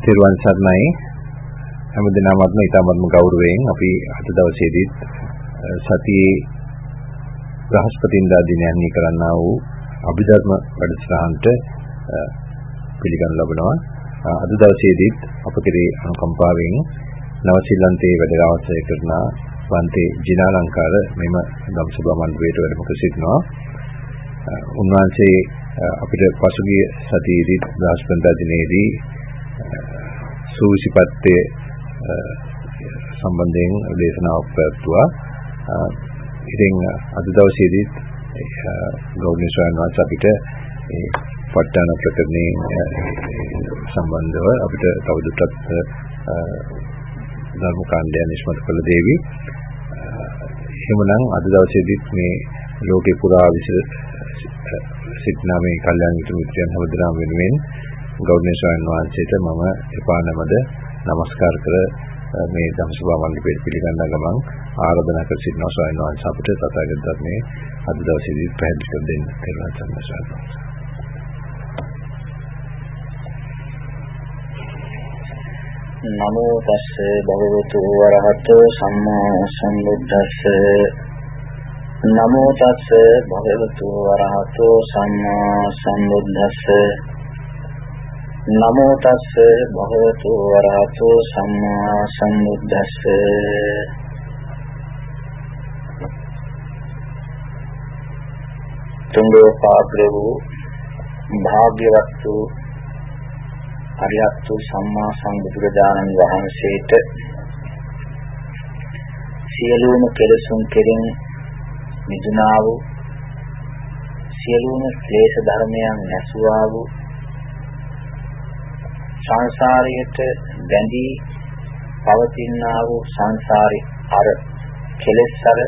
තෙරුවන් සරණයි. හැම දිනමත්ම ඊටමත්ම ගෞරවයෙන් අපි අද දවසේදී සතියේ බ්‍රහස්පතින්දා දිනයන්හි කරන්නා වූ අභිධර්ම වැඩසටහනට පිළිගනු ලබනවා. අද දවසේදීත් අප කෙරේ අනුකම්පාවෙන් නවසීලන්තයේ වැඩ අවශ්‍ය කරන වන්තේ ජිනාලංකාර මෙම ගම්සභා මණ්ඩපයට වැඩම කර සිටිනවා. උන්වහන්සේ අපිට පසුගිය සතියේදී බ්‍රහස්පතින්දා දිනේදී සූසිපත්තේ සම්බන්ධයෙන් දේශනාවක් පැවැත්වුවා. ඉතින් අද දවසේදී ගෞරවනීය ස්වාමීන් වහන්සේ අපිට මේ ප ဋ ාණ ප්‍රකරණේ සම්බන්ධව අපිට තවදුරටත් ධර්ම කාණ්ඩය නිෂ්මත කළ දෙවි. එහෙමනම් අද දවසේදීත් මේ ලෝකේ පුරා විසිර සිටින මේ කල්යාණ මිත්‍ර මිත්‍රයන් හැමදෙනාම වෙනුවෙන් ගෞරවනීය ස්වාමීන් වහන්සේට මම එපා නමද নমස්කාර කර මේ ධම්සභා මණ්ඩපයට පිළිගන්න ගමන් ආරාධනා කර සිටිනවා ස්වාමීන් වහන්සේ අපිට තථාගත ධර්මයේ අද දවසේදී පැහැදිලි කර දෙන්න කියලා සම්මාසාරා. නමෝ තස්ස භගවතු වරහතෝ සම්මා සම්බුද්දස්ස නමෝ තස්ස භගවතු වරහතෝ සම්මා සම්බුද්දස්ස නමෝ තස්ස භගවතු වරහතෝ සම්මා සම්බුද්දස්ස. තුංගෝපාග්‍ර වූ භාග්‍යවත් වූ අරියත් වූ සම්මා සම්බුදුරජාණන් වහන්සේට සියලුම කෙලෙසුන් කෙරෙන් මිදුණා වූ සියලුම ක්ලේශ ධර්මයන් නැසුවා වූ සංසාරයට බැඳී පවතිනා වූ සංසාරේ අර කෙලෙස් අර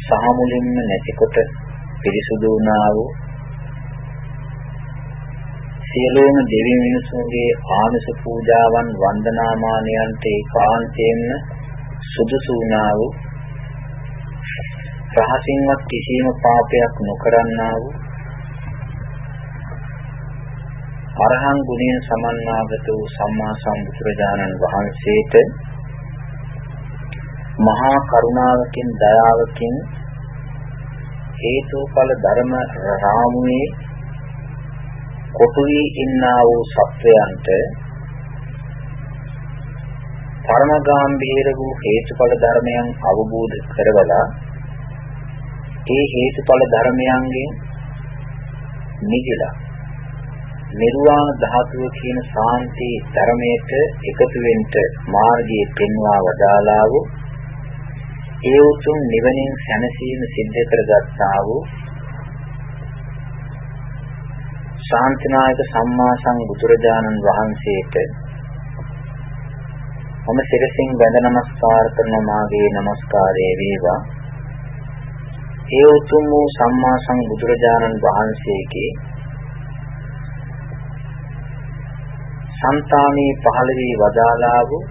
සහ මුලින්ම නැතිකොට පිරිසුදු වුණා වූ සියලුම දෙවි මිනිසුන්ගේ ආමස පූජාවන් වන්දනාමානයන්ට ඒකාන්තයෙන්ම සුදුසු වුණා වූ රහසින්වත් කිසිම පාපයක් නොකරන්නා වූ අරහං ගුණයෙන් සමන්නාගත වූ සම්මා සම්බුදුරජාණන් වහන්සේට මහා කරුණාවකින් දයාවකින් හේතුඵල ධර්ම රාමුවේ කොටු වී ඉන්නා වූ සත්වයන්ට පරම ගාම්භීර වූ හේතුඵල ධර්මයන් අවබෝධ කරවලා ඒ හේතුඵල ධර්මයන්ගෙන් නිදලා නිර්වාණ ධාතුව කියන සාන්ති ධර්මයට එකතු වෙන්න මාර්ගයේ පෙන්වා වදාලා වූ ඒ උතුම් නිවනින් සැනසීම සිද්ධ කරගත්තා වූ ශාන්තිනායක සම්මා සම්බුදුරජාණන් වහන්සේට මම සිරසින් වැඳ නමස්කාර කරන මාගේ নমස්කාරය වේවා. ඒ උතුම් වූ සම්මා සම්බුදුරජාණන් වහන්සේගේ సంతානී පහළ වී වදාලා වූ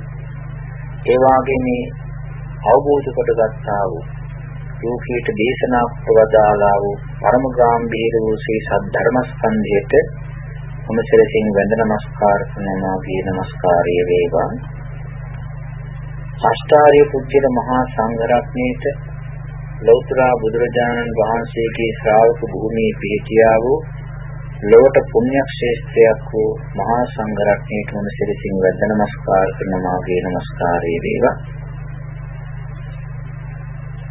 ඒ වාගේ මේ අවබෝධ කොටගත්තා වූ ලෝකීට දේශනා ප්‍රවදාලා වූ පරම ගාම්භීර වූ ශ්‍රී සද්ධර්මස්කන්ධයට මම සිරසින් වැඳ නමස්කාර කරනවා කිය නමස්කාරය වේවා අෂ්ටාර්ය පුජ්‍යල මහා සංඝරත්නයේත ලෞතර බුදුරජාණන් වහන්සේගේ ශ්‍රාවක භූමියේ පිහිටියා වූ ලෝක පුණ්‍ය ක්ෂේත්‍රයක් වූ මහා සංඝරත්නයට මම සිරසින් වැඳ නමස්කාර කරනවා කිය නමස්කාරය වේවා.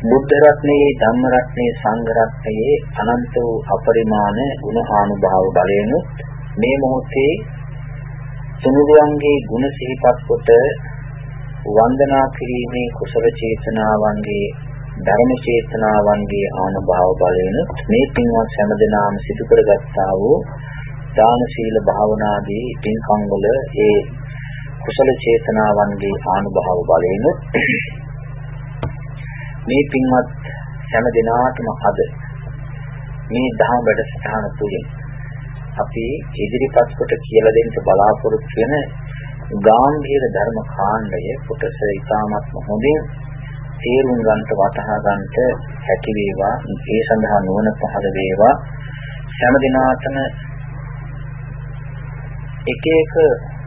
බුද්ධ රත්නයේ ධම්ම රත්නයේ සංඝ රත්නයේ අනන්ත වූ අපරිමාණ ගුණ ආනුභාව බලයෙන් මේ මොහොතේ තුනුරුවන්ගේ ගුණ සිහිපත් කොට වන්දනා කිරීමේ කුසල චේතනාවන්ගේ ධර්ම චේතනාවන්ගේ ආනුභාව බලයෙන් මේ පින්වත් හැමදෙනාම සිදු කරගත්තා වූ දාන සීල භාවනාදී පින්කම් වල ඒ කුසල චේතනාවන්ගේ ආනුභාව බලයෙන් මේ පින්වත් හැම දිනාටම අද මේ දහම් වැඩසටහන තුළින් අපි ඉදිරිපත් කොට කියලා දෙන්න බලාපොරොත්තු වෙන ගාම්භීර ධර්ම කාණ්ඩය කොටස ඉතාමත් හොඳින් තේරුම් ගන්නට වටහා ගන්නට හැකි වේවා. ඒ සඳහා නුවණ පහළ වේවා. හැම දිනාටම එක එක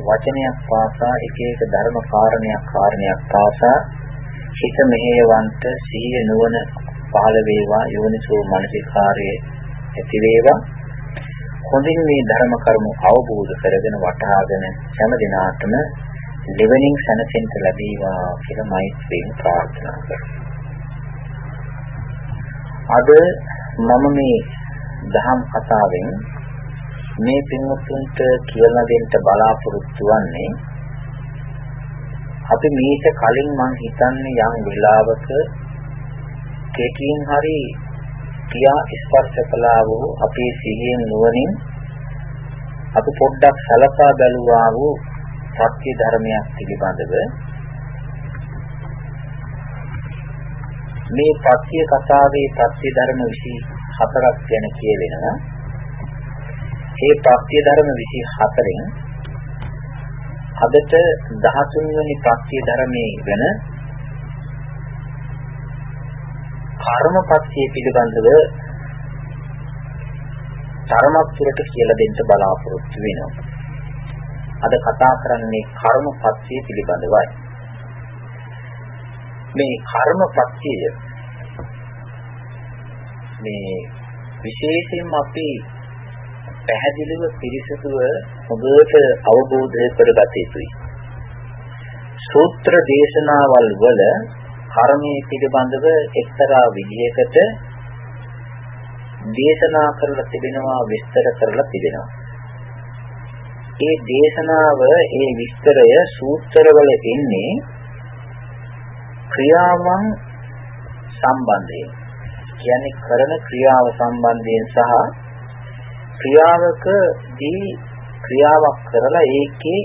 වචනයක් පාසා එක එක ධර්ම කාරණයක් කාරණයක් පාසා හිත මෙහෙයවන්ට සිහිය නුවණ පහළ වේවා. යෝනිසෝ මනසිකාරයේ ඇති වේවා. හොඳින් මේ ධර්ම කර්ම අවබෝධ කරගෙන වටහාගෙන හැම දිනාටම ලෙවනින් සැනසෙන්න ලැබේවා කියලා මෛත්‍රියෙන් ප්‍රාර්ථනා කරනවා. අද මම මේ දහම් කතාවෙන් මේ පින්වත්තුන්ට කියලා දෙන්න බලාපොරොත්තු වෙන්නේ අපි මේක කලින් මං හිතන්නේ යම් වෙලාවක කෙටියෙන් හරි ක්‍රියා ස්පර්ශ කළා වූ අපේ සිහියෙන් නුවණින් අපි පොඩ්ඩක් සලකා බැලුවා වූ සත්‍ය ධර්මයක් පිළිබඳව මේ පත්‍ය කතාවේ පත්‍ය ධර්ම 24ක් ගැන කියවෙනවා. මේ පත්‍ය ධර්ම 24න් අදට 13 වෙනි පත්‍ය ධර්මයේ වෙන කර්මපත්‍ය පිළිබඳව තරමක් දුරට කියලා දෙන්න බලාපොරොත්තු වෙනවා. අද කතා කරන්නේ කර්මපත්‍ය පිළිබඳවයි. මේ කර්මපත්‍යය මේ විශේෂයෙන්ම අපි පැහැදිලිව පිරිසුදුව හොඳට අවබෝධ කරගත යුතුයි. සූත්‍ර දේශනාවල් වල කර්මයේ පිළිබඳව එක්තරා විදියකට දේශනා කරලා තිබෙනවා විස්තර කරලා තිබෙනවා. ඒ දේශනාව ඒ විස්තරය සූත්‍රවල එන්නේ ක්‍රියාවන් සම්බන්ධයෙන් කියන්නේ කරන ක්‍රියාව සම්බන්ධයෙන් සහ ක්‍රියාවකදී ක්‍රියාවක් කරලා ඒකේ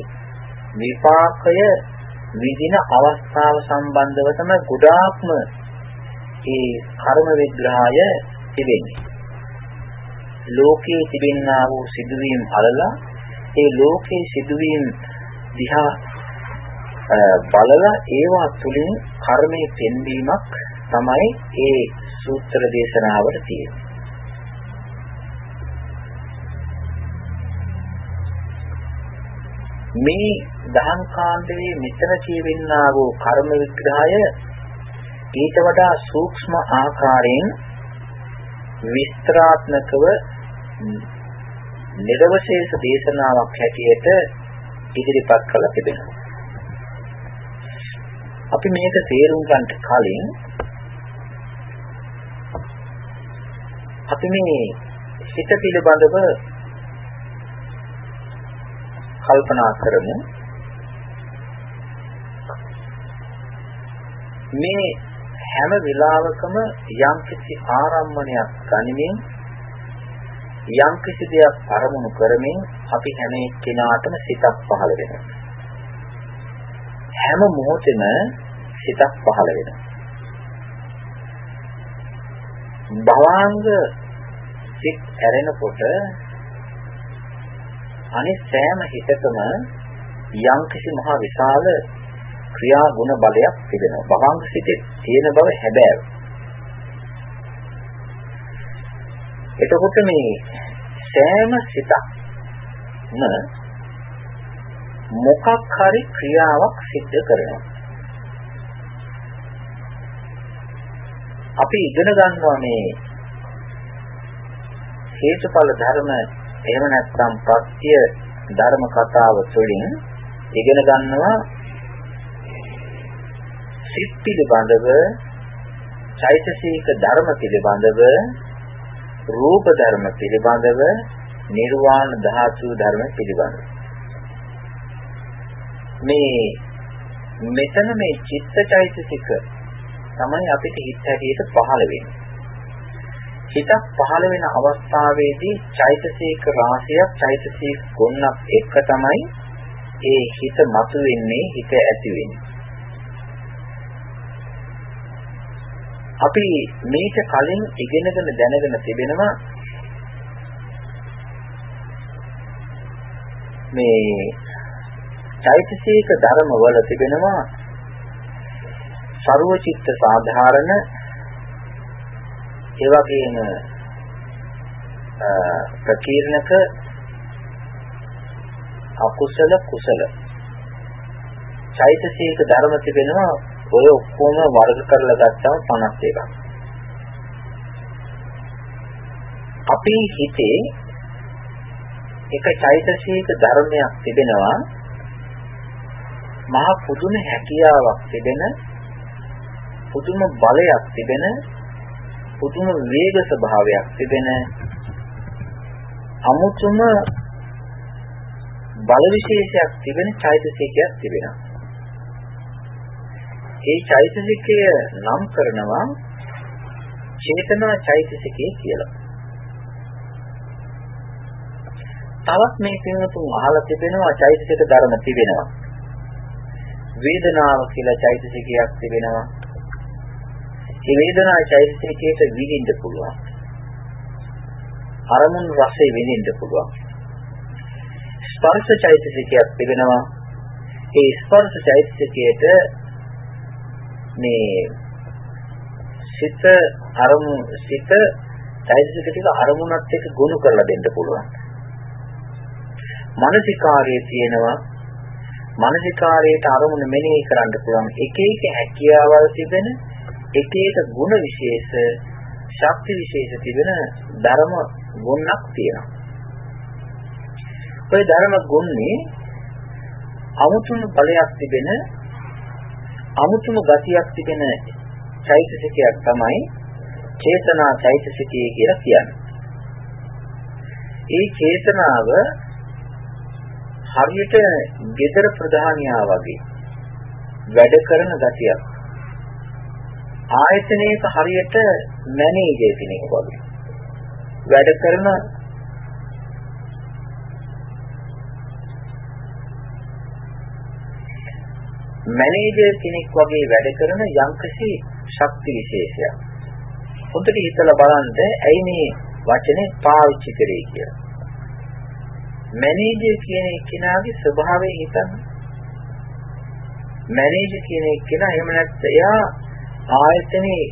විපාකය විදින අවස්ථාව සම්බන්ධව තමයි ගොඩාක්ම ඒ කර්ම විග්‍රහය තිබෙන්නේ. ලෝකයේ තිබෙනා වූ සිදුවීම් අලලා ඒ ලෝකයේ සිදුවීම් දිහා බලලා ඒවා තුලින් කර්මයේ පෙන්වීමක් තමයි ඒ සූත්‍ර දේශනාවට තියෙන්නේ. මේ දහම් කාණ්ඩයේ මෙතන කියවෙන්නා වූ කර්ම විග්‍රහය ඊට වඩා සූක්ෂම ආකාරයෙන් විස්තරාත්මකව නිර්වශේෂ දේශනාවක් හැටියට ඉදිරිපත් කළ තිබෙනවා. අපි මේක තේරුම් ගන්නට කලින් අපි මේ හිත පිළිබඳව කල්පනා කරමු මේ හැම වෙලාවකම යම්කිසි ආරම්මණයක් ගනිමින් යම්කිසි දෙයක් අරමුණු කරමින් අපි හැම එක්කෙනාටම සිතක් පහළ වෙනවා හැම මොහොතෙම සිතක් පහළ වෙනවා භවාංග සිත් ඇරෙනකොට අනිත් සෑම හිතකම යම්කිසි මහ විශාල ක්‍රියා ගුණ බලයක් තිබෙනවා. භවංග සිතේ තියෙන බව හැබෑව. එතකොට මේ සෑම සිතක්ම මොකක් හරි ක්‍රියාවක් සිද්ධ කරනවා. අපි ඉගෙන ගන්නවා මේ හේතුඵල ධර්ම එහෙම නැත්නම් ප්‍රත්‍ය ධර්ම කතාව තුළින් ඉගෙන ගන්නවා සිත් පිළිබඳව චෛතසික ධර්ම පිළිබඳව රූප ධර්ම පිළිබඳව නිර්වාණ ධාතු ධර්ම පිළිබඳව මේ මෙතන මේ චිත්ත චෛතසික තමයි අපිට හිත හැටියට පහළ වෙන්නේ හිතක් පහළ වෙන අවස්ථාවේදී චෛතසික රාශියක් චෛතසික ගොන්නක් එක්ක තමයි ඒ හිත මතුවෙන්නේ හිත ඇති වෙන්නේ. අපි මේක කලින් ඉගෙනගෙන දැනගෙන තිබෙනවා මේ චෛතසික ධර්ම වල තිබෙනවා ਸਰවචිත්ත සාධාරණ ඒ වගේම ප්‍රකීර්ණක අකුසල කුසල. චෛතසික ධර්ම තිබෙනවා ඔය ඔක්කොම වර්ග කරලා ගත්තම 52ක්. අපේ හිතේ එක චෛතසික ධර්මයක් තිබෙනවා මහා පුදුම හැකියාවක් තිබෙන පුදුම බලයක් තිබෙන පුදුම වේග ස්වභාවයක් තිබෙන අමුතුම බල විශේෂයක් තිබෙන චෛතසිකයක් තිබෙනවා. ඒ චෛතසිකය නම් කරනවා චේතනා චෛතසිකය කියලා. තවත් මේ පින්වතුන් අහලා තිබෙනවා චෛතසික ධර්ම තිබෙනවා. වේදනාව කියලා චෛතසිකයක් තිබෙනවා. ඒ වේදනා චෛතසිකයට විඳින්න පුළුවන්. අරමුණු රසය විඳින්න පුළුවන්. ස්පර්ශ චෛතසිකයක් තිබෙනවා. ඒ ස්පර්ශ චෛතසිකයට මේ සිත අරමුණු සිත චෛතසික ටික අරමුණත් එක්ක ගොනු කරලා දෙන්න පුළුවන්. මානසිකාර්යය තියෙනවා. මානසිකාර්යයට අරමුණ මෙනෙහි කරන්න පුළුවන්. එක එක හැකියාවල් තිබෙන එක එක ಗುಣ විශේෂ ශක්ති විශේෂ තිබෙන ධර්ම ගුණක් තියෙනවා. ඔය ධර්ම ගුණේ අමුතුම බලයක් තිබෙන අමුතුම ගතියක් තිබෙන චෛතසිකයක් තමයි චේතනා චෛතසිකය කියලා කියන්නේ. ඒ චේතනාව හරියට gedara ප්‍රධානියා වගේ වැඩ කරන ගතියක්. ආයතනයක හරියට මැනේජර් කෙනෙක් වගේ වැඩ කරන මැනේජර් කෙනෙක් වගේ වැඩ කරන යම්කිසි ශක්ති විශේෂයක්. හොඳට හිතලා බලන්න ඇයි මේ වචනේ පාවිච්චි කරේ කියලා. මැනේජර් කියන කෙනාගේ ස්වභාවය හිතන්න. මැනේජර් කියන කෙනා එහෙම නැත්නම් එයා ආයතනේ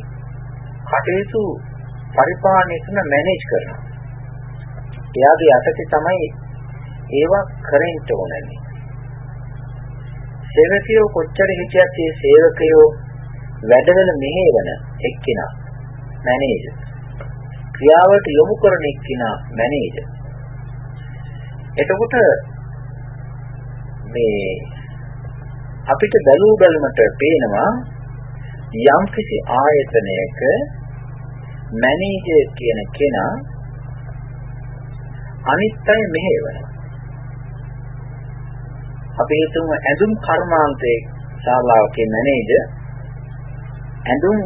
කටයුතු පරිපාලනය කරන මැනේජ් කරනවා. එයාගේ යටතේ තමයි ඒවා කරෙන්න ඕනන්නේ. සේවකයෝ කොච්චර හිටියත් ඒ සේවකයෝ වැඩවල මෙහෙවන එක්කිනා මැනේජර්. ක්‍රියාවට යොමු කරන එක්කිනා මැනේජර්. එතකොට මේ අපිට බැලූ බැලමට පේනවා යම්කිසි ආයතනයක මැනේජර් කියන කෙනා අනිත් අය මෙහෙවනවා. අපි හිතමු ඇඳුම් කර්මාන්තයේ ශාලාවකේ මැනේජර් ඇඳුම්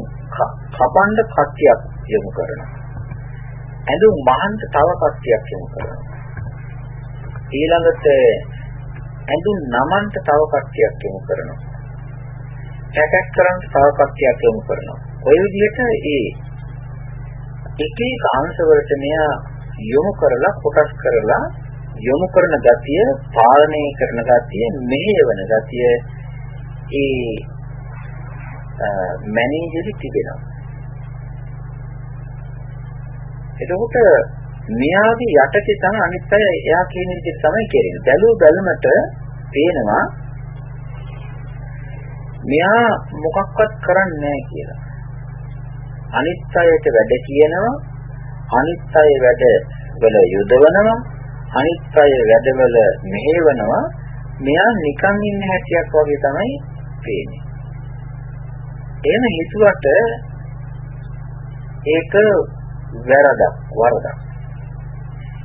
කපන්න කට්ටියක් යොමු කරනවා. ඇඳුම් මහන්ත තව කට්ටියක් යොමු කරනවා. ඊළඟට ඇඳුම් නමන්ට තව කට්ටියක් යොමු කරනවා. පැකට් කරන්න තව කට්ටියක් යොමු කරනවා. ඔය විදිහට ඒ එක එක අංශවලට මෙයා යොමු කරලා කොටස් කරලා යොමු කරන ගතිය, පාලනය කරන ගතිය, මෙහෙයවන ගතිය ඒ මැනේජරි තිබෙනවා. එතකොට මෙයාගේ යටකේ තමයි අනිත් අය එයා කියන විදිහට තමයි කෙරෙන්නේ. බැලු බැලමට පේනවා මෙයා මොකක්වත් කරන්නේ නැහැ කියලා. අනිත් අයට වැඩ කියනවා, අනිත් අය වැඩ වල යොදවනවා, අනිත් අය වැඩවල මෙහෙවනවා. මෙයා නිකන් ඉන්න හැටියක් වගේ තමයි පේන්නේ. එහෙම හිතුවට ඒක වැරදක් වරදක්.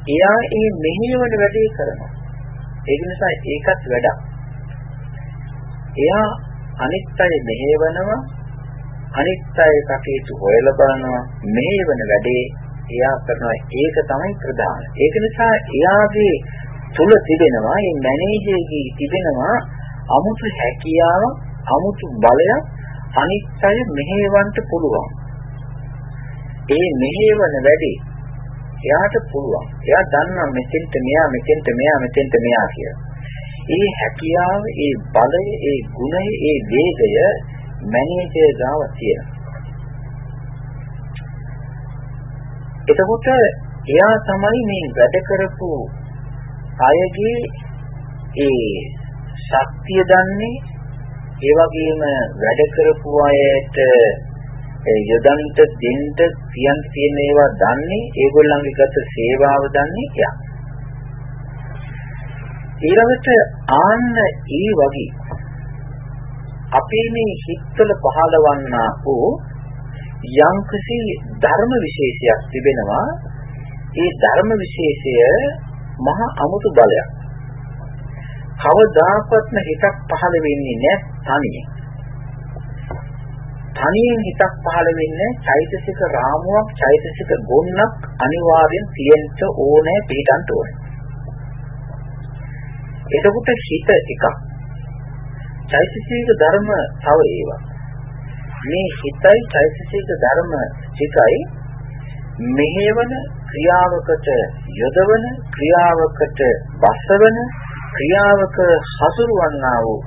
එයා ඒ මෙහෙයවන වැඩේ කරනවා. ඒක නිසා ඒකත් වැඩක්. එයා අනිත් අය මෙහෙවනවා අනිත් අය කටයුතු හොයලා බලනවා මෙහෙවන වැඩේ එයා කරනවා ඒක තමයි ප්‍රධාන. ඒක නිසා එයාගේ තුල තිබෙනවා මේ මැනේජර්ගේ තිබෙනවා අමුතු හැකියාව අමුතු බලයක් අනිත් අය මෙහෙවන්න පුළුවන්. ඒ මෙහෙවන වැඩේ එයාට පුළුවන්. එයා දන්නා මෙතෙන්ට මෙයා මෙතෙන්ට මෙයා මෙතෙන්ට මෙයා කියලා. ඒ හැකියාව, ඒ බලය, ඒ ගුණය, ඒ වේගය මැනේජර් ගාව තියෙනවා. එතකොට එයා තමයි මේ වැඩ කරපු අයගේ ඒ ශක්තිය දන්නේ ඒ වගේම වැඩ කරපු අයට යොදන්ට දෙන්න කියන් තියෙන ඒවා දන්නේ ඒගොල්ලන්ගේ ගත සේවාව දන්නේ එයා. ඊළඟට ආන්න ඒ වගේ අපේ මේ හිත්වල පහළවන්නා වූ යම්කිසි ධර්ම විශේෂයක් තිබෙනවා. ඒ ධර්ම විශේෂය මහා අමුතු බලයක්. කවදාකවත්ම හිතක් පහළ වෙන්නේ නැහැ තනියෙන්. තනියෙන් හිතක් පහළ වෙන්නේ චෛතසික රාමුවක් චෛතසික ගොන්නක් අනිවාර්යෙන් තියෙන්න ඕනේ පිටන්ට ඕනේ. එතකොට හිත එකක්. චෛතසික ධර්ම තව ඒවා. මේ හිතයි චෛතසික ධර්ම ටිකයි මෙහෙවන ක්‍රියාවකට යොදවන ක්‍රියාවකට බසවන ක්‍රියාවක හසුරුවන්නා වූ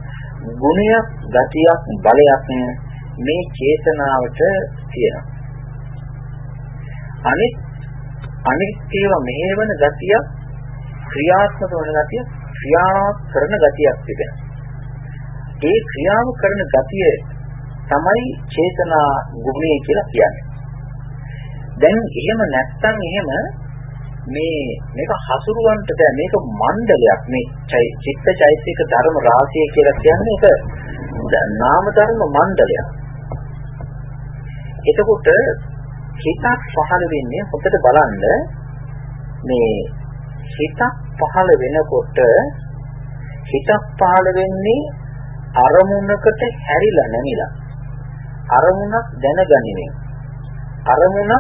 ගුණයක් ගතියක් බලයක් මේ චේතනාවට තියෙනවා. අනිත් අනිත් ඒවා මෙහෙවන ගතියක් ක්‍රියාත්මක වන ගතිය ක්‍රියා කරන ගතියක් තිබෙනවා. ඒ ක්‍රියාව කරන ගතිය තමයි චේතනා ගුණය කියලා කියන්නේ. දැන් එහෙම නැත්තම් එහෙම මේ මේක හසුරුවන්ට බෑ මේක මණ්ඩලයක් මේ චිත්ත චෛතසික ධර්ම රාශිය කියලා කියන්නේ ඒක නාම ධර්ම මණ්ඩලයක්. එතකොට හිතක් පහළ වෙන්නේ හොඳට බලන්න මේ හිතක් පහළ වෙනකොට හිතක් පහළ වෙන්නේ අරමුණකට හැරිලා නැමිලා අරමුණක් දැනගනිමින් අරමුණ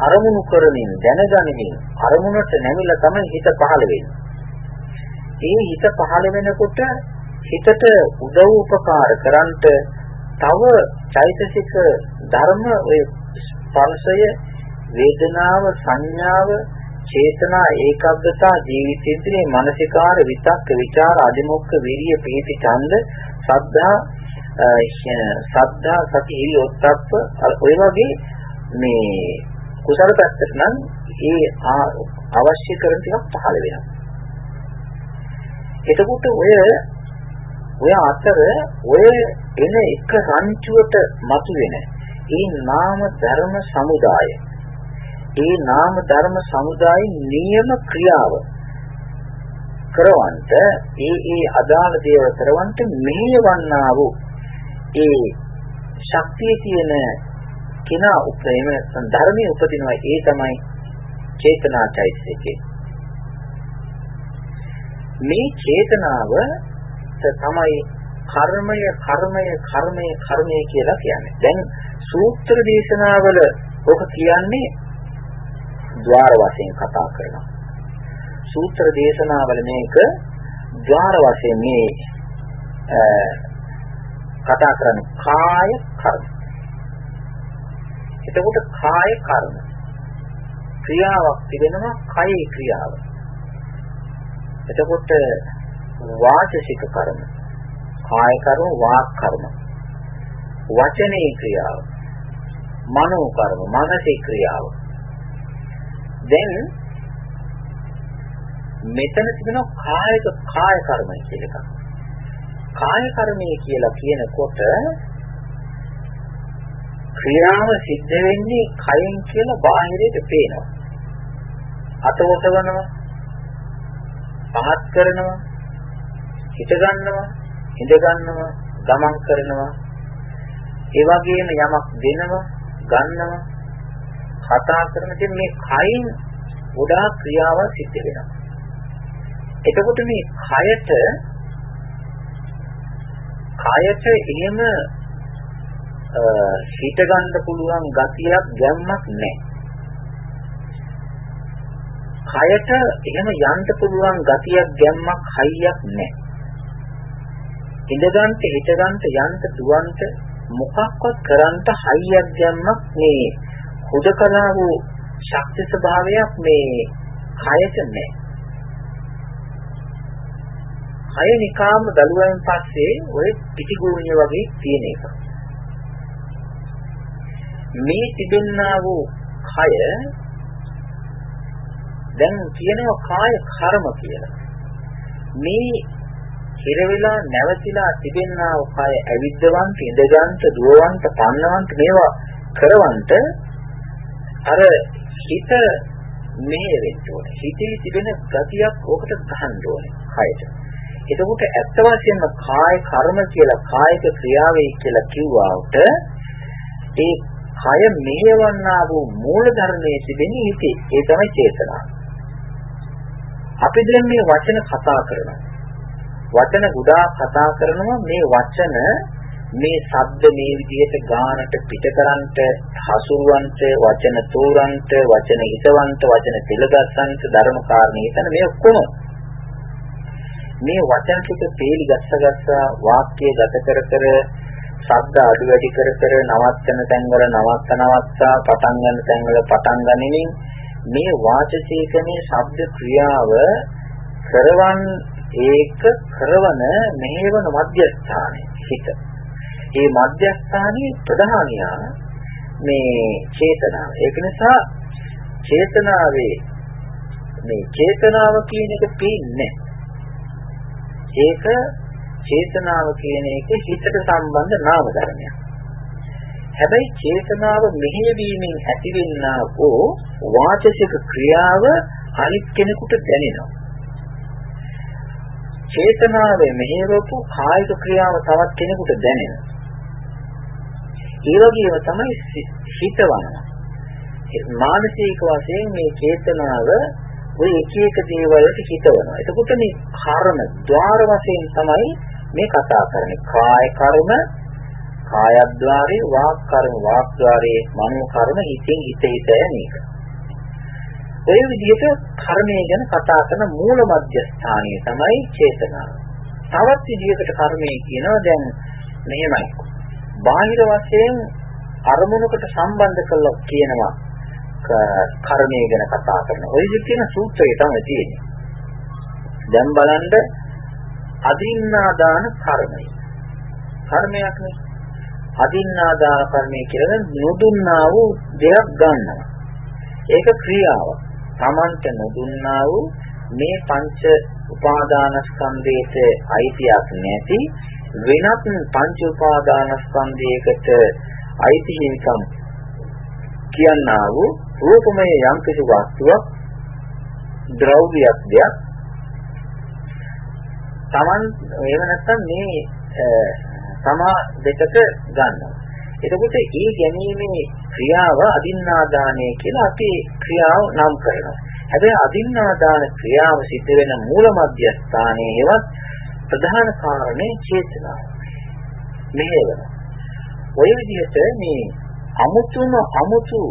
අරමුණු කරමින් දැනගනිමින් අරමුණට නැමිලා තමයි හිත පහළ වෙන්නේ. ඒ හිත පහළ වෙනකොට හිතට උදව් උපකාර කරන්ට තව චෛතසික ධර්ම ඔය ස්පර්ශය වේදනාව සංඥාව චේතනා ඒකාග්‍රතා ජීවිතේදී මානසිකාර විතක්ක ਵਿਚාර අධිමොක්ඛ විරිය පීති ඡන්ද සද්ධා සද්ධා සති හිරි ඔත්තප්ප ඔය වගේ මේ කුසල පැත්තට නම් ඒ අවශ්‍ය කරන ටිකක් පහළ වෙනවා. එතකොට ඔය ඔය අතර ඔය එන එක රංචුවට මතුවෙන ඒ නාම ධර්ම සමුදාය ඒ නාම ධර්ම සමුදායේ නියම ක්‍රියාව කරවන්ට ඒ ඒ අදාළ දේවල් කරවන්ට මෙහෙවන්නා වූ ඒ ශක්තිය තියෙන කෙනා උපේම ධර්මයේ උපදිනවා. ඒ තමයි චේතනා චෛතසිකේ මේ චේතනාව තමයි කර්මය කර්මය කර්මය කර්මය කියලා කියන්නේ. දැන් සූත්‍ර දේශනාවල ඔක කියන්නේ ద్వාර වශයෙන් කතා කරනවා. සූත්‍ර දේශනාවල මේක ద్వාර වශයෙන් මේ කතා කරන කාය කර්ම. එතකොට කාය කර්ම ක්‍රියාවක් තිබෙනවා කයේ ක්‍රියාව. එතකොට වාචසික කර්ම කාය කර්ම වාක් කර්ම වචනේ ක්‍රියාව මනෝ කර්ම මානසික ක්‍රියාව දැන් මෙතන තිබෙනවා කායික කාය කර්මය කියලා එකක්. කාය කර්මය කියලා කියනකොට ක්‍රියාව සිද්ධ වෙන්නේ කයෙන් කියලා බාහිරයට පේනවා. අත ඔසවනවා, පහත් කරනවා, හිත ගන්නවා, ඉඳ ගන්නවා, ගමන් කරනවා. ඒ වගේම යමක් දෙනවා, ගන්නවා, කතා කරන ඉතින් මේ කයින් ගොඩාක් ක්‍රියාවල් සිද්ධ වෙනවා. එතකොට මේ කයට කයට එහෙම හිත ගන්න පුළුවන් ගතියක් ගැම්මක් නැහැ. කයට එහෙම යන්න පුළුවන් ගතියක් ගැම්මක් හයියක් නැහැ. ඉඳ ගන්න හිත ගන්න යන්න දුවන්ට මොකක්වත් කරන්න හයියක් ගැම්මක් නේ. හුදකලා වූ ශක්ති ස්වභාවයක් මේ කයට නැහැ. කය නිකාම දලුවෙන් පස්සේ ඔය පිටිගෝණිය වගේ තියෙන එක. මේ තිබෙන්නා වූ කය දැන් කියනවා කාය කර්ම කියලා. මේ හිර වෙලා නැවතිලා තිබෙනා වූ කය ඇවිද්දවන්ත ඉඳගන්ත දුවවන්ත පන්නවන්ත මේවා කරවන්ට අර හිත මේ වෙන්න ඕනේ. හිතේ තිබෙන ගතියක් ඕකට ගහන්න ඕනේ කයට. එතකොට ඇත්ත වශයෙන්ම කාය කර්ම කියලා කායික ක්‍රියාවේ කියලා කිව්වාට ඒ කය මෙහෙවන්නා වූ මූල ධර්මයේ තිබෙන හිතේ. ඒ තමයි චේතනාව. අපි දැන් මේ වචන කතා කරනවා. වචන ගොඩාක් කතා කරනවා මේ වචන මේ ශබ්ද මේ විදිහට ගානට පිටකරන්ට හසුරුවන්ට වචන තෝරන්ට වචන හිතවන්ට වචන පිළගස්සන්ට ධර්ම කාරණේ හිතන මේ ඔක්කොම මේ වචන ටික පේලි ගස්ස ගස්සා වාක්‍ය ගත කර කර ශබ්ද අඩු වැඩි කර කර නවත්තන තැන්වල නවත්ත නවත්තා පටන් ගන්න තැන්වල පටන් ගනිමින් මේ වාචිකයේ ශබ්ද ක්‍රියාව කරවන් ඒක කරවන මෙහෙවන මධ්‍යස්ථානයේ හිත ඒ මධ්‍යස්ථානයේ ප්‍රධානියා මේ චේතනාව. ඒක නිසා චේතනාවේ මේ චේතනාව කියන එක පේන්නේ ඒක චේතනාව කියන එක හිතට සම්බන්ධ නාම ධර්මයක්. හැබැයි චේතනාව මෙහෙයවීමෙන් ඇතිවෙනා වූ වාචසික ක්‍රියාව අනිත් කෙනෙකුට දැනෙනවා. චේතනාවේ මෙහෙයවපු කායික ක්‍රියාව තවත් කෙනෙකුට දැනෙනවා. ඒ වගේම තමයි හිතවනවා. මානසික වශයෙන් මේ චේතනාව ওই එක එක දේවල්ට හිතවනවා. එතකොට මේ කර්ම ద్వාර වශයෙන් තමයි මේ කතා කරන්නේ. කාය කර්ම, කායද්්වාරේ, වාක් කර්ම, වාක්ද්වාරේ, මනෝ කර්ම, හිතෙන් හිත හිත යන්නේක. ඔය විදිහට කර්මය ගැන කතා කරන මූල මධ්‍යස්ථානය තමයි චේතනාව. තවත් විදිහකට කර්මය කියනවා දැන් මෙහෙමයි. බාහිර වශයෙන් අරමුණකට සම්බන්ධ කරලා කියනවා කර්මය ගැන කතා කරන. ඔය කියන සූත්‍රය තමයි තියෙන්නේ. දැන් බලන්න අදින්නාදාන කර්මය. කර්මයක් නේ. අදින්නාදාන කර්මය කියලා නොදුන්නා වූ දෙයක් ගන්නවා. ඒක ක්‍රියාවක්. Tamanta නොදුන්නා වූ මේ පංච උපාදානස්කන්ධයේ අයිතියක් නැති වෙනත් පංච උපාදානස්කන්ධයකට අයිති හිමිකම් කියනා වූ රූපමය යම් කිසි වස්තුවක් ද්‍රව්‍යයක් දෙයක් Taman එහෙම නැත්නම් මේ තමා දෙකට ගන්නවා. එතකොට ඒ ගැනීමේ ක්‍රියාව අදින්නාදානය කියලා අපි ක්‍රියාව නම් කරනවා. හැබැයි අදින්නාදාන ක්‍රියාව සිද්ධ වෙන මූල මධ්‍යස්ථානයේ හෙවත් ප්‍රධාන කාරණේ චේතනාව. මෙහෙවන. ඔය විදිහට මේ අමුතුම අමුතු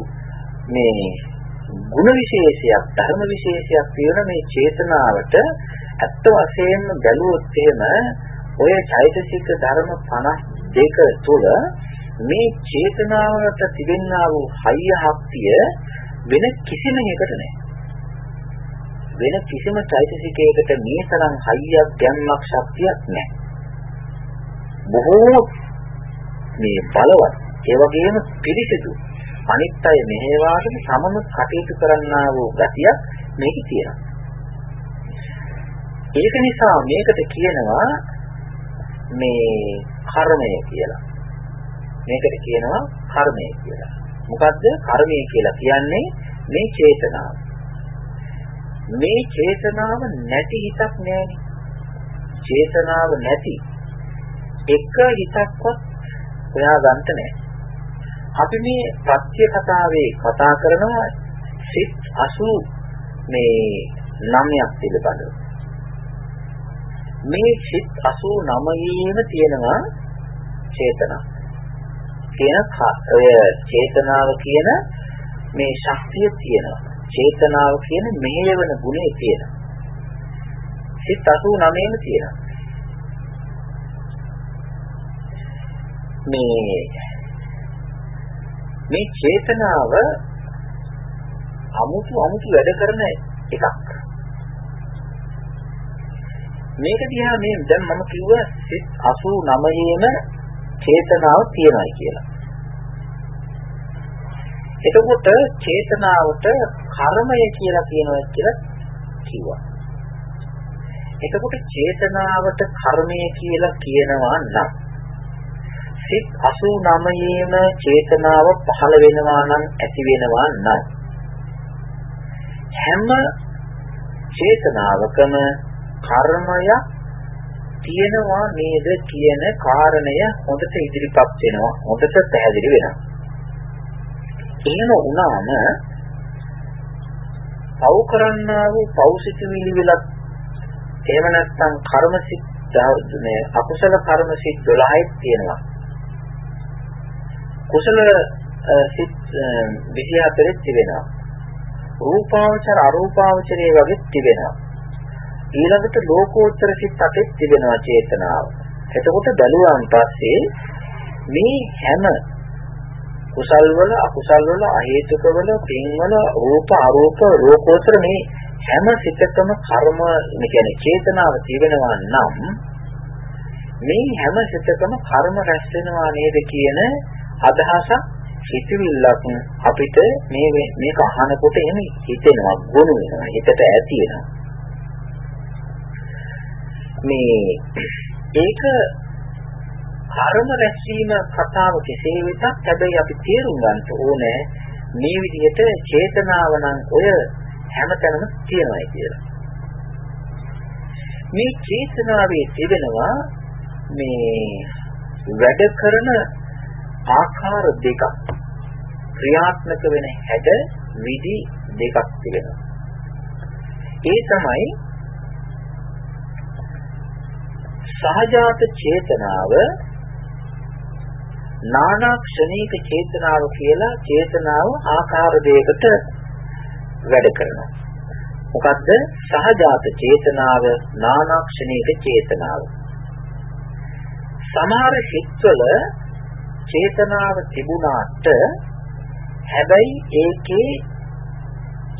මේ ಗುಣ විශේෂයක් ධර්ම විශේෂයක් තියෙන මේ චේතනාවට ඇත්ත වශයෙන්ම බැලුවොත් එහෙම ඔය චෛතසික ධර්ම 52 තුළ මේ චේතනාවට තිබෙනා වූ හයිය හක්තිය වෙන කිසිම එකකට නැහැ. වෙන කිසිම චෛතසිකයකට මේ තරම් හයියක් ගැම්මක් ශක්තියක් නැහැ. බොහෝ මේ බලවත් ඒ වගේම පිරිසිදු අනිත් අය මෙහෙවාගෙන සමම කටයුතු කරන්නා වූ ගතියක් මේකේ තියෙනවා. ඒක නිසා මේකට කියනවා මේ කර්මය කියලා. මේකට කියනවා කර්මය කියලා. මොකද්ද? කර්මය කියලා කියන්නේ මේ චේතනාව. මේ චේතනාව නැති හිතක් නෑනේ. චේතනාව නැති එක හිතක්වත් හොයාගන්න නෑ. අපි මේ සත්‍ය කතාවේ කතා කරනවා සිත් 80 මේ නමයක් පිළිබඳව. මේ සිත් 89ේම තියෙනවා චේතනා. කියන ඔය චේතනාව කියන මේ ශක්තිය තියෙනවා. චේතනාව කියන මෙහෙයවන ගුණය තියෙනවා. සිත් 89ෙම තියෙනවා. මේ මේ චේතනාව අමුතු අමුතු වැඩ කරන එකක්. මේක දිහා මේ දැන් මම කිව්වා සිත් 89ෙම චේතනාව තියෙනයි කියලා. එතකොට චේතනාවට කර්මය කියලා කියනවා කියලා කිව්වා. එතකොට චේතනාවට කර්මය කියලා කියනවා නම් සිත් 89ේම චේතනාව පහළ වෙනවා නම් ඇති වෙනවා නම් හැම චේතනාවකම කර්මය තියෙනවා නේද කියන කාරණය හොඳට ඉදිරිපත් වෙනවා හොඳට පැහැදිලි වෙනවා. එහෙම වුණාම පව් කරන්නා වූ පෞසිතවිලි විලක් එහෙම නැත්නම් කර්මසිත මේ අකුසල කර්මසිත 12ක් තියෙනවා. කුසල සිත් 24ක් තිබෙනවා. රූපාවචර අරූපාවචරයේ වගේ තිබෙනවා. ඊළඟට ලෝකෝත්තර සිත් අටෙක් තිබෙනවා චේතනාව. එතකොට බැලුවාන් පස්සේ මේ හැම කුසල් වල අකුසල් වල අහේතුක වල පින් වල රූප අරූප රූපෝත්තර මේ හැම සිතකම කර්ම කියන්නේ චේතනාව තිබෙනවා නම් මේ හැම සිතකම කර්ම රැස් වෙනවා නේද කියන අදහසක් හිතවිල්ලක් අපිට මේ මේක අහනකොට එහෙම හිතෙනවා ගොනු වෙනවා හිතට ඇති වෙනවා මේ ඒක කර්ම රැස්වීම කතාව කෙසේ වෙතත් හැබැයි අපි තේරුම් ගන්න ඕනේ මේ විදිහට චේතනාව නම් ඔය හැමතැනම තියෙනවායි කියලා. මේ චේතනාවේ තිබෙනවා මේ වැඩ කරන ආකාර දෙකක් ක්‍රියාත්මක වෙන හැඩ විදි දෙකක් තිබෙනවා. ඒ තමයි සහජාත චේතනාව නානා ක්ෂණික චේතනාව කියලා චේතනාව ආකාර දෙකකට වැඩ කරනවා. මොකද්ද? සහජාත චේතනාව නානා ක්ෂණික චේතනාව. සමහර හිත්වල චේතනාව තිබුණාට හැබැයි ඒකේ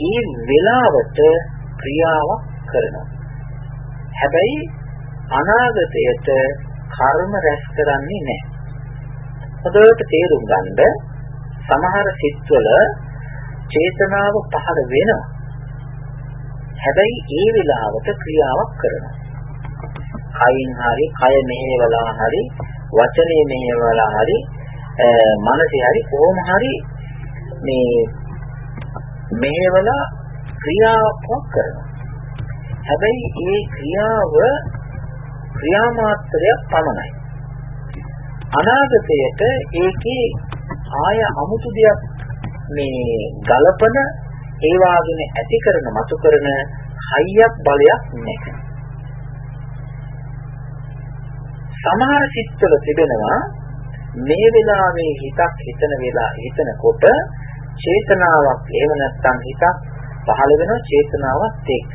ඒ වෙලාවට ක්‍රියාවක් කරනවා. හැබැයි අනාගතයට කර්ම රැස් කරන්නේ නැහැ. හොඳට තේරුම් ගන්න සමහර සිත්වල චේතනාව පහළ වෙනවා. හැබැයි ඒ වෙලාවට ක්‍රියාවක් කරනවා. කයින් හරි, කය මෙහෙවලා හරි, වචනේ මෙහෙවලා හරි මනසේ හරි කොහොම හරි මේ මෙහෙවල ක්‍රියාවක් කරනවා. හැබැයි ඒ ක්‍රියාව ක්‍රියාමාත්‍රයක් පමණයි. අනාගතයට ඒකේ ආය අමුතු දෙයක් මේ ගලපන ඒ වාගෙන ඇති කරන මතු කරන හයියක් බලයක් නැහැ. සමහර සිත්වල තිබෙනවා මේ වෙලාවේ හිතක් හිතන වෙලා හිතනකොට චේතනාවක් එහෙම නැත්නම් හිතක් පහළ වෙන චේතනාවක් එක්ක.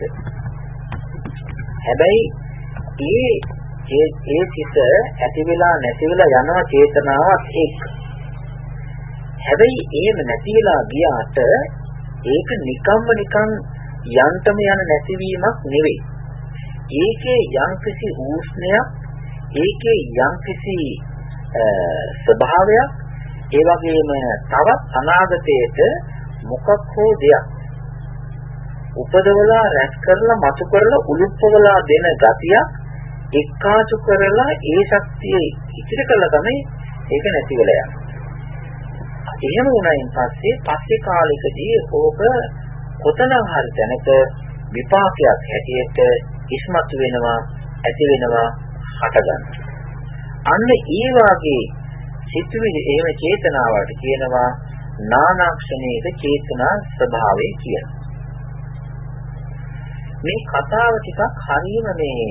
හැබැයි ඒ ඒ ඒ සිත ඇති වෙලා නැති වෙලා යනවා චේතනාවක් එක්ක. හැබැයි එහෙම නැති වෙලා ගියාට ඒක නිකම්ම නිකන් යන්තම යන නැතිවීමක් නෙවෙයි. ඒකේ යම්කිසි ඌෂ්ණයක්, ඒකේ යම්කිසි ස්වභාවයක්, ඒ වගේම තවත් අනාගතයේට මොකක් හෝ දෙයක් උපදවලා රැස් කරලා මතු කරලා උලුප්පවලා දෙන ගතියක් එක්කාසු කරලා ඒ ශක්තිය ඉතිරි කළා තමයි ඒක නැති වෙලා යන්නේ. එහෙම වුණයින් පස්සේ පස්සේ කාලෙකදී ඕක කොතන හරි තැනක විපාකයක් හැටියට ඉස්මතු වෙනවා ඇති වෙනවා හටගන්නවා. අන්න ඒ වාගේ සිතුවිලි එහෙම චේතනාවට කියනවා නානාක්ෂණයක චේතනා ස්වභාවය කියලා. මේ කතාව ටිකක් හරියම මේ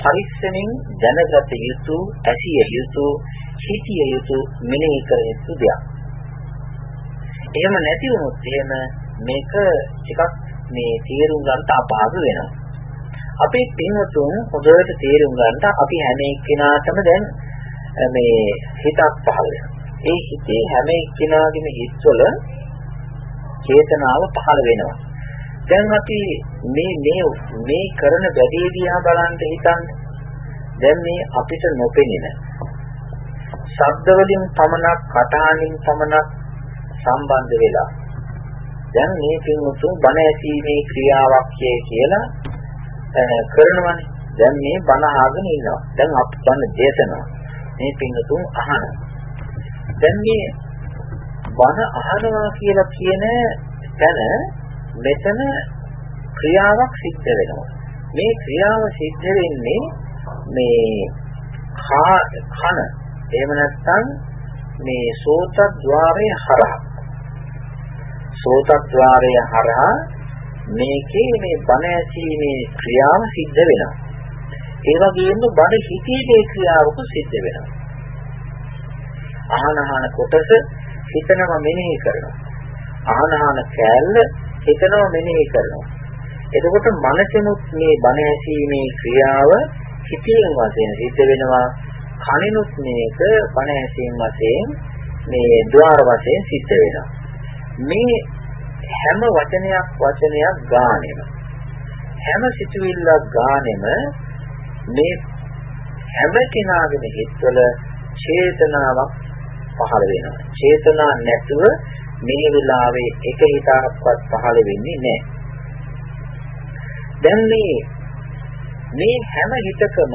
පරිස්සමින් දැනගත යුතු, ඇසිය යුතු, හිතිය යුතු, මෙනෙහි කර යුතු දෙයක්. එහෙම නැති වුණොත් එහෙම මේක ටිකක් මේ තේරුම් ගන්නට අපහසු වෙනවා. අපේ පින්වතුන් හොඳට තේරුම් ගන්නට අපි හැම එක්කිනාටම දැන් මේ හිතක් පහළ වෙනවා. ඒ හිතේ හැම එක්කිනාගේම හිතවල චේතනාව පහළ වෙනවා. දැන් අපි මේ මේ මේ කරන වැඩේ දිහා බලන්න හිතන්න. දැන් මේ අපිට නොපෙනෙන ශබ්ද වලින් පමණක් කටහඬින් පමණක් සම්බන්ධ වෙලා දැන් මේ පින්වතුන් බණ ඇසීමේ ක්‍රියාවක් කියලා කරනවනේ දැන් මේ බණ අහගෙන ඉන්නවා. දැන් අපි බණ දේශනා. මේ පින්නතුන් අහනවා. දැන් මේ බණ අහනවා කියලා කියන තැන මෙතන ක්‍රියාවක් සිද්ධ වෙනවා. මේ ක්‍රියාව සිද්ධ වෙන්නේ මේ කන එහෙම නැත්නම් මේ සෝතද්්වාරයේ හරහා සෝතද්්වාරයේ හරහා මේකේ මේ බණ ඇසීමේ ක්‍රියාව සිද්ධ වෙනවා. ඒ වගේම බණ හිතීමේ ක්‍රියාවක සිද්ධ වෙනවා. අහන අහන කොටස හිතනම මෙනෙහි කරනවා. අහන අහන කෑල්ල හිතනම මෙනෙහි කරනවා. එතකොට මනසෙනුත් මේ බණ ඇසීමේ ක්‍රියාව හිතින් වශයෙන් සිද්ධ වෙනවා. කනිනුත් මේක බණ ඇසීම වශයෙන් මේ ద్వාර වශයෙන් සිද්ධ වෙනවා. මේ හැම වචනයක් වචනයක් ගානෙම හැම සිතුවිල්ලක් ගානෙම මේ හැම කෙනාගේම හිතවල චේතනාවක් පහළ වෙනවා. චේතනා නැතුව මේ වෙලාවේ එක හිතක්වත් පහළ වෙන්නේ නැහැ. දැන් මේ මේ හැම හිතකම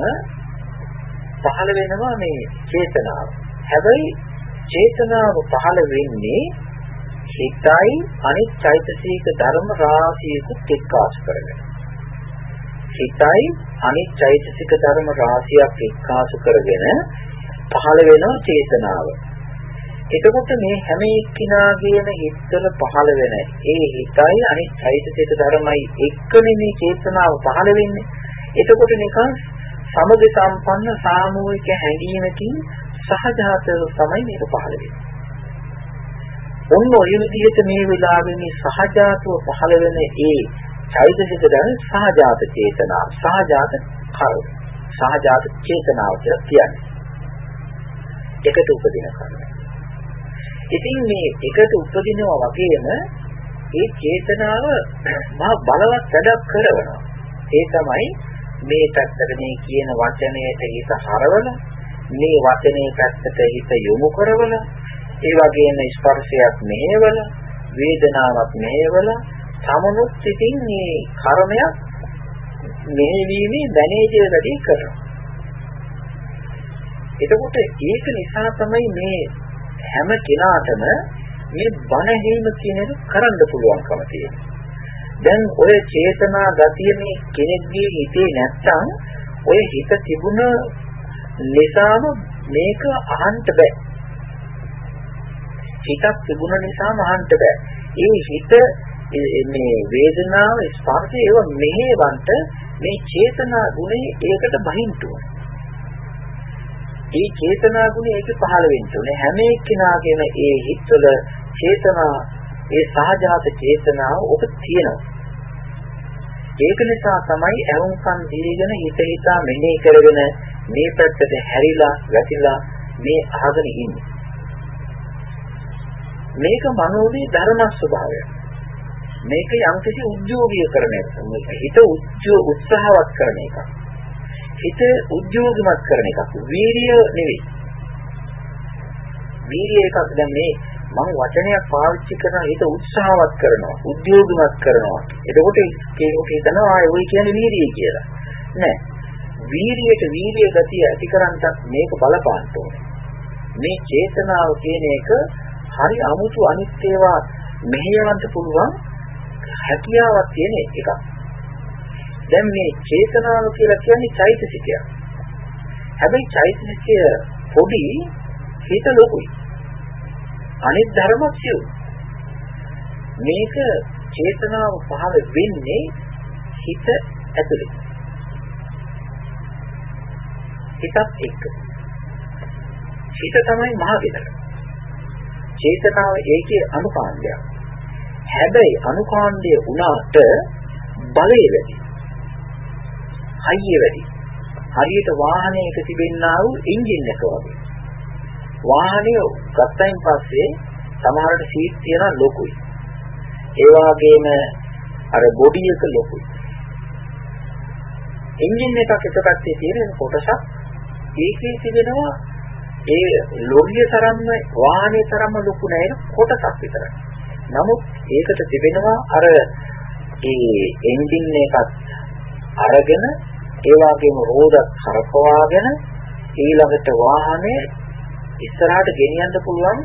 පහළ වෙනවා මේ චේතනාව. හැබැයි චේතනාව පහළ වෙන්නේ හිතයි අනිත් චෛතසික ධර්ම රාශියකුත් එක්කාසු කරගෙන. හිතයි අනිත් චෛතසික ධර්ම රාශියක් එක්කාසු කරගෙන පහළ වෙනවා චේතනාව. එතකොට මේ හැම එක්කිනාගේම හිතවල පහළ වෙන ඒ හිතයි අනිත් චෛතසික ධර්මයි එක්කනේ මේ චේතනාව පහළ වෙන්නේ. එතකොට නිකන් සමග සම්පන්න සාමූහික හැඟීමකින් සහජාතව තමයි මේක පහළ වෙන්නේ. ඔන්න ඔය විදිහට මේ වෙලාවේ මේ සහජාතව පහළ වෙන ඒ චෛතසික ධර්ම සහජාත චේතනා සහජාත කර්ම සහජාත චේතනාව කියලා කියන්නේ. එකට උපදින කර්ම. ඉතින් මේ එකට උපදිනවා වගේම ඒ චේතනාව මහා බලවත් වැඩක් කරනවා. ඒ තමයි මේ පැත්තට මේ කියන වචනයට හිත හරවල මේ වචනේ පැත්තට හිත යොමු කරවල ඒ වගේම ස්පර්ශයක් මෙහෙවල වේදනාවක් මෙහෙවල සමනුත් සිටින් මේ කර්මයක් මෙහෙවීමේ දැනේජය වැඩි කරනවා. එතකොට ඒක නිසා තමයි මේ හැම කෙනාටම මේ බණ හේම කියන එක කරන්න පුළුවන්කම තියෙන්නේ. දැන් ඔය චේතනා ගතිය මේ කෙනෙක්ගේ හිතේ නැත්තම් ඔය හිත තිබුණ නිසාම මේක අහන්න බෑ. හිතක් තිබුණ නිසාම අහන්න බෑ. ඒ හිත මේ වේදනාව ස්පර්ශය ඒව මෙහෙවන්ට මේ චේතනා ගුණය ඒකට බහින්න ඕන. ඒ චේතනා ගුණය ඒක පහළ වෙන්න ඕනේ. හැම එක්කිනාගේම ඒ හිතවල චේතනා ඒ සහජාත චේතනාව ඔබ තියෙනවා. ඒක නිසා තමයි අරුන්කම් දීගෙන හිත හිතා මෙනෙහි කරගෙන මේ පැත්තට හැරිලා වැටිලා මේ අහගෙන ඉන්නේ. මේක මනෝමය ධර්ම ස්වභාවය. මේක යම්කිසි උද්‍යෝගීය කරන එක. හිත උද්‍යෝ උත්සාහවත් කරන එක. හිත උද්‍යෝගමත් කරන එකක්. වීරිය නෙවෙයි. වීරිය එකක් දැන් මේ මම වචනයක් පාවිච්චි කරන හිත උත්සාහවත් කරනවා උද්‍යෝගමත් කරනවා එතකොට කෙනෙක් හිතනවා ආ ඔය කියන්නේ වීරිය කියලා නෑ වීරියට වීරිය ගතිය ඇති කරන්ට මේක බලපාන්න ඕනේ මේ චේතනාව කියන එක හරි අමුතු අනිත් ඒවා මෙහෙයවන්න පුළුවන් හැකියාවක් තියෙන එකක් දැන් මේ චේතනාව කියලා කියන්නේ චෛතසිකයක් හැබැයි චෛතසිකය පොඩි හිත ලොකුයි අනිත් ධර්මත් සියුම්. මේක චේතනාව පහළ වෙන්නේ හිත ඇතුලේ. හිතත් එක්ක. හිත තමයි මහගෙදර. චේතනාව ඒකේ අනුකාණ්ඩයක්. හැබැයි අනුකාණ්ඩය වුණාට බලය වැඩි. හයිය වැඩි. හරියට වාහනයක තිබෙන්නා වූ එන්ජින් එක වගේ. වාහනය ගත්තයින් පස්සේ සමහරට සීට් තියෙන ලොකුයි. ඒ වගේම අර බොඩි එක ලොකුයි. එන්ජින් එකක් එක පැත්තේ තියෙන කොටසක් ඒකේ තිබෙනවා ඒ ලොරිය තරම්ම වාහනේ තරම්ම ලොකු නෑ කොටසක් විතරයි. නමුත් ඒකට තිබෙනවා අර ඒ එන්ජින් එකත් අරගෙන ඒ වගේම රෝද කරකවාගෙන ඊළඟට වාහනේ ඉස්සරහට ගෙනියන්න පුළුවන්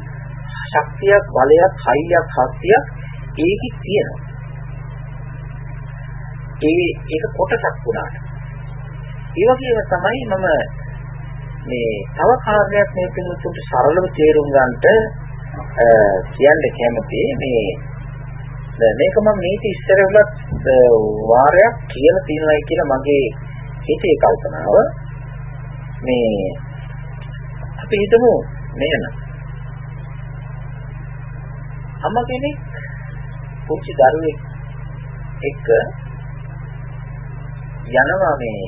ශක්තියක් බලයක් හයියක් හස්තියක් ඒකේ තියෙනවා. ඒ ඒක කොටසක් වුණාට. ඒ වගේම තමයි මම මේ තව කාර්යයක් මේ පිටුතුන්ට සරලව තේරුම් ගන්නට කියන්න කැමති මේ මේක මම මේක ඉස්සරහට වාරයක් කියලා තියෙනවායි කියලා මගේ හිතේ කල්පනාව මේ අපි හිතමු මෙහෙම අම්ම කෙනෙක් පුංචි දරුවෙක් එක්ක යනවා මේ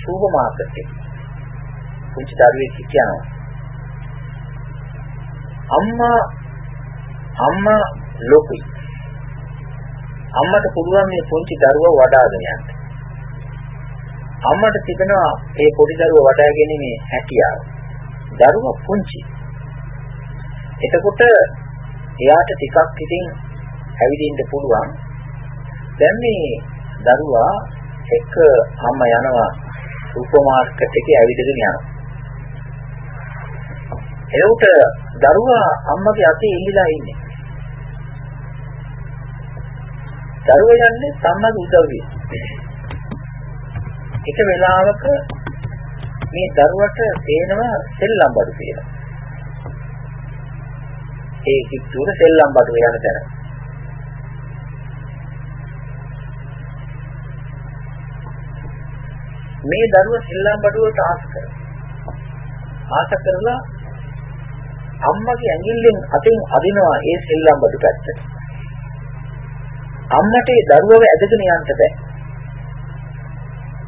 සුපර් මාකට් එක. පුංචි දරුවෙක් කියනවා අම්මා අම්මා ලොකුයි. අම්මට පුළුවන් මේ පුංචි දරුවා වඩාගෙන යන්න. අම්මට තිබෙනවා මේ පොඩි දරුවා වඩා ගැනීමේ හැකියාව. දරුවා පුංචි. එතකොට එයාට ටිකක් ඉතින් ඇවිදින්න පුළුවන්. දැන් මේ දරුවා එක්ක අම්මා යනවා සුපර් මාකට් එකේ ඇවිදගෙන යනවා. එතකොට දරුවා අම්මගේ අතේ ඉඳලා ඉන්නේ. දරුවා යන්නේ සම්මත උදව්වේ. එක වෙලාවක මේ දරුවට තේනවා සෙල්ලම් බඩු කියලා. ඒ කිට්ටුවර සෙල්ලම් බඩු යන තැන. මේ දරුවා සෙල්ලම් බඩුවට ආස කරනවා. ආස කරලා අම්මගේ ඇඟිල්ලෙන් අතින් අදිනවා ඒ සෙල්ලම් බඩු පැත්තට. අම්මට ඒ දරුවව ඇදගෙන යන්න බෑ.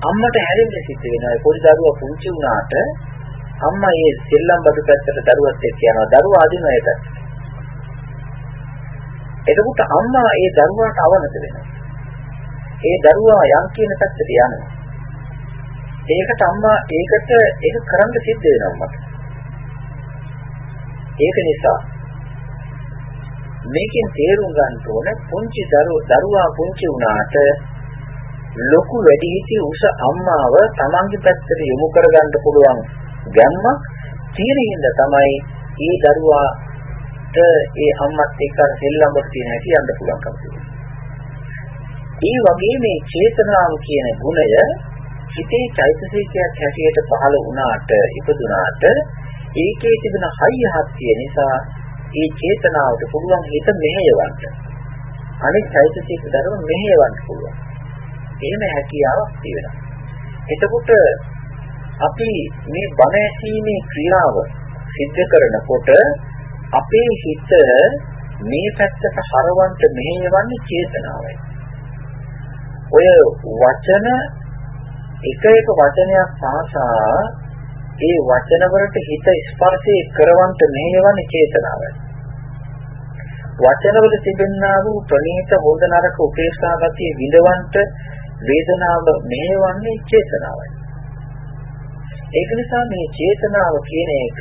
අම්මට හැරෙන්න සිද්ධ වෙනවා. ඒ පොඩි දරුවා පුංචි වුණාට අම්මා ඒ සෙල්ලම් බඩු පැත්තට දරුවත් එක්ක යනවා. දරුවා අදිනවා ඒ පැත්තට. එතකොට අම්මා ඒ දරුවාට අවනත වෙනවා. ඒ දරුවා යම් කියන පැත්තට යනවා. ඒකට අම්මා ඒකට ඒක කරන්න සිද්ධ වෙනවා අම්මට. ඒක නිසා මේකෙන් තේරුම් ගන්න ඕන පුංචි දරුවා පුංචි වුණාට ලොකු වැඩිහිටි උස අම්මාව තමන්ගේ පැත්තට යොමු කරගන්න පුළුවන් ගැම්මක් තියෙන හින්දා තමයි ඒ දරුවාට ඒ අම්මත් එක්ක සෙල්ලම්කට තියෙන හැටි යන්න පුළුවන්කම තියෙන්නේ. ඒ වගේ මේ චේතනාව කියන ගුණය හිතේ චෛතසිකයක් හැටියට පහළ වුණාට ඉපදුනාට ඒකේ තිබෙන හයියහත්ය නිසා ඒ චේතනාවට පුළුවන් හිත මෙහෙයවන්න. අනිත් චෛතසික ධර්ම මෙහෙයවන්න පුළුවන්. එහෙම හැකියාවක් තියෙනවා. එතකොට අපි මේ බණ ඇසීමේ ක්‍රියාව සිද්ධ කරනකොට අපේ හිත මේ පැත්තට හරවන්න මෙහෙයවන්නේ චේතනාවයි. ඔය වචන එක එක වචනයක් පාසා ඒ වචන වලට හිත ස්පර්ශය කරවන්ට මෙහෙවන්නේ චේතනාවයි. වචනවල තිබෙනා වූ ප්‍රණීත හොඳ නරක උපේක්ෂා ගතිය විඳවන්ට වේදනාව මෙහෙවන්නේ චේතනාවයි. ඒක නිසා මේ චේතනාව කියන එක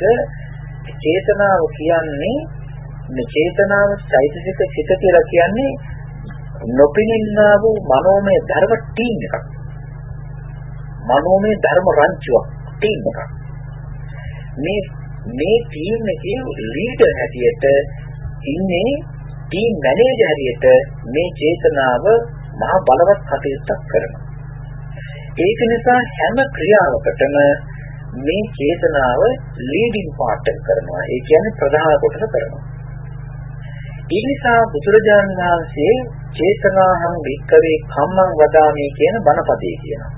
චේතනාව කියන්නේ මේ චේතනාව චෛතසික සිත කියලා කියන්නේ නොපෙනෙනා වූ මනෝමය ධර්ම ටීම් එකක්. මනෝමය ධර්ම රංචුවක් ටීම් එකක්. මේ මේ ටීම් එකේ ලීඩර් හැටියට ඉන්නේ ටීම් මැනේජර් හැටියට මේ චේතනාව මහ බලවත් කටයුත්තක් කරනවා. ඒක නිසා හැම ක්‍රියාවකටම මේ චේතනාව ලීඩින් පාර්ට් එක කරනවා. ඒ කියන්නේ ප්‍රධාන කොටස කරනවා. ඒ නිසා බුදුරජාණන් වහන්සේ චේතනාහං වික්කවේ කම්මං වදාමි කියන බණපදේ කියනවා.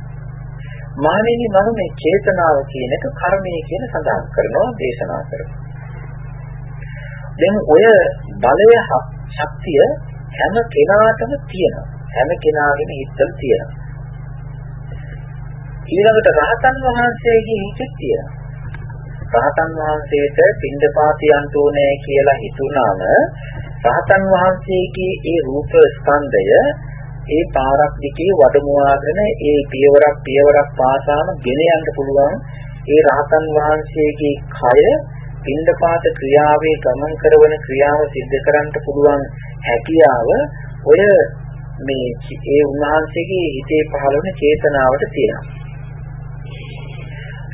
මානෙනි මම මේ චේතනාව කියන එක කර්මය කියන සඳහන් කරනවා දේශනා කරනවා. දැන් ඔය බලය ශක්තිය හැම කෙනාටම තියෙනවා. හැම කෙනාගේම හිතවල තියෙනවා. ඊළඟට රහතන් වහන්සේගේ හිතේ තියෙනවා. රහතන් වහන්සේට පින්දපාත යන්න ඕනේ කියලා හිතුණාම රහතන් වහන්සේගේ ඒ රූප ස්කන්ධය ඒ පාරක් දිගේ වඩමුවාගෙන ඒ පියවරක් පියවරක් පාසාම ගෙන යන්න පුළුවන් ඒ රහතන් වහන්සේගේ කය පින්දපාත ක්‍රියාවේ ගමන් කරන ක්‍රියාව සිද්ධ කරන්න පුළුවන් හැකියාව ඔය මේ ඒ උන්වහන්සේගේ හිතේ පහළ වෙන චේතනාවට තියෙනවා.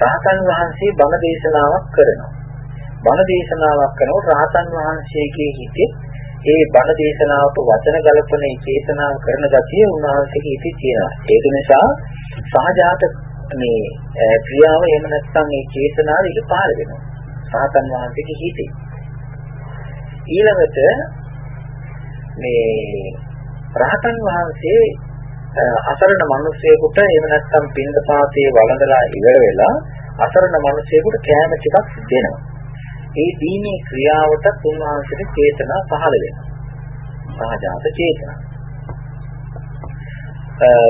රහතන් වහන්සේ බණ දේශනාවක් කරනවා. බණ දේශනාවක් කරනකොට රහතන් වහන්සේගේ හිතේ ඒ බණ දේශනාවට වචන ගලපන ඒ චේතනාව කරන ගතිය උන්වහන්සේගේ හිතේ තියෙනවා. ඒක නිසා සහජාත මේ ක්‍රියාව එහෙම නැත්නම් මේ චේතනාව ඒක පාර වෙනවා. රහතන් වහන්සේගේ හිතේ. ඊළඟට මේ රහතන් වහන්සේ අසරණ මිනිසෙකුට එහෙම නැත්නම් පින්දපාතේ වළඳලා ඉවර වෙලා අසරණ මිනිසෙකුට කෑම ටිකක් දෙනවා. ඒ දීමේ ක්‍රියාවට උන්වහන්සේට චේතනා පහළ වෙනවා. සහජාත චේතනා.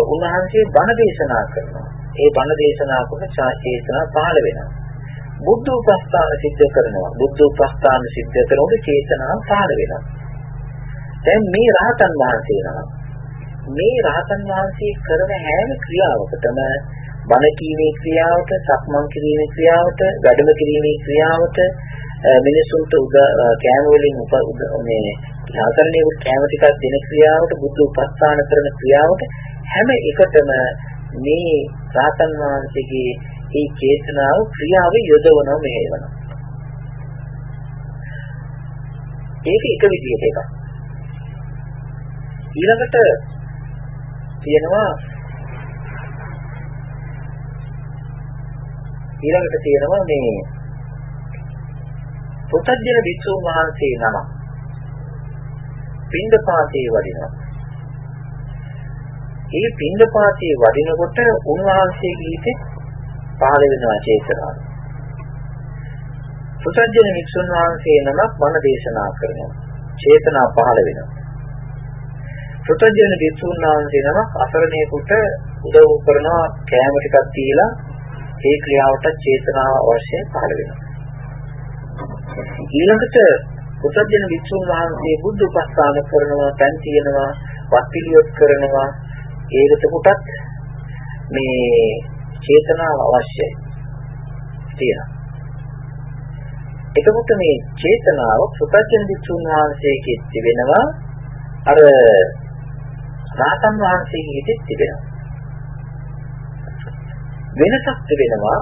උන්වහන්සේ බණ දේශනා කරනවා. ඒ බණ දේශනා කරන චේතනා පහළ වෙනවා. බුද්ධ උපස්ථාන සිද්ධ කරනවා. බුද්ධ උපස්ථාන සිද්ධ කරනකොට චේතනා පහළ වෙනවා. දැන් මේ රහතන් වහන්සේ නම මේ රහතන් වහන්සේ කරන හැම ක්‍රියාවකටම බණ කීමේ ක්‍රියාවට, සක්මන් කිරීමේ ක්‍රියාවට, වැඩම කිරීමේ ක්‍රියාවට, මිනිසුන්ට උද කෑම වලින් උප මේ ආකරණයේ කෑම ටිකක් දෙන ක්‍රියාවට, බුද්ධ උපස්ථාන කරන ක්‍රියාවට හැම එකටම මේ රහතන් වහන්සේගේ මේ චේතනාව ක්‍රියාවේ යොදවනවා මෙහෙවනවා. ඒක එක විදිහට එකක්. ඊළඟට තියෙනවා ඊළඟට තියෙනවා මේ පුතජන විසුණු වහන්සේ නම පින්දපාතේ වඩිනවා. ඒ පින්දපාතේ වඩිනකොට උන්වහන්සේගේ හිතේ පහළ වෙනවා චේතනාව. පුතජන විසුණු වහන්සේ නමක් බණ දේශනා කරනවා. චේතනා පහළ වෙනවා. පුතජන විසුණු වහන්සේ නමක් අසරණේකට උදව් කරනවා කෑම ටිකක් දීලා ඒ ක්‍රියාවට චේතනාව අවශ්‍ය පහළ වෙනවා. ඊළඟට පුතජන විසුන් වහන්සේ බුද්ධ උපස්ථාන කරනවා, පන් තියනවා, වත්පිළිවෙත් කරනවා. ඒකට කොටත් මේ චේතනාව අවශ්‍යයි. තියෙනවා. එතකොට මේ චේතනාව පුතජන විසුන් වහන්සේකෙත් තිබෙනවා. අර රාතන් වහන්සේගේ හිතෙත් තිබෙනවා. වෙනසක් තිබෙනවා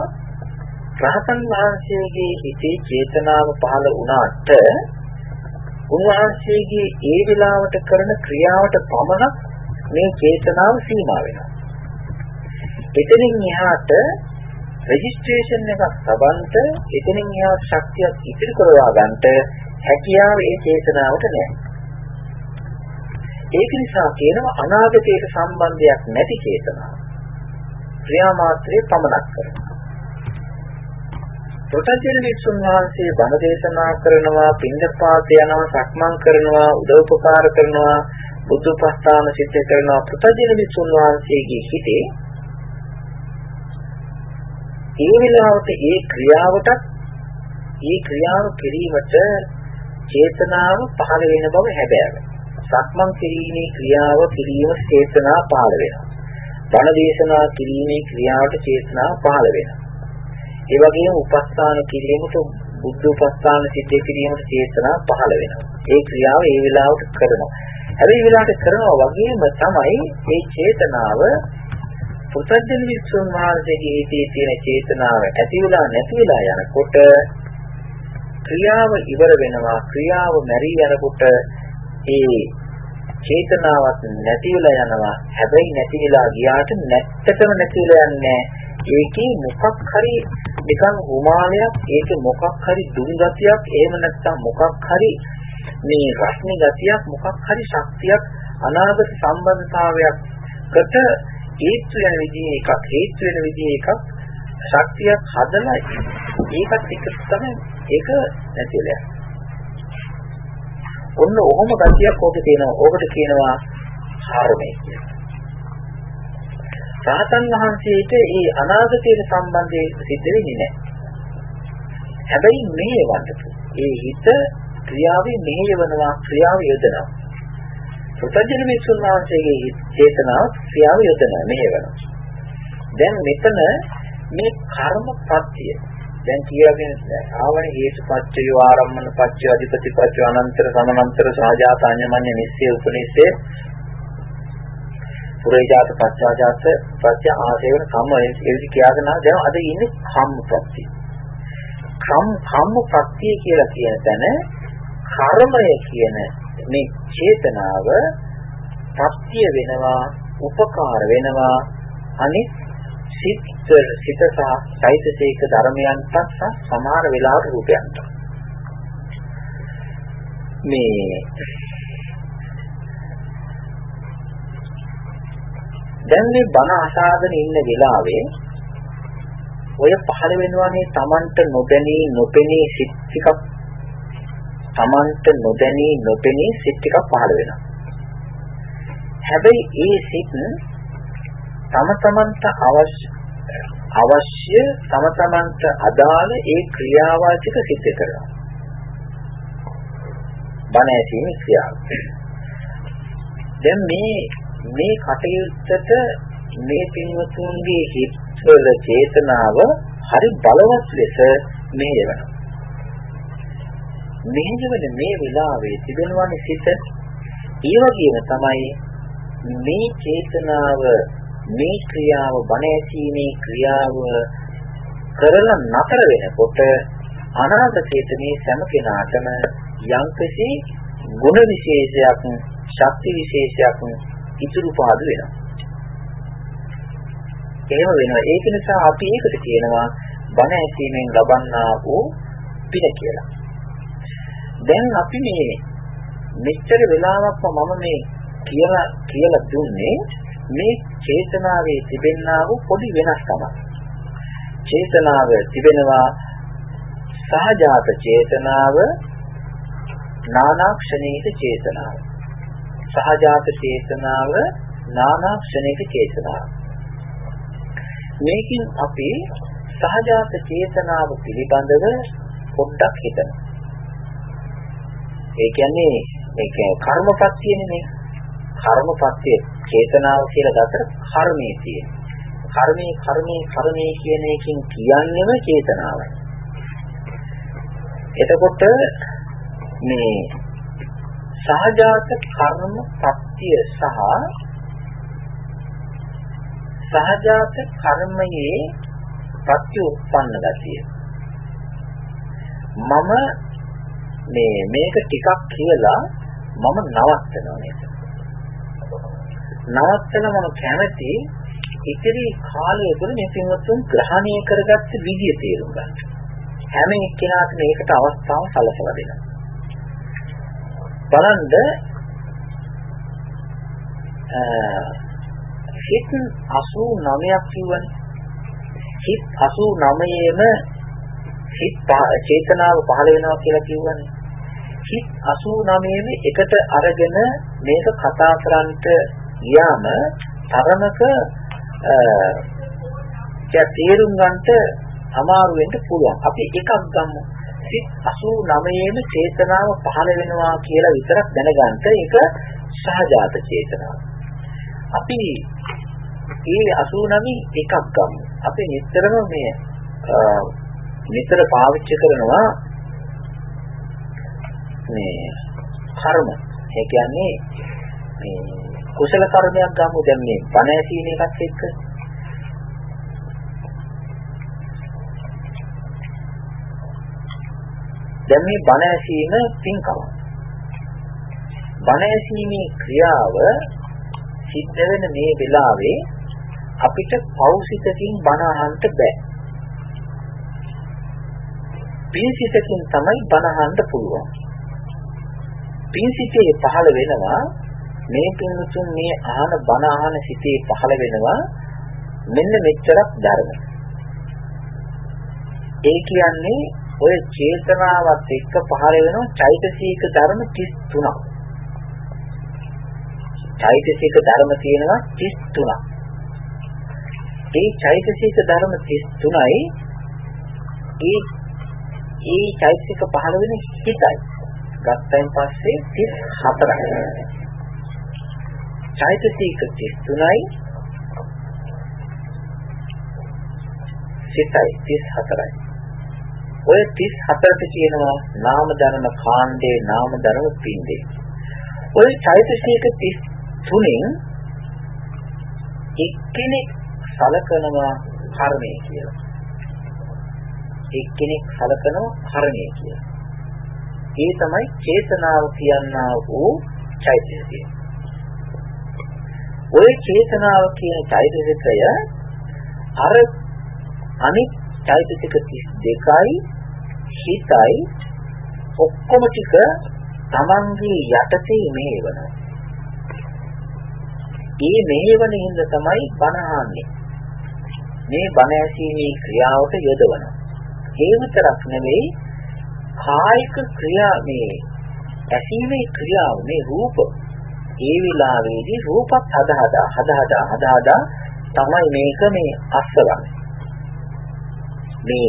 රහතන් වහන්සේගේ හිතේ චේතනාව පහළ වුණාට උන්වහන්සේගේ ඒ වෙලාවට කරන ක්‍රියාවට පමණක් මේ චේතනාව සීමා වෙනවා. එතනින් එහාට රෙජිස්ට්‍රේෂන් එකක් තබන්ට එතනින් එහාට ශක්තියක් ඉතිරි කරවා ගන්නට හැකියාව ඒ චේතනාවට නැහැ. ඒක නිසා කියනවා අනාගතයට සම්බන්ධයක් නැති චේතනාව. ක්‍රියාමාත්‍රයේ පමනක් කරනවා. ප්‍රත්‍යජන විසුන් වහන්සේ බණ දේශනා කරනවා, පින්දපාත යනවා, සක්මන් කරනවා, උදව්පකාර කරනවා, බුදුපස්ථාන සිද්ධ කරනවා. ප්‍රත්‍යජන විසුන් වහන්සේගේ හිතේ ඒ වෙලාවට ඒ ක්‍රියාවටත් ඒ ක්‍රියාව කිරීමට චේතනාව පහළ වෙන බව හැබෑව. සක්මන් කිරීමේ ක්‍රියාව කිරීම චේතනා පහළ වෙනවා. බණ දේශනා කිරීමේ ක්‍රියාවට චේතනා පහළ වෙනවා. ඒ වගේම උපස්ථාන කිරීමට බුද්ධ උපස්ථාන සිද්ධ කිරීමට චේතනා පහළ වෙනවා. ඒ ක්‍රියාව ඒ වෙලාවට කරනවා. හැබැයි වෙලාවට කරනවා වගේම තමයි මේ චේතනාව පුතජන විසුන් මහරජගේ හිතේ තියෙන චේතනාව ඇති වෙලා නැති වෙලා යනකොට ක්‍රියාව ඉවර වෙනවා ක්‍රියාව මැරී යනකොට ඒ චේතනාවක් නැති වෙලා යනවා හැබැයි නැති වෙලා ගියාට නැත්තටම නැති වෙලා යන්නේ ඒකේ මොකක් හරි නිකන් උමාලයක් ඒක මොකක් හරි දුන් ගතියක් එහෙම නැත්නම් මොකක් හරි මේ රස්නේ ගතියක් මොකක් හරි ශක්තියක් අනාගත සම්බන්ධතාවයකට හේතු වෙන විදිහේ එකක් හේතු වෙන විදිහේ එකක් ශක්තියක් හදලා ඒකත් එක්ක තමයි ඒක නැතිලා ඔන්න ඔහොම ගතියක් ඕක තියෙනවා. ඕකට කියනවා කාර්මය කියලා. රහතන් වහන්සේට මේ අනාගතයට සම්බන්ධයෙන් සිද්ධ වෙන්නේ නැහැ. හැබැයි මේ වන්දතු. ඒ හිත ක්‍රියාවේ මෙහෙයවනවා ක්‍රියාව යොදනවා. සුතජන මිත්‍රුන් වහන්සේගේ චේතනාව ක්‍රියාව යොදනවා මෙහෙයවනවා. දැන් මෙතන මේ කර්මපත්‍ය දැන් කියවගෙන ආවන හේතුපත්චය ආරම්මන පත්‍ය අධිපති පත්‍ය අනන්තර සමනන්තර සහජාතාඤ්ඤමඤ්ඤ නිස්සේ උපනිස්සේ පුරේජාත පච්චාජාත පච්ච ආසේවන කම්ම එවිදි කියාගෙන දැන් අද ඉන්නේ කම්ම ප්‍රත්‍ය. කම් කම්ම ප්‍රත්‍ය කියලා කියන තැන කර්මය කියන මේ චේතනාව ප්‍රත්‍ය වෙනවා උපකාර වෙනවා අනිත් සිත් සිත සහ চৈতසික ධර්මයන්ට සමාන වෙලාවට රූපයන්ට මේ දැන් මේ බණ අසාගෙන ඉන්න වෙලාවේ ඔය පහළ වෙනවානේ Tamanට නොදැනී නොපෙනී සිත් ටිකක් Tamanට නොදැනී නොපෙනී සිත් ටිකක් පහළ වෙනවා. හැබැයි ඒ සිත් තම තමන්ට අවශ්‍ය අවශ්‍ය තම තමන්ට අදාළ ඒ ක්‍රියාවාචක සිද්ධ කරනවා. බණ ඇසීමේ ක්‍රියාව. දැන් මේ මේ කටයුත්තට මේ පින්වතුන්ගේ හිත්වල චේතනාව හරි බලවත් ලෙස මෙහෙයවනවා. මෙහෙයවන මේ වෙලාවේ තිබෙනවනේ සිත ඒ වගේම තමයි මේ චේතනාව මේ ක්‍රියාව බණ ඇසීමේ ක්‍රියාව කරලා නතර වෙනකොට අනාගත චේතනයේ සෑම කෙනාටම යම්කිසි ගුණ විශේෂයක් ශක්ති විශේෂයක් ඉතුරු පාදු වෙනවා. එහෙම වෙනවා. ඒක නිසා අපි ඒකට කියනවා බණ ඇසීමෙන් ලබන්නා වූ පින කියලා. දැන් අපි මේ මෙච්චර වෙලාවක්ම මම මේ කියලා කියලා දුන්නේ මේ චේතනාවේ තිබෙනා වූ පොඩි වෙනස්කමක්. චේතනාව තිබෙනවා සහජාත චේතනාව නානාක්ෂණීක චේතනාව. සහජාත චේතනාව නානාක්ෂණීක චේතනාව. මේකින් අපි සහජාත චේතනාව පිළිබඳව පොඩ්ඩක් හිතමු. ඒ කියන්නේ ඒක කර්මපත්‍යනේ නේ. කර්මපත්‍ය චේතනාව කියලා ගත්තට කර්මයේ තියෙන. කර්මයේ කර්මයේ කර්මයේ කියන එකකින් කියන්නේම චේතනාවයි. එතකොට මේ සහජාත කර්ම පත්‍ය සහ සහජාත කර්මයේ ප්‍රත්‍යඋත්පන්න ගතිය. මම මේ මේක ටිකක් කියලා මම නවත්තනවා නේද? නවත්තන මම කැමති ඉතිරි කාලය තුළ මේ පින්වත්තුන් ග්‍රහණය කරගත්ත විදිය තේරුම් ගන්න. හැම එක්කෙනාටම මේකට අවස්ථාව සලසලා දෙනවා. බලන්න හිත 89ක් කියවනේ. හිත 89ේම හිත චේතනාව පහළ වෙනවා කියලා කියවනේ. හිත 89ේම එකට අරගෙන මේක කතා කරන්නට ගියාම තරමක තේරුම් ගන්නට අමාරු වෙන්න පුළුවන්. අපි එකක් ගමු. සිත් 89ේම චේතනාව පහළ වෙනවා කියලා විතරක් දැනගන්න ඒක සහජාත චේතනාව. අපි ඒ 89 එකක් ගමු. අපි නිතරම මේ නිතර පාවිච්චි කරනවා මේ කර්ම. ඒ කියන්නේ මේ කුසල කර්මයක් ගමු දැන් මේ බණ ඇසීම එකත් එක්ක දැන් මේ බණ ඇසීම පින්කම. බණ ඇසීමේ ක්‍රියාව සිද්ධ වෙන මේ වෙලාවේ අපිට පෞසිතකින් බණ අහන්න බෑ. පින්සිතකින් තමයි බණ අහන්න පුළුවන්. පින්සිතේ පහළ වෙනවා මේ පින්තුන් මේ අහන බණ අහන සිටේ පහළ වෙනවා මෙන්න මෙච්චරක් ධර්ම. ඒ කියන්නේ ඔය චේතනාවත් එක්ක පහළ වෙනවා චෛතසික ධර්ම 33ක්. චෛතසික ධර්ම තියෙනවා 33ක්. ඒ චෛතසික ධර්ම 33යි ඒ ඒ චෛතසික පහළ වෙන හිතයි. ගත්තයින් පස්සේ 34යි. චෛතසික 33යි සිතයි 34යි. ඔය 34ට කියනවා නාම ධර්ම කාණ්ඩේ නාම ධර්ම පින්දේ. ඔය චෛතසික 33න් එක්කෙනෙක් සලකනවා කර්මය කියලා. එක්කෙනෙක් සලකනවා කර්මය කියලා. ඒ තමයි චේතනාව කියනා වූ චෛතසිකය. ඔය චේතනාව කියන චෛතසිකය අර අනිත් චෛතසික 32යි හිතයි ඔක්කොම ටික තමන්ගේ යටතේ මෙහෙවනවා. ඒ මෙහෙවන හින්දා තමයි බණහන්නේ. මේ බණ ඇසීමේ ක්‍රියාවට යොදවනවා. ඒ විතරක් නෙවෙයි කායික ක්‍රියා මේ ඇසීමේ ක්‍රියාව මේ රූප ඒ විලාවේදී රූපත් හදහදා හදහදා හදහදා තමයි මේක මේ අස්සවන්නේ. මේ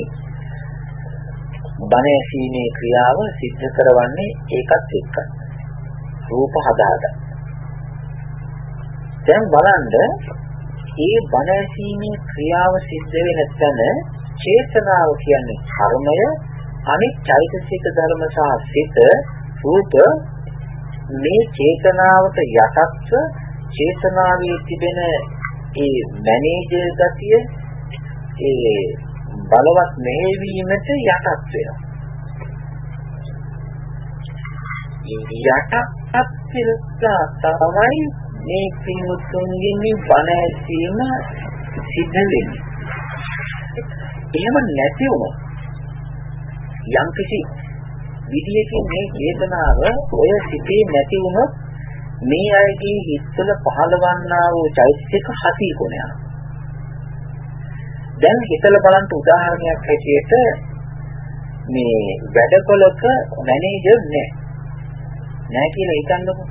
බණ ඇසීමේ ක්‍රියාව සිද්ධ කරවන්නේ ඒකත් එක්කයි. රූප හදාගන්න. දැන් බලන්න මේ බණ ඇසීමේ ක්‍රියාව සිද්ධ වෙන තැන චේතනාව කියන්නේ කර්මය අනිත් චෛතසික ධර්ම සහ සිත රූප මේ චේතනාවට යටත්ව චේතනාවේ තිබෙන ඒ මැනේජර් ගතිය ඒ බලවත් මෙහෙවීමට යටත් වෙනවා. යටත් වෙලා තමයි මේ පින්වුතුන්ගෙන් මේ බණ ඇසීම සිද්ධ වෙන්නේ. එහෙම නැති වුණොත් යම්කිසි විදියකින් මේ චේතනාව ඔය සිටේ නැති වුණොත් මේ අයගේ හිතවල පහළවන්නා වූ චෛතසික හති ගුණ යනවා. දැන් හිතලා බලන්න උදාහරණයක් හැටියට මේ වැඩකොලක මැනේජර් නෑ. නෑ කියලා හිතන්නකෝ.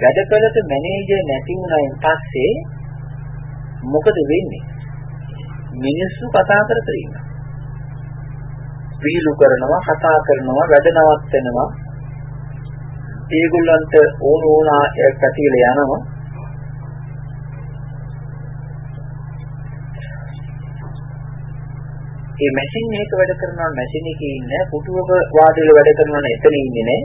වැඩකොලක මැනේජර් නැති වුණායින් පස්සේ මොකද වෙන්නේ? මිනිස්සු කතා කර කර ඉන්නවා. විහිළු කරනවා, කතා කරනවා, වැඩ නවත්තනවා. ඒගොල්ලන්ට ඕන ඕන පැතිල යනවා. මේ මැෂින් එක වැඩ කරනවා මැෂින් එකේ ඉන්නේ පුටුවක වාදයේ වැඩ කරනවා එතන ඉන්නේ නේ.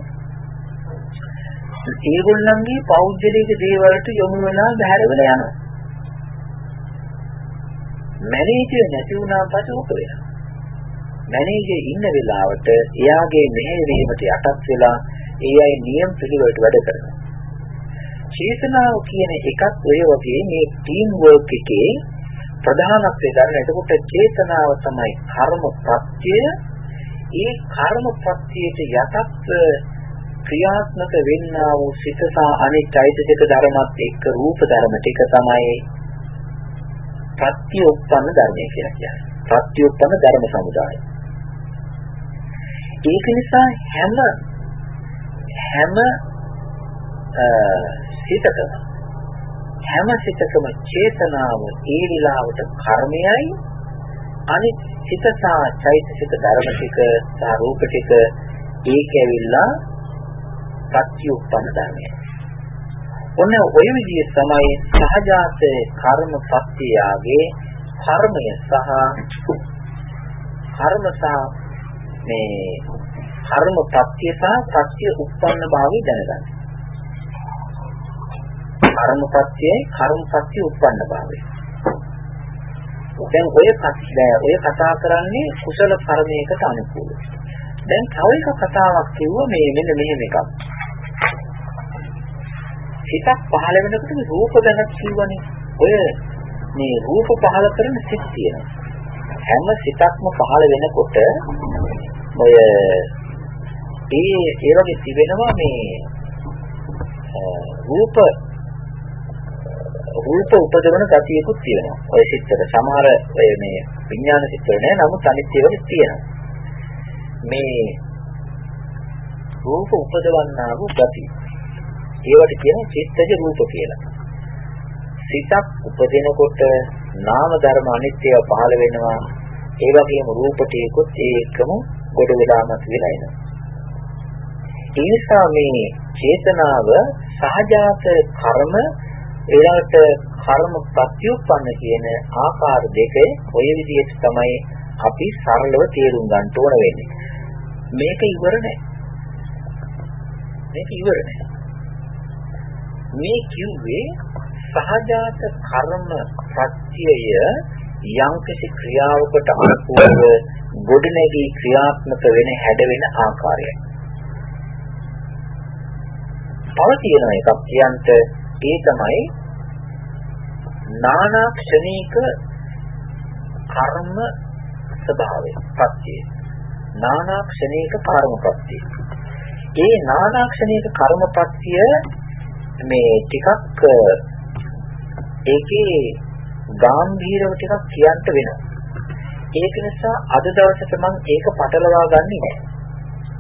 ඒගොල්ලන්ගේ පෞද්ගලික දේවල්ට යොමු වෙලා බහැර වෙලා යනවා. මැනේජර් නැති වුණාන් පස්සේ මොකද වෙන්නේ? මැනේජර් ඉන්න වෙලාවට එයාගේ මෙහෙයවීමට යටත් වෙලා ඒ අය නියම පිළිවෙලට වැඩ කරනවා. චේතනාව කියන එකත් ඔය වගේ මේ ටීම් වර්ක් එකේ ප්‍රධානත්වය ගන්න. එතකොට චේතනාව තමයි කර්ම ප්‍රත්‍යය. ඒ කර්ම ප්‍රත්‍යයට යටත් ක්‍රියාත්මක වෙන්නා වූ සිත සහ අනිත් චෛතසික ධර්මات එක්ක රූප ධර්ම ටික තමයි ප්‍රත්‍ය උප්පන්න ධර්මය කියලා කියන්නේ. ප්‍රත්‍ය උප්පන්න ධර්ම සමුදාය. ඒක නිසා හැම හැම සිතකම හැම සිතකම චේතනාව ඒ විලාවට කර්මයයි අනිත් සිත සහ චෛතසික ධර්ම ටික සහ රූප ටික ඒක ඇවිල්ලා ප්‍රත්‍යুৎපන්න ධර්මය. ඔන්න ඔය විදිහේ තමයි සහජාත කර්ම ප්‍රත්‍යයගේ කර්මය සහ කර්ම සහ මේ කර්ම ප්‍රත්‍ය සහ ප්‍රත්‍ය උත්පන්න භාවය දැනගන්න. කර්ම ප්‍රත්‍යයයි කර්ම ප්‍රත්‍ය උත්පන්න භාවය. දැන් ඔය ඔය කතා කරන්නේ කුසල කර්මයකට අනුකූලව. දැන් තව එක කතාවක් කිව්වා මේ මෙන්න මෙහෙම එකක්. හිතක් පහළ වෙනකොට රූප ගැන කියවනේ. ඔය මේ රූප පහළ කරන සිත් තියෙනවා. හැම සිතක්ම පහළ වෙනකොට ඔය ඒ ඒ වගේ තිබෙනවා මේ රූප රූප උපදවන ගතියකුත් තියෙනවා. ඔය සිත්තර සමහර ඔය මේ විඥාන සිත්තර නෑ නමුත් අනිත් ඒවා තියෙනවා. මේ රූප උපදවන්නා වූ ගතිය. ඒවට කියන චිත්තජ රූප කියලා. සිතක් උපදිනකොට නාම ධර්ම අනිත්‍යව පහළ වෙනවා. ඒ වගේම රූප ටිකුත් ඒ එකම ගොඩ වෙලාමත් වෙලා එනවා. ඒ නිසා මේ චේතනාව සහජාත කර්ම ඊළඟට කර්ම ප්‍රත්‍යুৎපන්න කියන ආකාර දෙක ඔය විදිහට තමයි අපි සරලව තේරුම් ගන්න ඕන වෙන්නේ. මේක ඉවර නෑ. මේක ඉවර නෑ. මේ කිව්වේ සහජාත කර්ම ප්‍රත්‍යය යම්කිසි ක්‍රියාවකට අනුකූලව ගොඩනැගී ක්‍රියාත්මක වෙන හැඩ වෙන ආකාරයයි. තව තියෙන එකක් කියන්ට ඒ තමයි නානා ක්ෂණික කර්ම ස්වභාවය ප්‍රත්‍යය. නානා ක්ෂණික කර්ම ප්‍රත්‍යය. ඒ නානා ක්ෂණික කර්ම ප්‍රත්‍යය මේ ටිකක් ඒකේ ගැඹීරව ටිකක් කියන්න වෙනවා. ඒක නිසා අද දවසට මම ඒක පටලවා ගන්නෙ නෑ.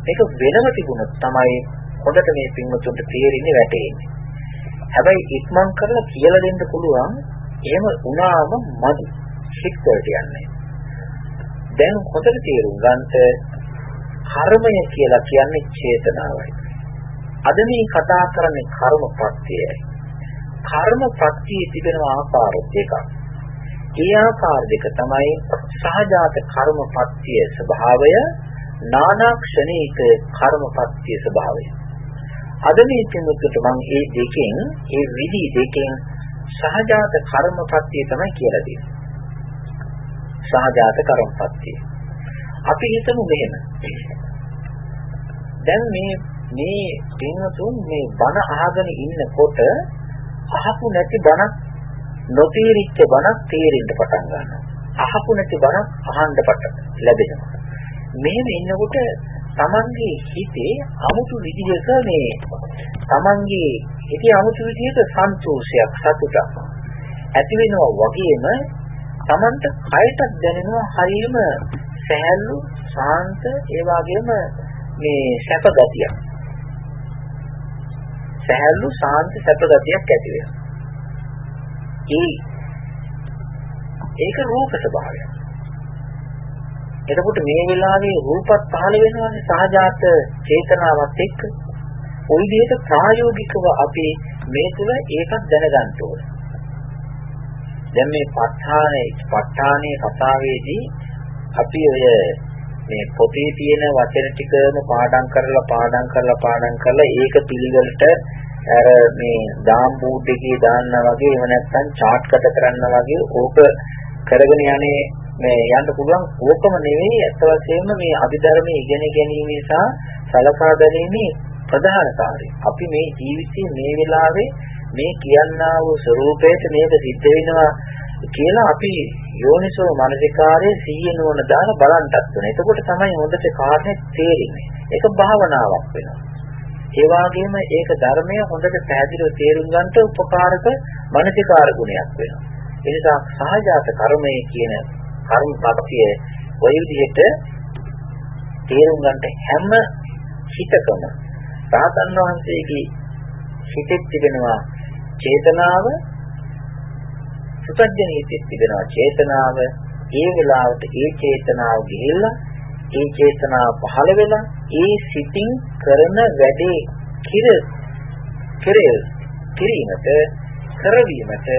මේක වෙනම තිබුණොත් තමයි හොඳට මේ පින්වතුන්ට තේරෙන්නේ වැටෙන්නේ. හැබැයි ඉක්මන් කරලා කියලා දෙන්න පුළුවන් එහෙම වුණාම මදි. ශික්ෂයට යන්නේ. දැන් හොඳට තේරුම් ගන්නට කර්මය කියලා කියන්නේ චේතනාවයි. අද මේ කතා කරන්නේ කර්මපත්‍යයයි. කර්මපත්‍යයේ තිබෙන ආකාර දෙකක්. ඒ ආකාර දෙක තමයි සහජාත කර්මපත්‍ය ස්වභාවය නානා ක්ෂණික කර්මපත්‍ය ස්වභාවය. අද මේ පින්වත්ට මම මේ දෙකෙන් මේ විදි දෙකෙන් සහජාත කර්මපත්‍ය තමයි කියලා දෙන්නේ. සහජාත කර්මපත්‍ය. අපි හිතමු මෙහෙම. දැන් මේ මේ පින්වතුන් මේ බණ අහගෙන ඉන්නකොට අහපු නැති බණක් නොතීරිච්ච බණක් තේරෙන්න පටන් ගන්නවා. අහපු නැති බණක් අහන්න පටන් ලැබෙනවා. මෙහෙම ඉන්නකොට තමන්ගේ හිතේ 아무තු විදිහක මේ තමන්ගේ හිතේ 아무තු විදිහක සන්තෝෂයක් සතුටක් ඇති වෙනවා වගේම තමන්ට කයට දැනෙනවා හරීම සැහැල්ලු ශාන්ත ඒ වගේම මේ සැප ගතියක්. සැහැල්ලු ශාන්ත සැප ගතියක් ඇති වෙනවා. ඒ ඒක රූප ස්වභාවයක්. එතකොට මේ වෙලාවේ රූපත් පහළ වෙනවානේ සහජාත චේතනාවත් එක්ක. ওই විදිහට ප්‍රායෝගිකව අපි මේ තුල ඒකත් දැනගන්න ඕනේ. දැන් මේ ප ဋ ාණේ ප ဋ ාණේ කතාවේදී අපි ඔය මේ පොතේ තියෙන වචන ටිකම පාඩම් කරලා පාඩම් කරලා පාඩම් කරලා ඒක පිළිවෙලට අර මේ දාම් බූඩ් එකේ දාන්න වගේ එහෙම නැත්නම් chart කට කරන්න වගේ ඕක කරගෙන යන්නේ මේ යන්න පුළුවන් ඕකම නෙවෙයි අත් වශයෙන්ම මේ අභිධර්මයේ ඉගෙන ගැනීම නිසා සලකා බැලීමේ ප්‍රධාන කාර්යය. අපි මේ ජීවිතයේ මේ වෙලාවේ මේ කියන්නා වූ ස්වરૂපයට මේක සිද්ධ වෙනවා කියලා අපි යෝනිසෝ මනසිකාරයේ සිහිය නුවණ දාන බලන්නත් වෙන. එතකොට තමයි හොඳට කාරණේ තේරෙන්නේ. ඒක භාවනාවක් වෙනවා. ඒ වගේම ඒක ධර්මය හොඳට පැහැදිලිව තේරුම් ගන්නට උපකාරක මනසිකාර ගුණයක් වෙනවා. ඒ නිසා සහජාත කර්මය කියන කර්මපත්‍ය ওই විදිහට තේරුම් ගන්නට හැම හිතකම රහතන් වහන්සේගේ හිතෙත් තිබෙනවා චේතනාව සුතඥ හිතෙත් තිබෙනවා චේතනාව. ඒ වෙලාවට ඒ චේතනාව ගිහිල්ලා ඒ චේතනාව පහළ වෙලා ඒ සිතින් කරන වැඩේ කිර කෙරෙල් කිරීමට කරවීමට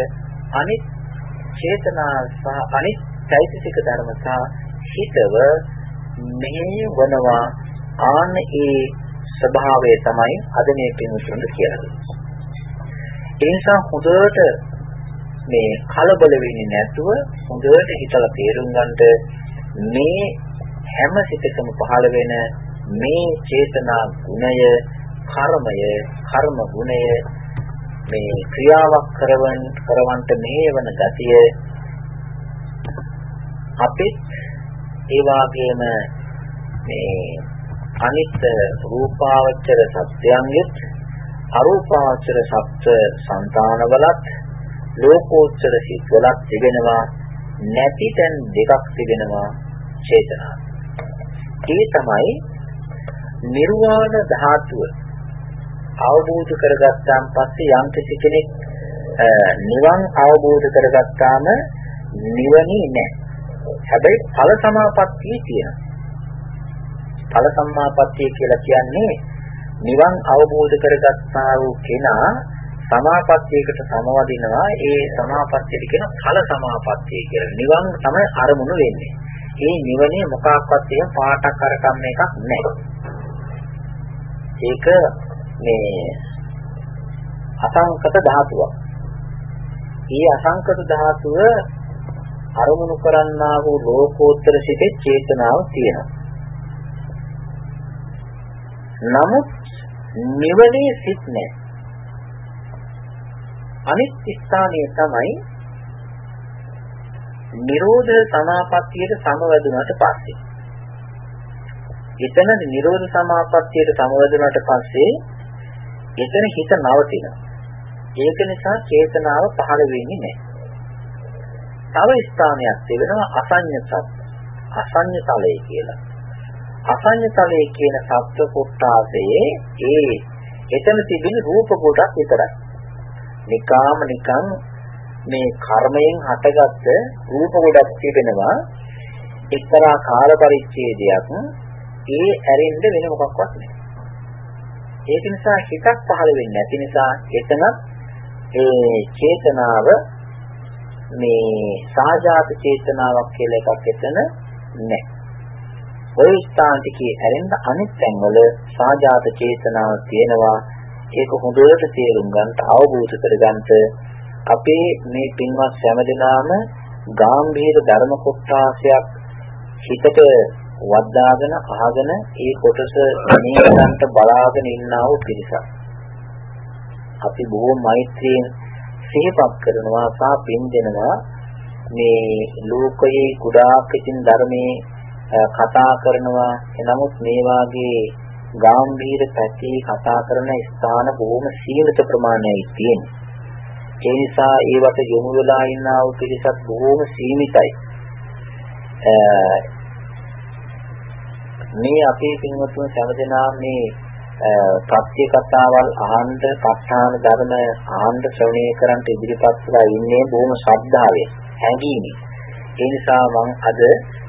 අනිත් චේතනා සහ අනිත් චෛතසික ධර්ම සහ හිතව මෙහි වනවා ආන ඒ ස්වභාවය තමයි අද මේ පින්තුන්ට කියලා ඒ නිසා හොඳට මේ කලබල වෙන්නේ නැතුව හොඳට හිතලා තේරුම් ගන්නට මේ හැම සිතකම පහළ වෙන මේ චේතනා ගුණය කර්මය කර්ම ගුණය මේ ක්‍රියාවක් කරවන් කරවන්ට මෙහෙවන ගතිය අපිත් ඒ වගේම මේ අනිත් රූපාවචර සත්‍යයන්ගෙත් අරූපාවචර සත්‍ය సంతානවලත් ලෝකෝත්තර සිත්වලත් තිබෙනවා නැති තැන් දෙකක් තිබෙනවා චේතනා. ඒ තමයි නිර්වාණ ධාතුව අවබෝධ කරගත්තාන් පස්සේ යම් කෙනෙක් නිවන් අවබෝධ කරගත්තාම නිවනේ නැහැ. හැබැයි ඵල සමාපත්තිය තියෙනවා. ඵල සම්මාපත්තිය කියලා කියන්නේ නිවන් අවබෝධ කරගත්තා වූ කෙනා සමාපත්තියකට සමවදිනවා ඒ සමාපත්තියට කියන ඵල සමාපත්තිය කියලා. නිවන් තමයි අරමුණු වෙන්නේ. ඒ නිවනේ මොකක්වත් එහෙම පාටක් කරකම් එකක් නැහැ. ඒක මේ අසංකත ධාතුවක්. මේ අසංකත ධාතුව අරමුණු කරන්නා වූ ලෝකෝත්තර සිතේ චේතනාව තියෙනවා. නමුත් නිවනේ සිත් නැහැ. අනිත් ස්ථානය තමයි නිරෝධ සමාපත්තියට සමවැදුනට පස්සේ. එතන නිරෝධ සමාපත්තියට සමවැදුනට පස්සේ එතන හිත නවතිනවා. ඒක නිසා චේතනාව පහළ වෙන්නේ නැහැ. තව ස්ථානයක් තිබෙනවා අසඤ්ඤ සත්. අසඤ්ඤ තලය කියලා. අසඤ්ඤ තලය කියන සත්ව කොටාසේ ඒ එතන තිබෙන රූප කොටක් විතරයි. නිකාම නිකන් මේ කර්මයෙන් හටගත්ත රූප ගොඩක් තිබෙනවා එක්තරා කාල පරිච්ඡේදයක් ඒ ඇරෙන්න වෙන මොකක්වත් නැහැ. ඒක නිසා හිතක් පහළ වෙන්නේ නැති නිසා එතන ඒ චේතනාව මේ සාජාත චේතනාවක් කියලා එකක් එතන නැහැ. ওই ස්ථාන්තිකේ ඇරෙන්න අනිත් තැන්වල සාජාත චේතනාව තියෙනවා. ඒක හොඳට තේරුම් ගන්න අවබෝධ කරගන්න අපේ මේ පින්වත් හැමදෙනාම ගාම්භීර ධර්ම කොටාසයක් හිතට වද්දාගෙන අහගෙන ඒ කොටස මේකට බලාගෙන ඉන්නා වූ පිරිසක්. අපි බොහෝ මෛත්‍රියෙන් සිහිපත් කරනවා සහ පින් දෙනවා මේ ලෝකයේ කුඩාක් ඉතින් ධර්මයේ කතා කරනවා එනමුත් මේ වාගේ ගාම්භීර පැති කතා කරන ස්ථාන බොහොම සීමිත ප්‍රමාණයයි තියෙන්නේ. ඒ නිසා ඒවට යොමු වෙලා ඉන්නා වූ පිරිසක් බොහොම සීමිතයි. මේ අපේ පින්වත්තුන් සමදෙනා මේ ප්‍රත්‍ය කතාවල් අහන්න, පස්ථාන ධර්ම අහන්න ශ්‍රවණය කරන්ට ඉදිරිපත් වෙලා ඉන්නේ බොහොම ශ්‍රද්ධාවෙන්, හැඟීමෙන්. ඒ නිසා මම අද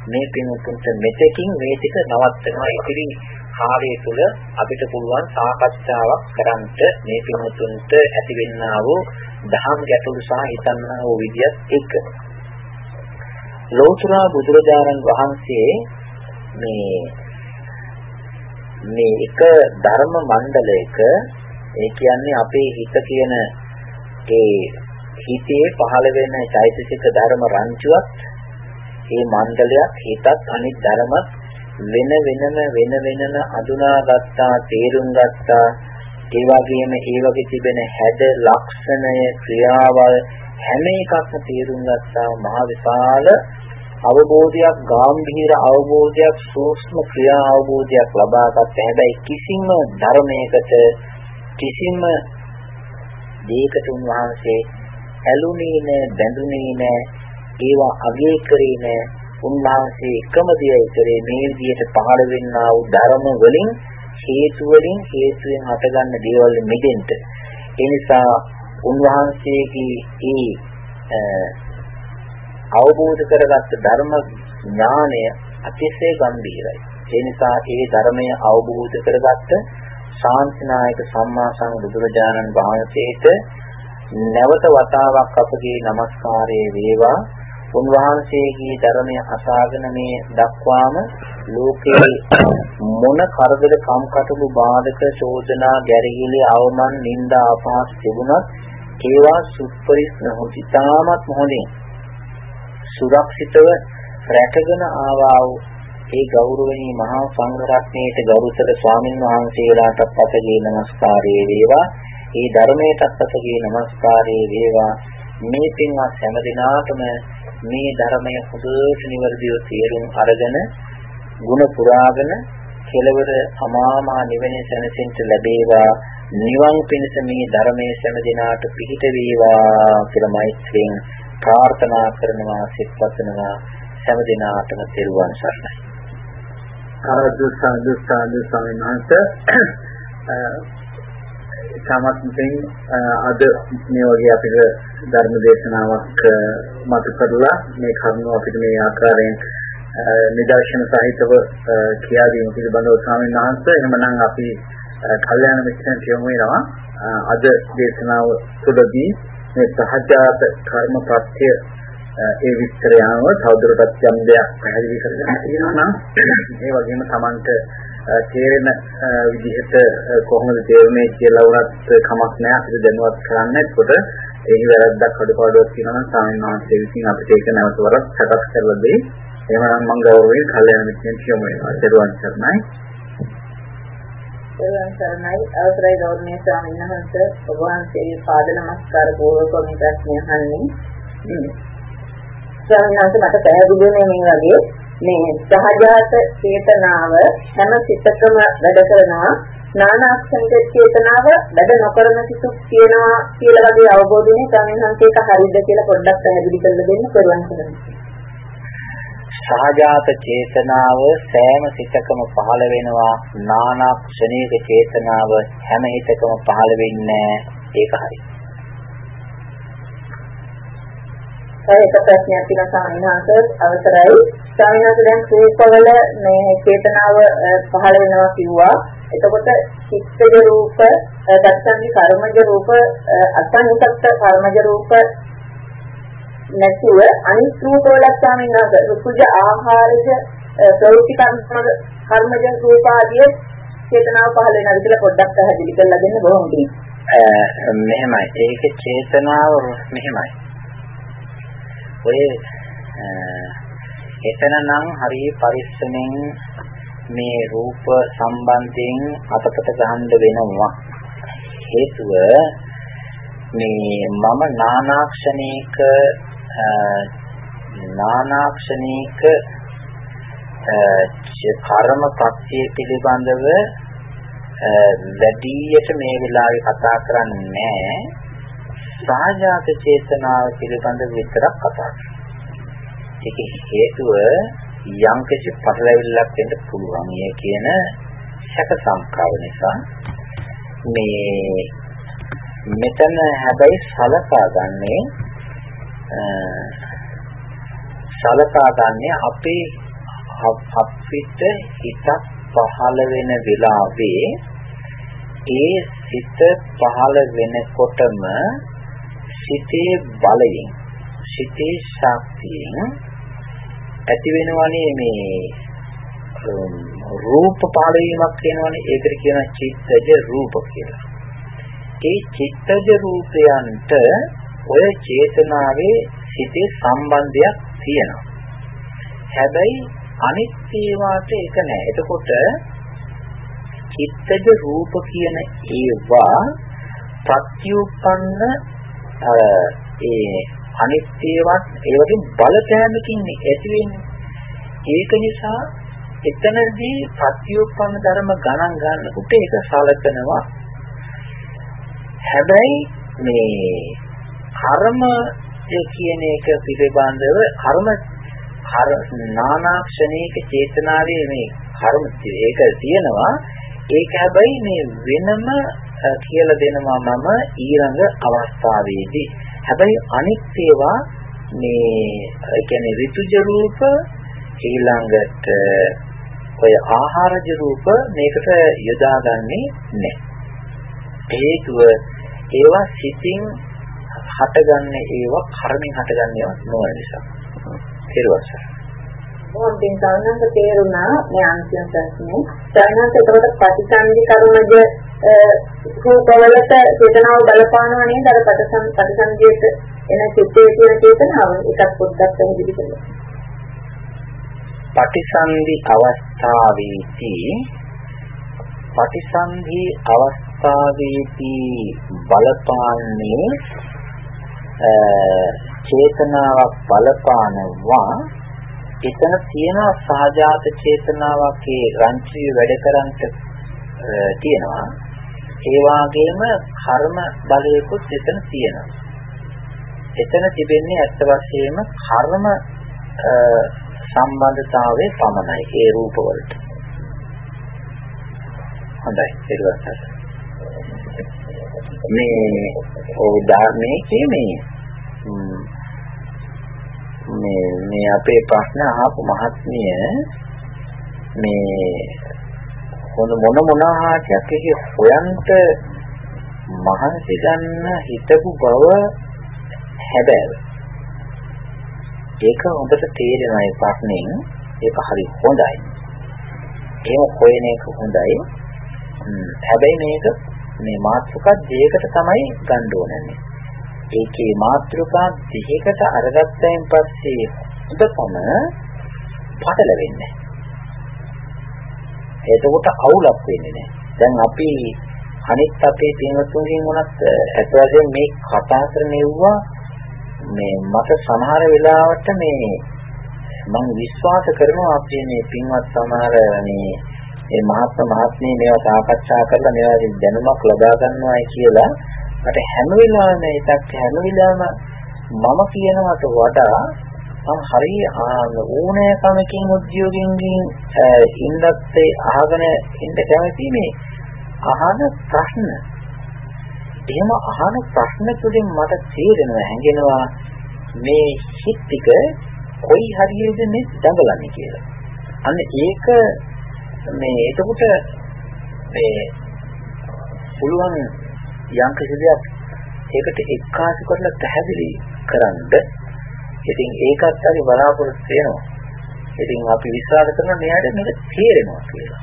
මේ පින්වත්තුන්ට මෙතෙකින් මේ ටික නවත්තනවා. ඉතින් කාලය තුළ අපිට පුළුවන් සාකච්ඡාවක් කරන්නට මේ පින්වත්තුන්ට ඇතිවෙන්නා වූ දහම් ගැටලු සහ හිතන්නා වූ විදියත් එක්ක. ලෝතර බුදුරජාණන් වහන්සේ මේ මේ එක ධර්ම මණ්ඩලයක ඒ කියන්නේ අපේ හිත කියන ඒ හිතේ පහළ වෙන චෛතසික ධර්ම රංචුවක් ඒ මණ්ඩලයක් හිතත් අනිත් ධර්මත් වෙන වෙනම වෙන වෙනම අඳුනාගත්තා තේරුම් ගත්තා. ඒ වගේම ඒ වගේ තිබෙන හැඩ ලක්ෂණය ක්‍රියාවල් හැම එකක්ම තේරුම් ගත්තා. මහ විශාල අවබෝධයක් ගැඹීර අවබෝධයක් සූක්ෂම ක්‍රියා අවබෝධයක් ලබා ගත්ත හැබැයි කිසිම ධර්මයකට කිසිම දෙයකට උන්වහන්සේ ඇලුනේ නැහැ බැඳුනේ නැහැ ඒවා අගය කරේ නැහැ උන්වහන්සේ එකම දෙයයි කරේ මේ විදිහට පහළ වෙන්නා වූ ධර්ම වලින් හේතු වලින් හේතුයෙන් හටගන්න දේවල් මෙදෙන්න. ඒ නිසා උන්වහන්සේගේ ඒ අවබෝධ කරගත්ත ධර්ම ඥානය අතිශය ගැඹීරයි. ඒ නිසා ඒ ධර්මය අවබෝධ කරගත්ත ශාන්තිනායක සම්මා සම්බුදුරජාණන් වහන්සේට නැවත වතාවක් අපගේ নমස්කාරයේ වේවා උන්වහන්සේගේ ධර්මය අසාගෙන මේ දක්වාම ලෝකේ මොන කරදර කම්කටොළු බාධක චෝදනා ගැරහිලි අවමන් නිନ୍ଦා අපහාස තිබුණත් ඒවා සුපරිස්න හොසිතාමත් හොඳින් සුරක්ෂිතව රැකගෙන ආවා වූ ඒ ගෞරවණීය මහා සංඝරත්නයේට ගරුතර ස්වාමින් වහන්සේලාටත් අපගේ নমස්කාරය වේවා. ඒ ධර්මයටත් අපගේ নমස්කාරය වේවා. මේ පින්වත් හැම දිනාටම මේ ධර්මය හොඳට නිවැරදිව තේරුම් අරගෙන ಗುಣ පුරාගෙන කෙලවර අමාමා නිවන සැනසෙන්න ලැබේවා. නිවන් පිණිස මේ ධර්මයේ හැම දිනාට පිහිට වේවා කියලා මෛත්‍රියෙන් ප්‍රාර්ථනා කරනවා සිත්පතනවා හැම දිනාටම තෙරුවන් සරණයි. ආරදු සාදු සාදු ස්වාමීන් වහන්සේ. සමත්යෙන් අද මේ වගේ අපිට ධර්ම දේශනාවක් මතු කරලා මේ කරුණ අපිට මේ ආකාරයෙන් නිදර්ශන සහිතව කියා දීම පිළිබඳව ස්වාමීන් වහන්සේ. එහෙමනම් අපි කල්යාණ මිත්‍රයන් කියමු වෙනවා. අද දේශනාව තුළදී මේ සහජාත කර්ම ප්‍රත්‍ය ඒ විස්තරය අනුව තවදුරටත් යම් දෙයක් පැහැදිලි කරගන්න තියෙනවා නම් ඒ වගේම Tamanට තේරෙන විදිහට කොහොමද තේරුනේ කියලා වුණත් කමක් නැහැ අපිට දැනුවත් කරන්න. ඒකට එහි වැරද්දක් අඩුපාඩුවක් තියෙනවා නම් ස්වාමීන් වහන්සේ විසින් අපිට ඒක නැවත වරක් සකස් කරලා දෙයි. එහෙමනම් මම ගෞරවයෙන් කල්යාණ මිත්‍රයන් කියමු වෙනවා. දරුවන් සර්ණයි. දරුවන් සර්ණයි අවසරයි ගෞරවනීය ස්වාමීන් වහන්සේ ඔබ වහන්සේගේ පාද නමස්කාර පූර්වක මේ ප්‍රශ්නය අහන්නේ. ස්වාමීන් වහන්සේ මට පැහැදිලි මේ වගේ මේ සහජාත චේතනාව හැම සිතකම වැඩ කරනවා නානාක්ෂණික චේතනාව වැඩ නොකරන සිසු කියනවා කියලා වගේ අවබෝධනේ සමින්හන්සේක හරියද කියලා පොඩ්ඩක් පැහැදිලි කරලා දෙන්න පෙරවන් කරනවා. සහජාත චේතනාව සෑම සිතකම පහළ වෙනවා නානාක්ෂණික චේතනාව හැම හිතකම පහළ වෙන්නේ ඒක හරියි. ඒක ප්‍රශ්නයක් තියෙනවා සාමිනාස අවසරයි. සාමිනාස දැන් රූපවල මේ චේතනාව පහළ වෙනවා කිව්වා. එතකොට චිත්තජ රූප, දස්සන්දි කර්මජ රූප, අසංසත්ත කර්මජ රූප නැතුව අනිත් රූපවල සාමිනාස රුකුජ ආහාරජ ප්‍රවෘත්ති කර්මජ රූප ආදී චේතනාව පහළ වෙනවා කියලා පොඩ්ඩක් පැහැදිලි කරලා දෙන්න බොහොම මෙහෙමයි. ඒකේ චේතනාව මෙහෙමයි. ඔය එතන නම් හරිය පරිස්සමෙන් මේ රූප සම්බන්ධයෙන් අතපත ගහන්න වෙනවා හේතුව මේ මම නානාක්ෂණීක නානාක්ෂණීක කර්ම පත්‍ය පිළිබඳව වැඩියට මේ වෙලාවේ කතා කරන්නේ නැහැ සාජාත චේතනාව පිළිබඳ විතරක් කතා ඒකේ හේතුව යම් කිසි පටලැවිල්ලක් වෙන්න පුළුවන් ය කියන සැක සංකාව නිසා මේ මෙතන හැබැයි සලකා ගන්නේ සලකා ගන්නේ අපේ අපිට හිතක් පහළ වෙන වෙලාවේ ඒ සිත පහළ වෙනකොටම සිතේ බලයෙන් සිතේ ශක්තියෙන් ඇති වෙනවනේ මේ රූප පහළ වීමක් වෙනවනේ ඒකට කියන චිත්තජ රූප කියලා. ඒ චිත්තජ රූපයන්ට ඔය චේතනාවේ හිතේ සම්බන්ධයක් තියෙනවා. හැබැයි අනිත් ඒවාට එක නෑ. එතකොට චිත්තජ රූප කියන ඒවා ප්‍රත්‍යুৎপন্ন ඒ අනිත් ඒවත් ඒ වගේ බලපෑමකින් ඇති වෙන්නේ. ඒක නිසා එතනදී ප්‍රත්‍යুৎপন্ন ධර්ම ගණන් ගන්නකොට ඒක සලකනවා. හැබැයි මේ කර්ම කියන එක පිළිබඳව කර්ම නානාක්ෂණීක චේතනාවේ මේ කර්ම ඒක තියෙනවා ඒක හැබැයි මේ වෙනම කියලා දෙනවා මම ඊළඟ අවස්ථාවේදී හැබැයි අනිත් ඒවා මේ ඒ කියන්නේ ඍතුජ රූප ඊළඟට ඔය ආහාරජ රූප මේකට යොදාගන්නේ නැහැ. හේතුව ඒවා සිතින් හටගන්න ඒවා කර්මෙන් හටගන්න ඒවා නොවන නිසා. ඊළඟට මොකක්ද සාමාන්‍යයෙන් තේරුණා මේ අන්තිම ප්‍රශ්නේ. සාමාන්‍යයෙන් එතකොට ප්‍රතිසන්දි කර්මජ රූපවලට චේතනාව බලපානවා නේද? අර ප්‍රතිසන් ප්‍රතිසන්දියට එන චිත්තයේ තියෙන චේතනාව එකක් පොඩ්ඩක් පැහැදිලි කරන්න. ප්‍රතිසන්දි අවස්ථාවේදී ප්‍රතිසන්දි අවස්ථාවේදී බලපාන්නේ චේතනාවක් බලපානවා. එතන තියෙන සහජාත චේතනාවක් ඒ රංචුවේ වැඩ කරන්ට තියෙනවා. ඒ වගේම කර්ම බලයකුත් එතන තියෙනවා. එතන තිබෙන්නේ ඇත්ත වශයෙන්ම කර්ම සම්බන්ධතාවයේ පමණයි ඒ රූපවලට. හොඳයි ඊළඟට මේ උදාහරණයේ කියන්නේ මේ මේ අපේ ප්‍රශ්න අහපු මහත්මිය මේ මොන මොන මොන ආකාරයක් එහි හොයන්ට මහන්සි ගන්න හිතපු බව හැබැයි ඒක ඔබට තේරෙන අය ප්‍රශ්නෙන්. ඒක හරි හොඳයි. ඒක හොයන එක හොඳයි. හැබැයි මේක මේ මාත්‍රක දෙයකට තමයි ගන්න ඕනන්නේ ඒකේ මාත්‍රිකා දෙකකට අරගත්තයින් පස්සේ හොඳටම පටලවෙන්නේ. එතකොට අවුලක් වෙන්නේ නැහැ. දැන් අපි අනිත් අපේ පින්වත්තුන්ගෙන් උනත් ඇත්ත වශයෙන් මේ කතා කරනෙව්වා මේ මට සමහර වෙලාවට මේ මම විශ්වාස කරනවා අපි මේ පින්වත් සමහර මේ මේ මහත්ම මහත්මී මේවා සාකච්ඡා කරලා මේවා දැනුමක් ලබා ගන්නවායි කියලා මට හැම වෙලාවෙම ඒකක් හැම වෙලාවෙම මම කියනවට වඩා මම හරි ඕනෑකමකින් උද්‍යෝගින්කින් ඉන්නත් අහගෙන ඉන්න කැමති මේ අහන ප්‍රශ්න එහෙම අහන ප්‍රශ්න තුලින් මට තේරෙනවා හැඟෙනවා මේ හිත් ටික කොයි හරියද මේ දඟලන්නේ කියලා. අන්න ඒක මේ එතකොට මේ පුළුවන් යම් කිසි දෙයක් ඒකට එක්කාසු කරලා පැහැදිලි කරන්න. ඉතින් ඒකත් හරි බලාපොරොත්තු වෙනවා. ඉතින් අපි විශ්වාස කරන මෙයාට මේක තේරෙනවා කියලා.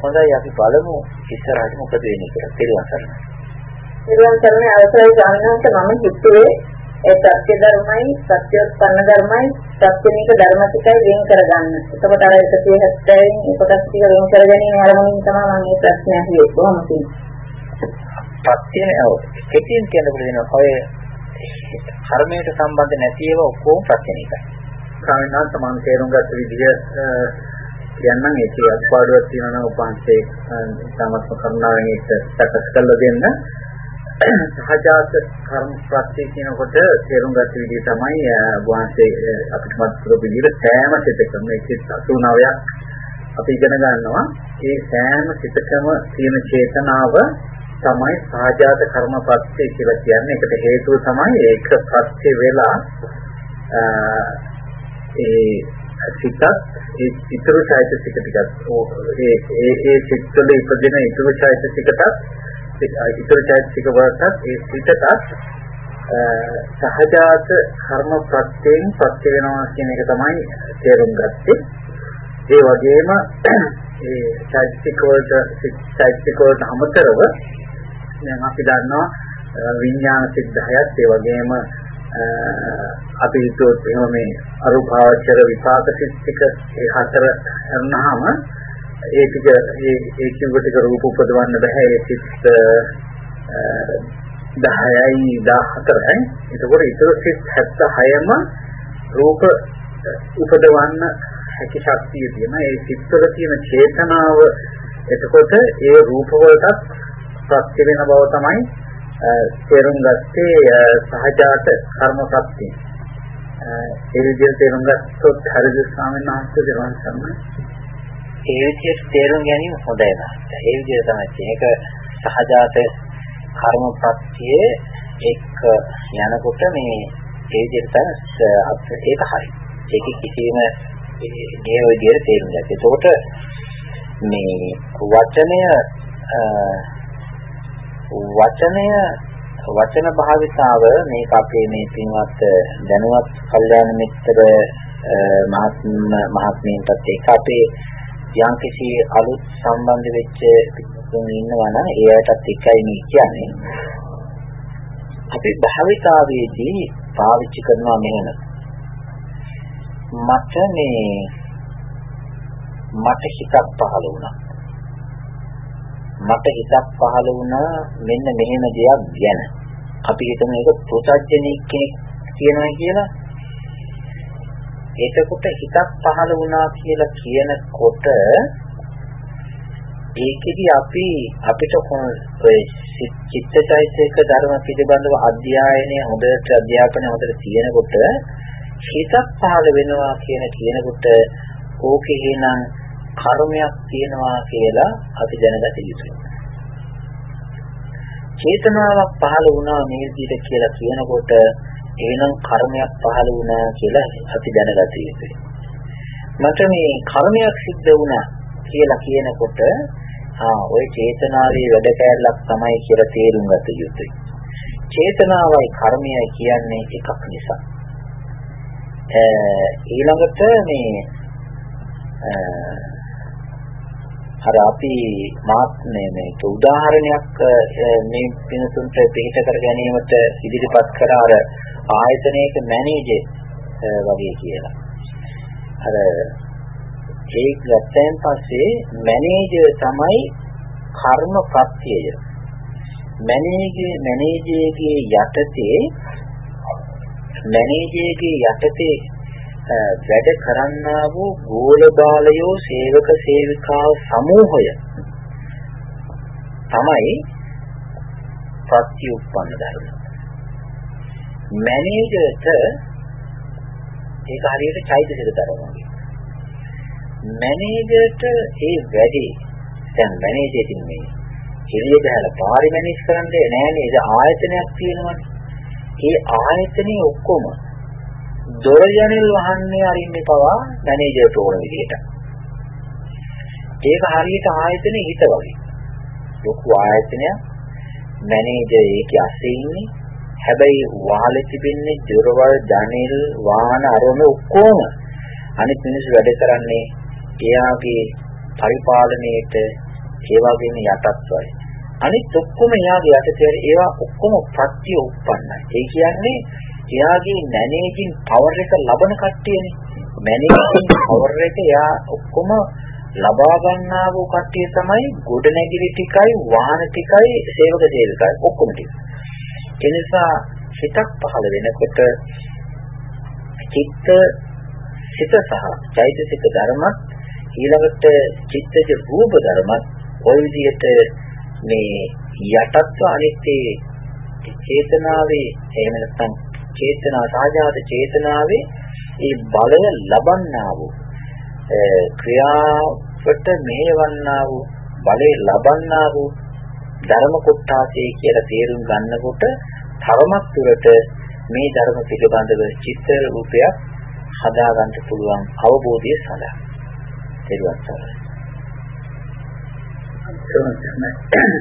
හොඳයි අපි බලමු ඉස්සරහට මොකද වෙන්නේ කියලා. තේරුම් ගන්න. නිර්වාණ කරන්නේ අවසරයි ගන්නන්ට මම හිතුවේ ඒ සත්‍ය ධර්මයි සත්‍යෝත්පන්න ධර්මයි සත්‍යනික ධර්ම ටිකයි වෙන් කරගන්න. එතකොට අර 170න් කොටස් ටික වෙන් කර ගැනීම ආරමුණින් තමයි මම මේ ප්‍රශ්නේ අහුවේ. කොහොමද තියෙන්නේ? සත්‍යනේ ඔව්. කෙටියෙන් කියන්න පුළුවන් ඔය කර්මයට සම්බන්ධ නැති ඒවා ඔක්කොම ප්‍රත්‍යනිකයි. කායනාත් මම තේරුම් ගත්ත විදිහ කියන්නම් ඒකේ අත්පාඩුවක් තියෙනවා නම් උපන්සේ සමස්ත කරුණාවෙන් ඒක සකස් කරලා දෙන්න. සහජාත කර්ම ප්‍රත්‍ය කියනකොට තේරුම් ගත්ත විදිහ තමයි වහන්සේ අපිට මතක කරපු විදිහට සෑම සිතකම මේකේ 89ක් අපි ඉගෙන ගන්නවා. ඒ සෑම සිතකම තියෙන චේතනාව තමයි සහජාත කර්මපත්‍ය කියලා කියන්නේ. ඒකට හේතුව තමයි ඒක පත්‍ය වෙලා ඒ සිතත් ඒ ඉතුරු චෛතසික ටිකත් ඒ ඒ ඒ සිත්වල ඉපදෙන ඉතුරු චෛතසිකටත් ඉතුරු චෛතසික වලටත් ඒ සිතටත් සහජාත කර්ම ප්‍රත්‍යයෙන් පත්‍ය වෙනවා කියන එක තමයි තේරුම් ගත්තේ. ඒ වගේම ඒ චෛතසික වලට චෛතසික වලට අමතරව දැන් අපි දන්නවා විඥාන සිද්ධහයත් ඒ වගේම අපි හිතුවොත් එහෙම මේ අරූපාවචර විපාක සිත්තික ඒ හතර කරනහම ඒ ටික ඒ ඒ කිව්ව ටික රූප උපදවන්න බෑ ඒ සිත් 10යි 14යි එතකොට ඊටු සිත් 76ම රූප උපදවන්න හැකි ශක්තිය තියෙන ඒ සිත්වල තියෙන චේතනාව එතකොට ඒ රූප වලටත් ප්‍රත්‍ය වෙන බව තමයි තේරුම් ගත්තේ සහජාත කර්ම ප්‍රත්‍ය. ඒ විදිහට තේරුම් ගත්තොත් හරිද ස්වාමීන් වහන්සේ දරවන් සම්මයි. ඒ විදිහට තේරුම් ගැනීම හොඳයි නේද? ඒ විදිහට තමයි තියෙන්නේ. ඒක සහජාත කර්ම ප්‍රත්‍යයේ එක් යනකොට මේ ඒ විදිහට ඒක හරි. ඒක කිසිම මේ විදිහට තේරුම් ගන්න. ඒකෝට මේ වචනය වචනය වචන භාවිතාව මේක අපේ මේ පින්වත් දැනුවත් කල්යාණ මිත්‍ර මහත්මීන්ටත් ඒක අපේ යම්කිසි අලුත් සම්බන්ධ වෙච්ච පිටුතුන් ඉන්නවා නම් ඒයටත් එකයි මේ කියන්නේ අපි භාවිතාවේදී පාවිච්චි කරනවා මෙහෙම මට මේ මට හිතක් පහළ වුණා මට හිතක් පහළ වුණා මෙන්න මෙහෙම දෙයක් ගැන. අපි හිතමු ඒක පුතඥෙක් කෙනෙක් කියනවා කියලා. එතකොට හිතක් පහළ වුණා කියලා කියනකොට ඒකෙදි අපි අපිට ඔය චිත්තචෛතසික ධර්ම පිළිබඳව අධ්‍යයනය හොඳට අධ්‍යාපනය හොඳට තියෙනකොට හිතක් පහළ වෙනවා කියන කියනකොට ඕකේ එහෙනම් කර්මයක් තියෙනවා කියලා අපි දැනගත යුතුයි. චේතනාවක් පහළ වුණා මේ විදිහට කියලා කියනකොට එහෙනම් කර්මයක් පහළ වුණා කියලා අපි දැනගත යුතුයි. මට මේ කර්මයක් සිද්ධ වුණා කියලා කියනකොට ආ ওই චේතනාවේ වැඩ කැලලක් තමයි කියලා තේරුම් ගත යුතුයි. චේතනාවයි කර්මයයි කියන්නේ එකක් නිසා. ඊළඟට මේ අර අපි මාත් මේ මේක උදාහරණයක් මේ පිනතුන්ට පිළිහිට කර ගැනීමට ඉදිරිපත් කර අර ආයතනයක මැනේජර් වගේ කියලා. අර ඒක ගත්තයින් පස්සේ මැනේජර් තමයි කර්ම ප්‍රත්‍යය. මැනේජර් මැනේජර්ගේ යටතේ මැනේජර්ගේ යටතේ වැඩ කරන්නා වූ ගෝල බාලයෝ සේවක සේවිකාව සමූහය තමයි ප්‍රත්‍යඋප්පන්න ධර්ම. මැනේජර්ට ඒක හරියට චෛතසික ධර්ම වගේ. මැනේජර්ට ඒ වැඩි දැන් මැනේජර් මේ එළිය ගහලා පාරි මැනේජ් කරන්නේ නැහැ නේද ආයතනයක් තියෙනවනේ. ඒ ආයතනේ ඔක්කොම දොර යනෙල් වහන්නේ අරින්නේ පවා මැනේජර්ට ඕන විදිහට. ඒක හරියට ආයතනේ හිත වගේ. ලොකු ආයතනයක් මැනේජර් ඒකේ අස්සේ ඉන්නේ. හැබැයි වහලෙ තිබෙන්නේ දොරවල් ජනෙල් වාහන අරම ඔක්කොම අනිත් මිනිස්සු වැඩ කරන්නේ එයාගේ පරිපාලනයේට ඒ වගේම යටත්වයි. අනිත් ඔක්කොම එයාගේ යටතේ ඒවා ඔක්කොම ප්‍රත්‍ය උප්පන්නයි. ඒ කියන්නේ එයාගේ මැනේජින් පවර් එක ලබන කට්ටියනේ. මැනේජින් පවර් එක එයා ඔක්කොම ලබා ගන්නා වූ කට්ටිය තමයි ගොඩනැගිලි ටිකයි වාහන ටිකයි සේවක සේවිකයි ඔක්කොම ටික. ඒ නිසා හිතක් පහළ වෙනකොට චිත්ත සිත සහ චෛතසික ධර්මත් ඊළඟට චිත්තජ රූප ධර්මත් ওই විදිහට මේ යටත්ව අනිත්‍ය චේතනාවේ එහෙම නැත්නම් චේතනා සාජාත චේතනාවේ ඒ බලය ලබන්නා වූ ක්‍රියාවට මෙහෙවන්නා වූ බලය ලබන්නා වූ ධර්ම කොටාසේ කියලා තේරුම් ගන්නකොට තරමක් දුරට මේ ධර්ම පිළිබඳව චිත්ත රූපයක් හදා ගන්න පුළුවන් අවබෝධය සඳහා. තේරුම් ගන්න.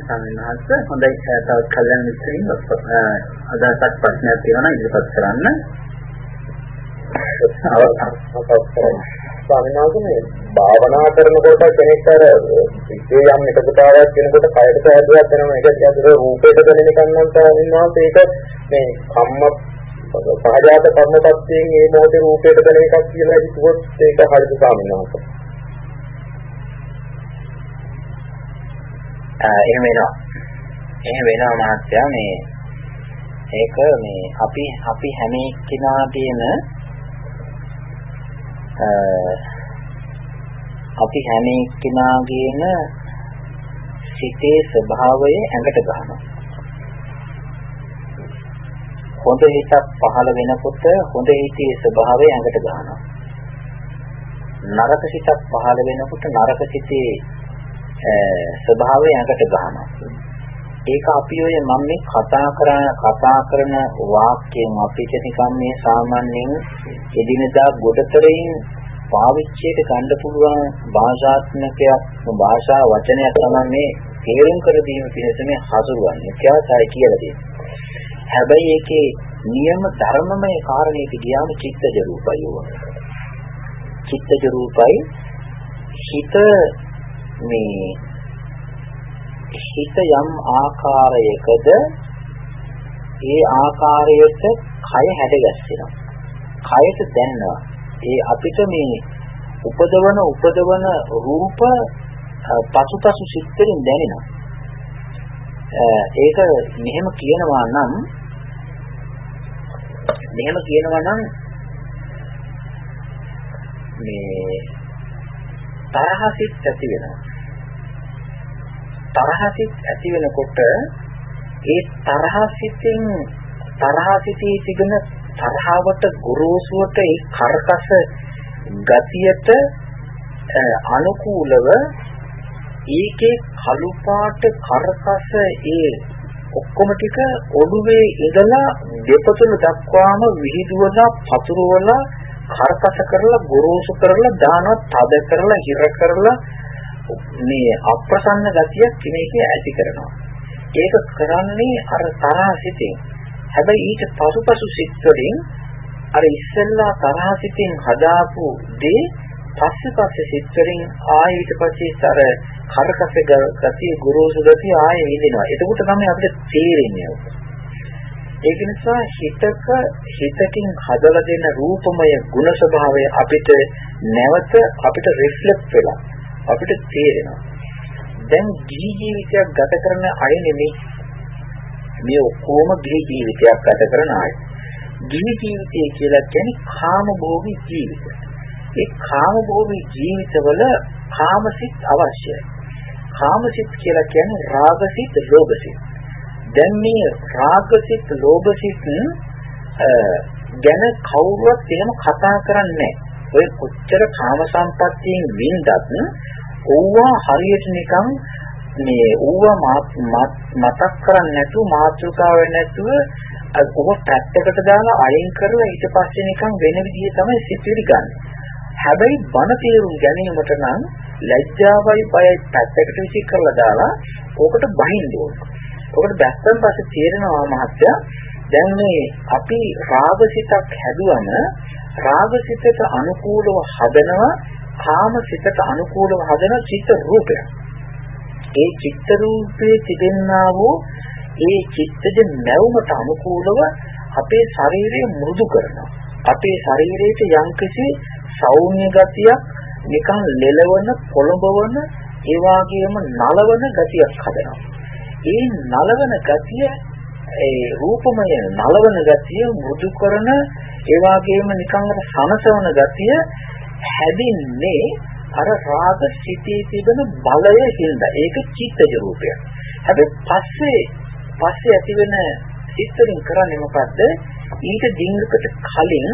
සමිනහස හොඳයි තවත් කල්යන මිත්‍රින් අදහසක් ප්‍රශ්නයක් තියෙනවා ඉදිරිපත් කරන්න. ස්වාමීන් වහන්සේ භාවනා කරනකොට කෙනෙක් අර ඉතේ යම් එකකතාවක් වෙනකොට කයට සෑදුවක් වෙනවා ඒක කියන්නේ රූපයට දැනෙන එකක් නම් ස්වාමීන් වහන්සේ ඒක මේ කම්ම සහජාත කර්ම tattයෙන් මේ මොහොතේ රූපයට දැනෙන එකක් කියලා හිතුවොත් ඒක හරිද ස්වාමීන් වහන්සේ එහෙම වෙනවා. එහෙම වෙනවා මහත්තයා මේ ඒක මේ අපි අපි හැම එක්කිනාටම අපි හැම එක්කිනාගේම සිතේ ස්වභාවය ඇඟට ගන්නවා. හොඳ හිතක් පහළ වෙනකොට හොඳ හිතේ ස්වභාවය ඇඟට ගන්නවා. නරක සිතක් පහළ වෙනකොට නරක සිතේ ස්වභාවය ඇඟට ගන්නවා. ඒක අපි ඔය මම මේ කතා කරන කතා කරන වාක්‍යයෙන් අපිට නිකන් මේ සාමාන්‍යයෙන් එදිනදා ගොඩතරයින් පාවිච්චියට ගන්න පුළුවන් භාෂාත්මකයක් භාෂා වචනයක් තමයි මේ තේරුම් කර දීම පිණිස මේ හසුරුවන්නේ. ක්‍යාසයි කියලා දෙන්නේ. හැබැයි ඒකේ නියම ධර්මමය කාරණේට ගියාම චිත්තජ රූපය චිත්තජ රූපයි හිත මේ හිත යම් ආකාරයකද ඒ ආකාරයට කය හැදගැස්සෙනවා. කයට දැනනවා. ඒ අපිට මේ උපදවන උපදවන රූප පසුපසු සිත්තෙන් දැනෙනවා. ඒක මෙහෙම කියනවා නම් මෙහෙම කියනවා නම් මේ තරහසිත ඇති වෙනවා. තරහසිත ඇති වෙනකොට ඒ තරහසිතෙන් තරහසිතේ තිබෙන තරහවට ගොරෝසුවට ඒ කරකස ගතියට අනුකූලව ඒකේ කළු පාට කරකස ඒ ඔක්කොම ටික ඔළුවේ ඉඳලා දෙපතුල දක්වාම විහිදුවලා පතුරවලා කරකස කරලා ගොරෝසු කරලා දානවා තද කරලා හිර කරලා මේ අප්‍රසන්න ගතියක් කෙනෙක්ගේ ඇති කරනවා. ඒක කරන්නේ අර තරහ සිතින්. හැබැයි ඊට පසුපසු සිත් වලින් අර ඉස්සෙල්ලා තරහ සිතින් හදාපු දේ පස්සේ පස්සේ සිත් වලින් ආයෙ ඊට පස්සේ අර කරකස ගතිය ගොරෝසු ගතිය ආයෙ විඳිනවා. එතකොට තමයි අපිට තේරෙන්නේ. ඒක නිසා හිතක හිතකින් හදලා දෙන රූපමය ගුණ ස්වභාවය අපිට නැවත අපිට රිෆ්ලෙක්ට් වෙලා අපිට තේරෙනවා. දැන් ගිහි ජීවිතයක් ගත කරන අය නෙමෙයි මේ ඔක්කොම ගිහි ජීවිතයක් ගත කරන අය. ගිහි ජීවිතය කියලා කියන්නේ කාම භෝගී ජීවිතය. ඒ කාම භෝගී ජීවිතවල කාමසිත අවශ්‍යයි. කාමසිත කියලා කියන්නේ රාගසිත, ලෝභසිත. දැන් මේ රාගසිත, ලෝභසිත ගැන කවුරුවත් එහෙම කතා කරන්නේ ඔය කොච්චර කාම සම්පත්තියෙන් වින්දත් ඕවා හරියට නිකන් මේ ඕවා මතක් කරන්නේ නැතුව මාතෘකාව නැතුව ඔබ පැත්තකට දාලා අයින් කරලා ඊට පස්සේ නිකන් වෙන විදිහේ තමයි සිතිවිලි ගන්න. හැබැයි බන තේරුම් ගැනීමට නම් ලැජ්ජාවයි බයයි පැත්තකට විසි කරලා දාලා ඕකට බහින්න ඕන. ඕකට දැස්සන් පස්සේ තේරෙනවා මහත්තයා දැන් මේ අපි රාගසිතක් හැදුවම රාගසිතට අනුකූලව හදනවා කාමසිතට අනුකූලව හදන චිත්ත රූපයක්. ඒ චිත්ත රූපයේ තිබෙනා වූ ඒ චිත්තජ නැවුමට අනුකූලව අපේ ශරීරය මෘදු කරනවා. අපේ ශරීරයට යම්කිසි සෞම්‍ය ගතියක් නිකන් ලෙලවන පොළඹවන ඒ වගේම නලවන ගතියක් හදනවා. ඒ නලවන ගතිය ඒ රූපමය නලවන ගතිය මෘදු කරන ඒ වගේම නිකන් අර සනසවන ගතිය හැදින්නේ අර රාග සිටී තිබෙන බලය හින්දා. ඒක චිත්තජ රූපයක්. හැබැයි පස්සේ පස්සේ ඇතිවෙන සිත්තරින් කරන්නේ මොකද්ද? ඊට දිංගකට කලින්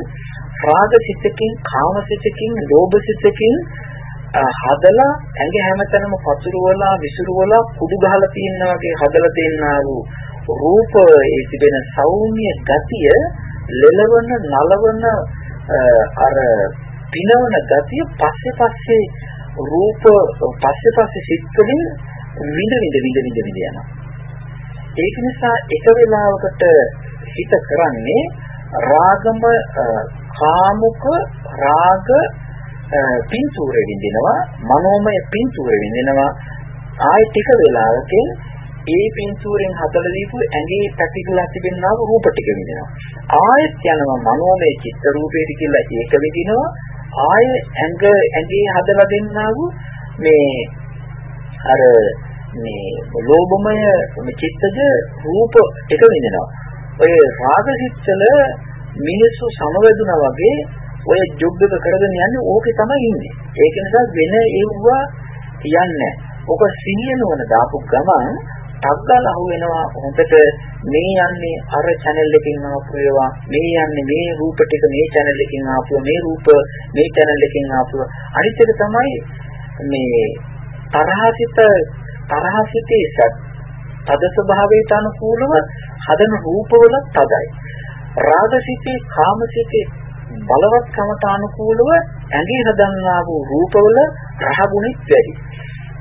රාග සිතකින්, කාම සිතකින්, ලෝභ සිතකින් හදලා ඇඟ හැමතැනම පතුරවලා විසිරුවලා කුඩු ගහලා තියෙනා වගේ හදලා තියෙනා වූ රූප ඒ තිබෙන සෞම්‍ය ගතිය ලෙලවන නලවන අර පිනවන ගතිය පස්සේ පස්සේ රූප පස්සේ පස්සේ සිත් වලින් විඳ විඳ විඳ විඳ විඳ යනවා. ඒක නිසා එක වෙලාවකට හිත කරන්නේ රාගම කාමුක රාග පින්තූරෙ විඳිනවා මනෝමය පින්තූරෙ විඳිනවා. ආයෙ ටික වෙලාවකින් ඒ පින්තූරෙන් හදලා දීපු ඇඟේ පැතිකලා තිබෙනා වූ රූප ටික විඳිනවා. ආයෙත් යනවා මනෝමය චිත්ත රූපේට කියලා ඒක විඳිනවා. ආයෙ ඇඟ ඇඟේ හදලා දෙන්නා වූ මේ අර මේ ලෝභමය චිත්තජ රූප ටික විඳිනවා ඔය රාගසිතල මිනිස්සු සමවැදුනා වගේ ඔය ජොබ් එක කරගෙන යන්නේ ඕකේ තමයි ඉන්නේ. ඒක නිසා වෙන ඒවා යන්නේ ඔක සිහිනවන දාපු ගමන් ටග්ගල අහු වෙනවා හොඳට මේ යන්නේ අර channel එකකින් ආපු ඒවා මේ යන්නේ මේ රූප ටික මේ channel එකකින් ආපු මේ රූප මේ channel එකකින් ආපු අනිත් එක තමයි මේ තරහසිත තරහසිතේ තද ස්වභාවයට අනුකූලව හදන රූපවල තදයි. රාගසිතේ කාමසිතේ බලවත්කමට අනුකූලව ඇඟේ හදන්නා වූ රූපවල රහගුණෙත් වැඩි.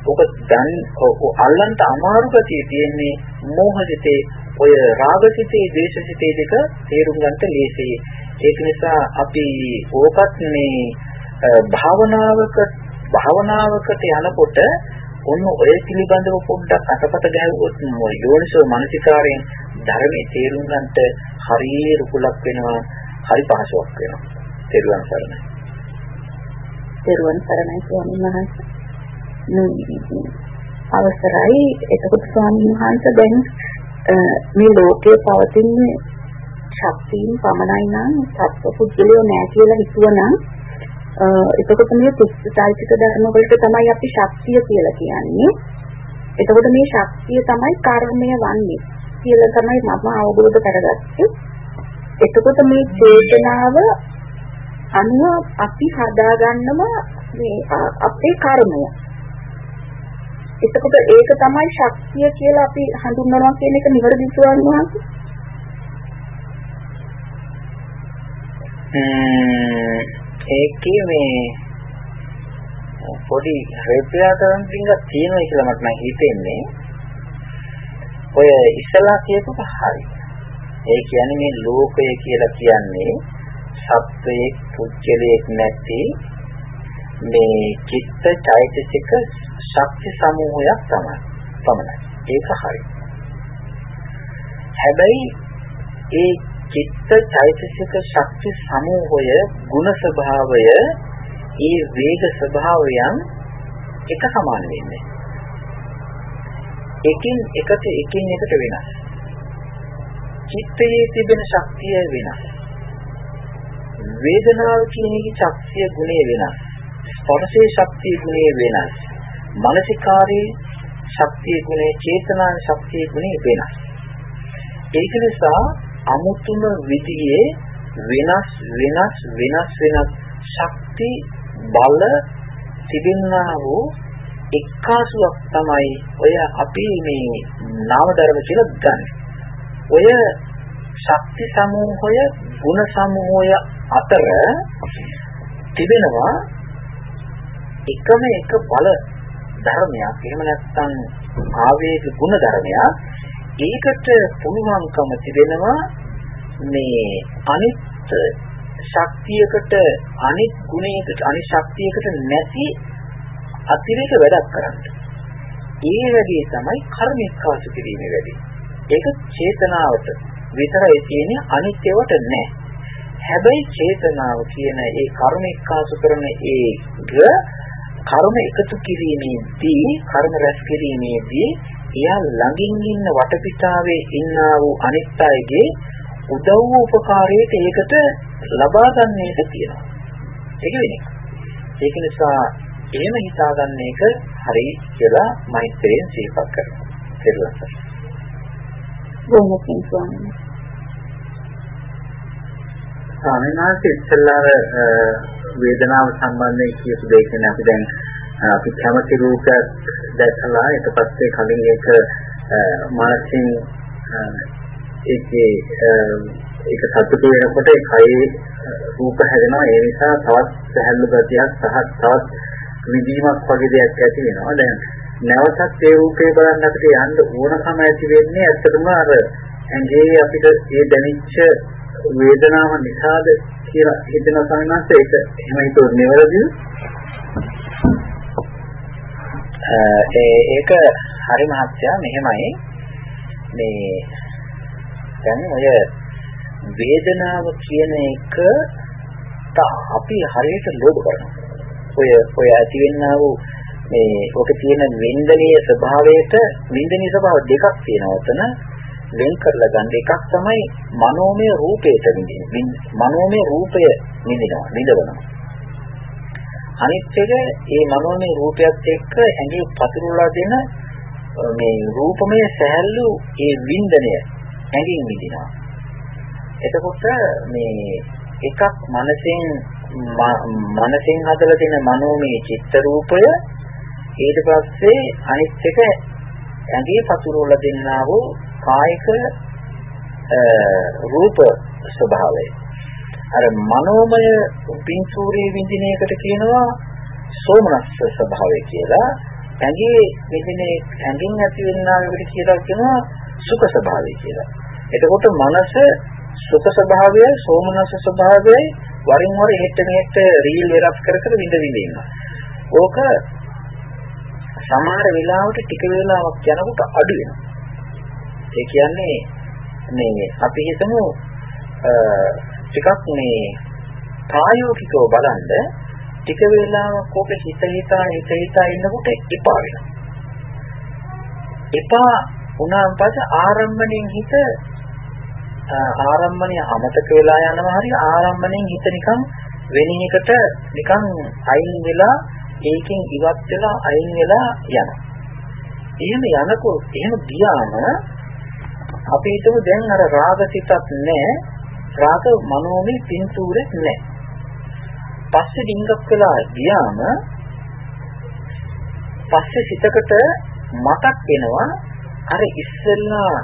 ඔක දැන් අල්ලන්ට අමාරු ගතිය තියෙන්නේ මෝහසිතේ ඔය රාගසිතේ දේශසිතේ දෙක තේරුම් ගන්නට ලේසියි. ඒක නිසා අපි ඕකත් මේ භාවනාවක භාවනාවකට යනකොට ඔන්න ඔය පිළිබඳව පොඩ්ඩක් අතපත ගැහුවොත් යෝනිසෝ මානසිකාරයෙන් ධර්මයේ තේරුම් ගන්නට හරිය රුකුලක් වෙනවා හරි පහසුවක් වෙනවා. තෙරුවන් සරණයි. තෙරුවන් සරණයි ස්වාමීන් වහන්සේ. අවසරයි එතකොට ස්වාමීන් වහන්සේ දැන් මේ ලෝකයේ පවතින ශක්තියින් පමණයි නම් සත්පුද්ගලයෝ නෑ කියලා හිතුවනම් එතකොට මේ පුස්තයිතික ධර්ම වලට තමයි අපි ශක්තිය කියලා කියන්නේ. එතකොට මේ ශක්තිය තමයි කර්මය වන්නේ කියලා තමයි මම අවබෝධ කරගත්තේ. එතකොට මේ චේතනාව අනුව අපි හදාගන්නම මේ අපේ කර්මය. එතකොට ඒක තමයි ශක්තිය කියලා අපි හඳුන්වනවා කියන එක නිවැරදි ස්වයං ඒකේ මේ පොඩි රේපියාතරන් ටිකක් තියෙනවා කියලා මට නම් හිතෙන්නේ. ඔය ඉස්සලා කියපු හරියි. ඒ කියන්නේ මේ ලෝකය කියලා කියන්නේ සත්වයේ පුද්ගලයක් නැති මේ චිත්ත චෛතසික ශක්ති සමූහයක් තමයි. පමණයි. ඒක හරි. හැබැයි ඒ චිත්ත චෛතසික ශක්ති සමූහය ගුණ ස්වභාවය ඒ වේග ස්වභාවයන් එක සමාන වෙන්නේ. එකින් එකට එකින් එකට වෙනස්. චිත්තයේ තිබෙන ශක්තිය වෙනස්. වේදනාව කියන එකේ ශක්තිය ගුණය වෙනස්. ස්පර්ශයේ ශක්තිය ගුණය වෙනස්. මානසිකාරී ශක්තිය ගුණය, චේතනා ශක්තිය ගුණය වෙනස්. ඒක නිසා අමුතුම විදිහේ වෙනස් වෙනස් වෙනස් වෙනස් ශක්ති බල තිබෙනා වූ එක්කාසුවක් තමයි ඔය අපි මේ නාම ධර්ම කියලා ගන්න. ඔය ශක්ති සමූහය, ගුණ සමූහය අතර තිබෙනවා එකම එක බල ධර්මයක්. එහෙම නැත්නම් ආවේග ගුණ ධර්මයක්. ඒකට පුළුවන්කම තිබෙනවා මේ අනිත් ශක්තියකට අනිත් ගුණයකට අනිත් ශක්තියකට නැති අතිරේක වැඩක් කරන්න. ඒ වැඩේ තමයි කර්මික කාසු කිරීමේ වැඩේ. ඒක චේතනාවට විතරයි තියෙන්නේ අනිත් ඒවාට නෑ. හැබැයි චේතනාව කියන ඒ කර්මික කාසු කරන ඒ කර්ම එකතු කිරීමේදී කර්ම රැස් කිරීමේදී එයා ළඟින් ඉන්න වටපිටාවේ ඉන්නා වූ අනිත් අයගේ උදව් උපකාරයට ඒකට ලබා ගන්න එක තියෙනවා. ඒක වෙන්නේ. ඒක නිසා එහෙම හිතාගන්න එක හරි කියලා මෛත්‍රියෙන් සිහිපත් කරනවා. කෙරුවා. බොහොම පිං ස්වාමීනි. ස්වාමීන් වහන්සේ ඉස්සල්ලාර වේදනාව සම්බන්ධයෙන් කියපු දෙයක් නේ අපි දැන් අපි කැමති රූපයක් දැකලා ඊට පස්සේ කලින් ඒක මානසින් ඒකේ ඒක සතුටු වෙනකොට ඒ කයේ රූප හැදෙනවා. ඒ නිසා තවත් සැහැල්ලු ගතියක් සහ තවත් විදීමක් වගේ දෙයක් ඇති වෙනවා. දැන් නැවතත් ඒ රූපේ බලන්න අපිට යන්න ඕනකම ඇති වෙන්නේ ඇත්තටම අර ඇඟේ අපිට ඒ දැනෙච්ච වේදනාව නිසාද? කියලා හිතන සංඥාත් ඒක එහෙම හිතුවොත් නිවැරදිද? ඒ ඒක හරි මහත්යා මෙහෙමයි මේ දැන් ඔය වේදනාව කියන එක අපි හරියට ලෝභ කරනවා. ඔය ඔය ඇති වෙන්නා වූ මේ ඔක තියෙන වින්දනීය ස්වභාවයට වින්දනීය ස්වභාව දෙකක් තියෙනවා උතන වෙන් කරලා ගන්න එකක් තමයි මනෝමය රූපයට විඳින මනෝමය රූපය විඳිනවා විඳවනවා. අනිත් එක මේ මනෝමය රූපයත් එක්ක ඇඟේ පතුරවලා දෙන මේ රූපමය සහැල්ලු ඒ වින්දනය ඇඟින් විඳිනවා. එතකොට මේ එකක් මනසෙන් මනසෙන් හදලා තියෙන මනෝමය චිත්ත රූපය ඊට පස්සේ අනිත් එක ඇඟේ පතුරවලා දෙන්නා වූ කායික රූප ස්වභාවය. අර මනෝමය පින්සූරේ විඳින එකට කියනවා සෝමනස්ස ස්වභාවය කියලා. ඇඟේ විඳින ඇඟින් ඇති වෙනා එකට කියලා කියනවා සුඛ ස්වභාවය කියලා. එතකොට මනස සුඛ ස්වභාවය, සෝමනස්ස ස්වභාවය වරින් වර එහෙට මෙහෙට රීල් වෙනස් කර කර විඳ විඳ ඉන්නවා. ඕක සමහර වෙලාවට ටික වෙලාවක් යනකොට අඩු වෙනවා. ඒ කියන්නේ මේ අපි හිතමු ටිකක් මේ ප්‍රායෝගිකව බලනද ටික වේලාවක් ඕක හිත හිතා හිත හිතා ඉන්නකොට එපා වෙනවා. එපා වුණාන් පස්සේ ආරම්භණයෙන් හිත ආරම්භණය අමතක වෙලා යනවා හරි ආරම්භණයෙන් හිත නිකන් වෙන එකට නිකන් අයින් වෙලා ඒකෙන් ඉවත් වෙලා අයින් වෙලා යනවා. එහෙම යනකොට එහෙම ගියාම අපි හිතමු දැන් අර රාග සිතක් නැහැ. රාග මනෝමය පින්තූරෙත් නැහැ. පස්සේ ඩිංගක් වෙලා ගියාම පස්සේ සිතකට මතක් වෙනවා අර ඉස්සෙල්ලා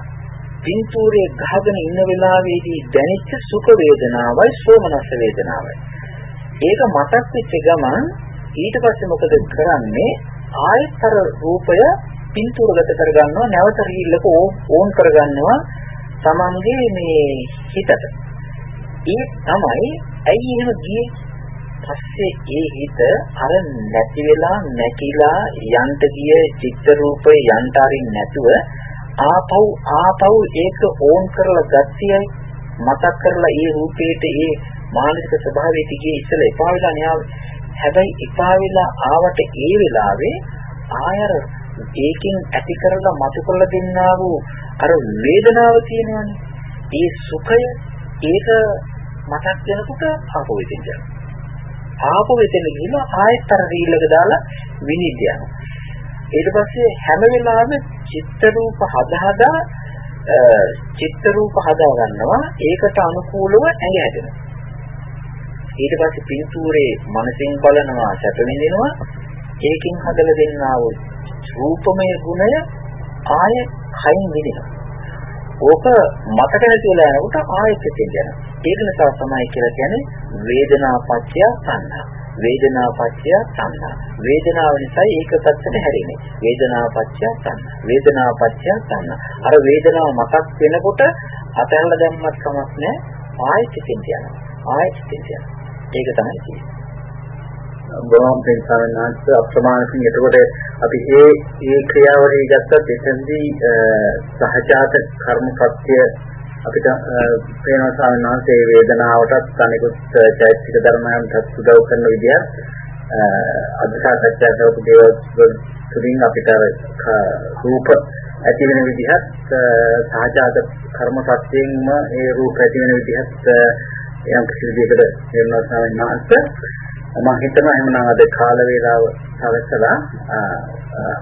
පින්තූරේ ගහගෙන ඉන්න වෙලාවේදී දැනෙච්ච සුඛ වේදනාවයි සෝමනස්ස වේදනාවයි. ඒක මතක් වෙච්ච ගමන් ඊට පස්සේ මොකද කරන්නේ ආයතර රූපය පින්තූරගත කරගන්නවා නැවත රීල්ලක ඕන් කරගන්නවා තමන්ගේ මේ හිතට. ඒ තමයි ඇයි එහෙම ගියේ? පස්සේ ඒ හිත අර නැති වෙලා නැකිලා යන්ට ගිය චිත්ත රූපේ යන්ට අරින් නැතුව ආපහු ආපහු ඒක ඕන් කරලා ගතියයි මතක් කරලා ඒ රූපේට ඒ මානසික ස්වභාවයට ගියේ ඉස්සෙල්ලා එපා වෙලා න්යාව හැබැයි එපා වෙලා ආවට ඒ වෙලාවේ ආයර ඒකෙන් ඇති කරලා මතු කරලා දෙන්නා වූ අර වේදනාව තියෙනවනේ ඒ සුඛය ඒක මතක් වෙනකොට ආපහු වෙදින් යනවා. ආපහු වෙදින් ගිහින් ආයෙත් අර රීලක දාලා විනිද්ද යනවා. ඊට පස්සේ හැම වෙලාවෙම චිත්ත රූප හදා හදා චිත්ත රූප හදා ගන්නවා. ඒකට අනුකූලව ඇඟ හැදෙනවා. ඊට පස්සේ පින්තූරේ මනසින් බලනවා සැප විඳිනවා. ඒකෙන් හදලා දෙන්නා වූ රූපමය ගුණය ආය කයින් විඳිනවා. ඕක මතක නැති වෙලා යනකොට ආයෙත් එතෙන් යනවා ඒක නිසා තමයි කියලා කියන්නේ වේදනා පත්‍ය සංහා වේදනා පත්‍ය සංහා වේදනාව නිසා ඒක පැත්තට හැරෙන්නේ. වේදනා පත්‍ය සංහා වේදනා පත්‍ය සංහා අර වේදනාව මතක් වෙනකොට අතහැරලා දැම්මත් කමක් නැහැ. ආයෙත් එතෙන් යනවා ආයෙත් එතෙන් යනවා ඒක තමයි කියන්නේ. බොහොම පින්සාරණාත් අප්‍රමාණකින් එතකොට අපි ඒ ඒ ක්‍රියාවලිය ගත්තත් එතෙන්දී සහජාත කර්මපත්‍ය අපිට පේනවා සාමාන්‍යයෙන් වේදනාවටත් අනිකුත් චෛතසික ධර්මයන්ට උදව් කරන විදිය අධිසාකච්ඡා කරපු දේවල් තුලින් අපිට රූප ඇති වෙන විදිහත් සහජාත කර්මපත්‍යෙන්ම ඒ රූප ඇති වෙන විදිහත් යම් කිසි විදිහකට වෙනවා සාමාන්‍යත් මම හිතනවා එහෙනම් අද කාල වේලාව සැලසලා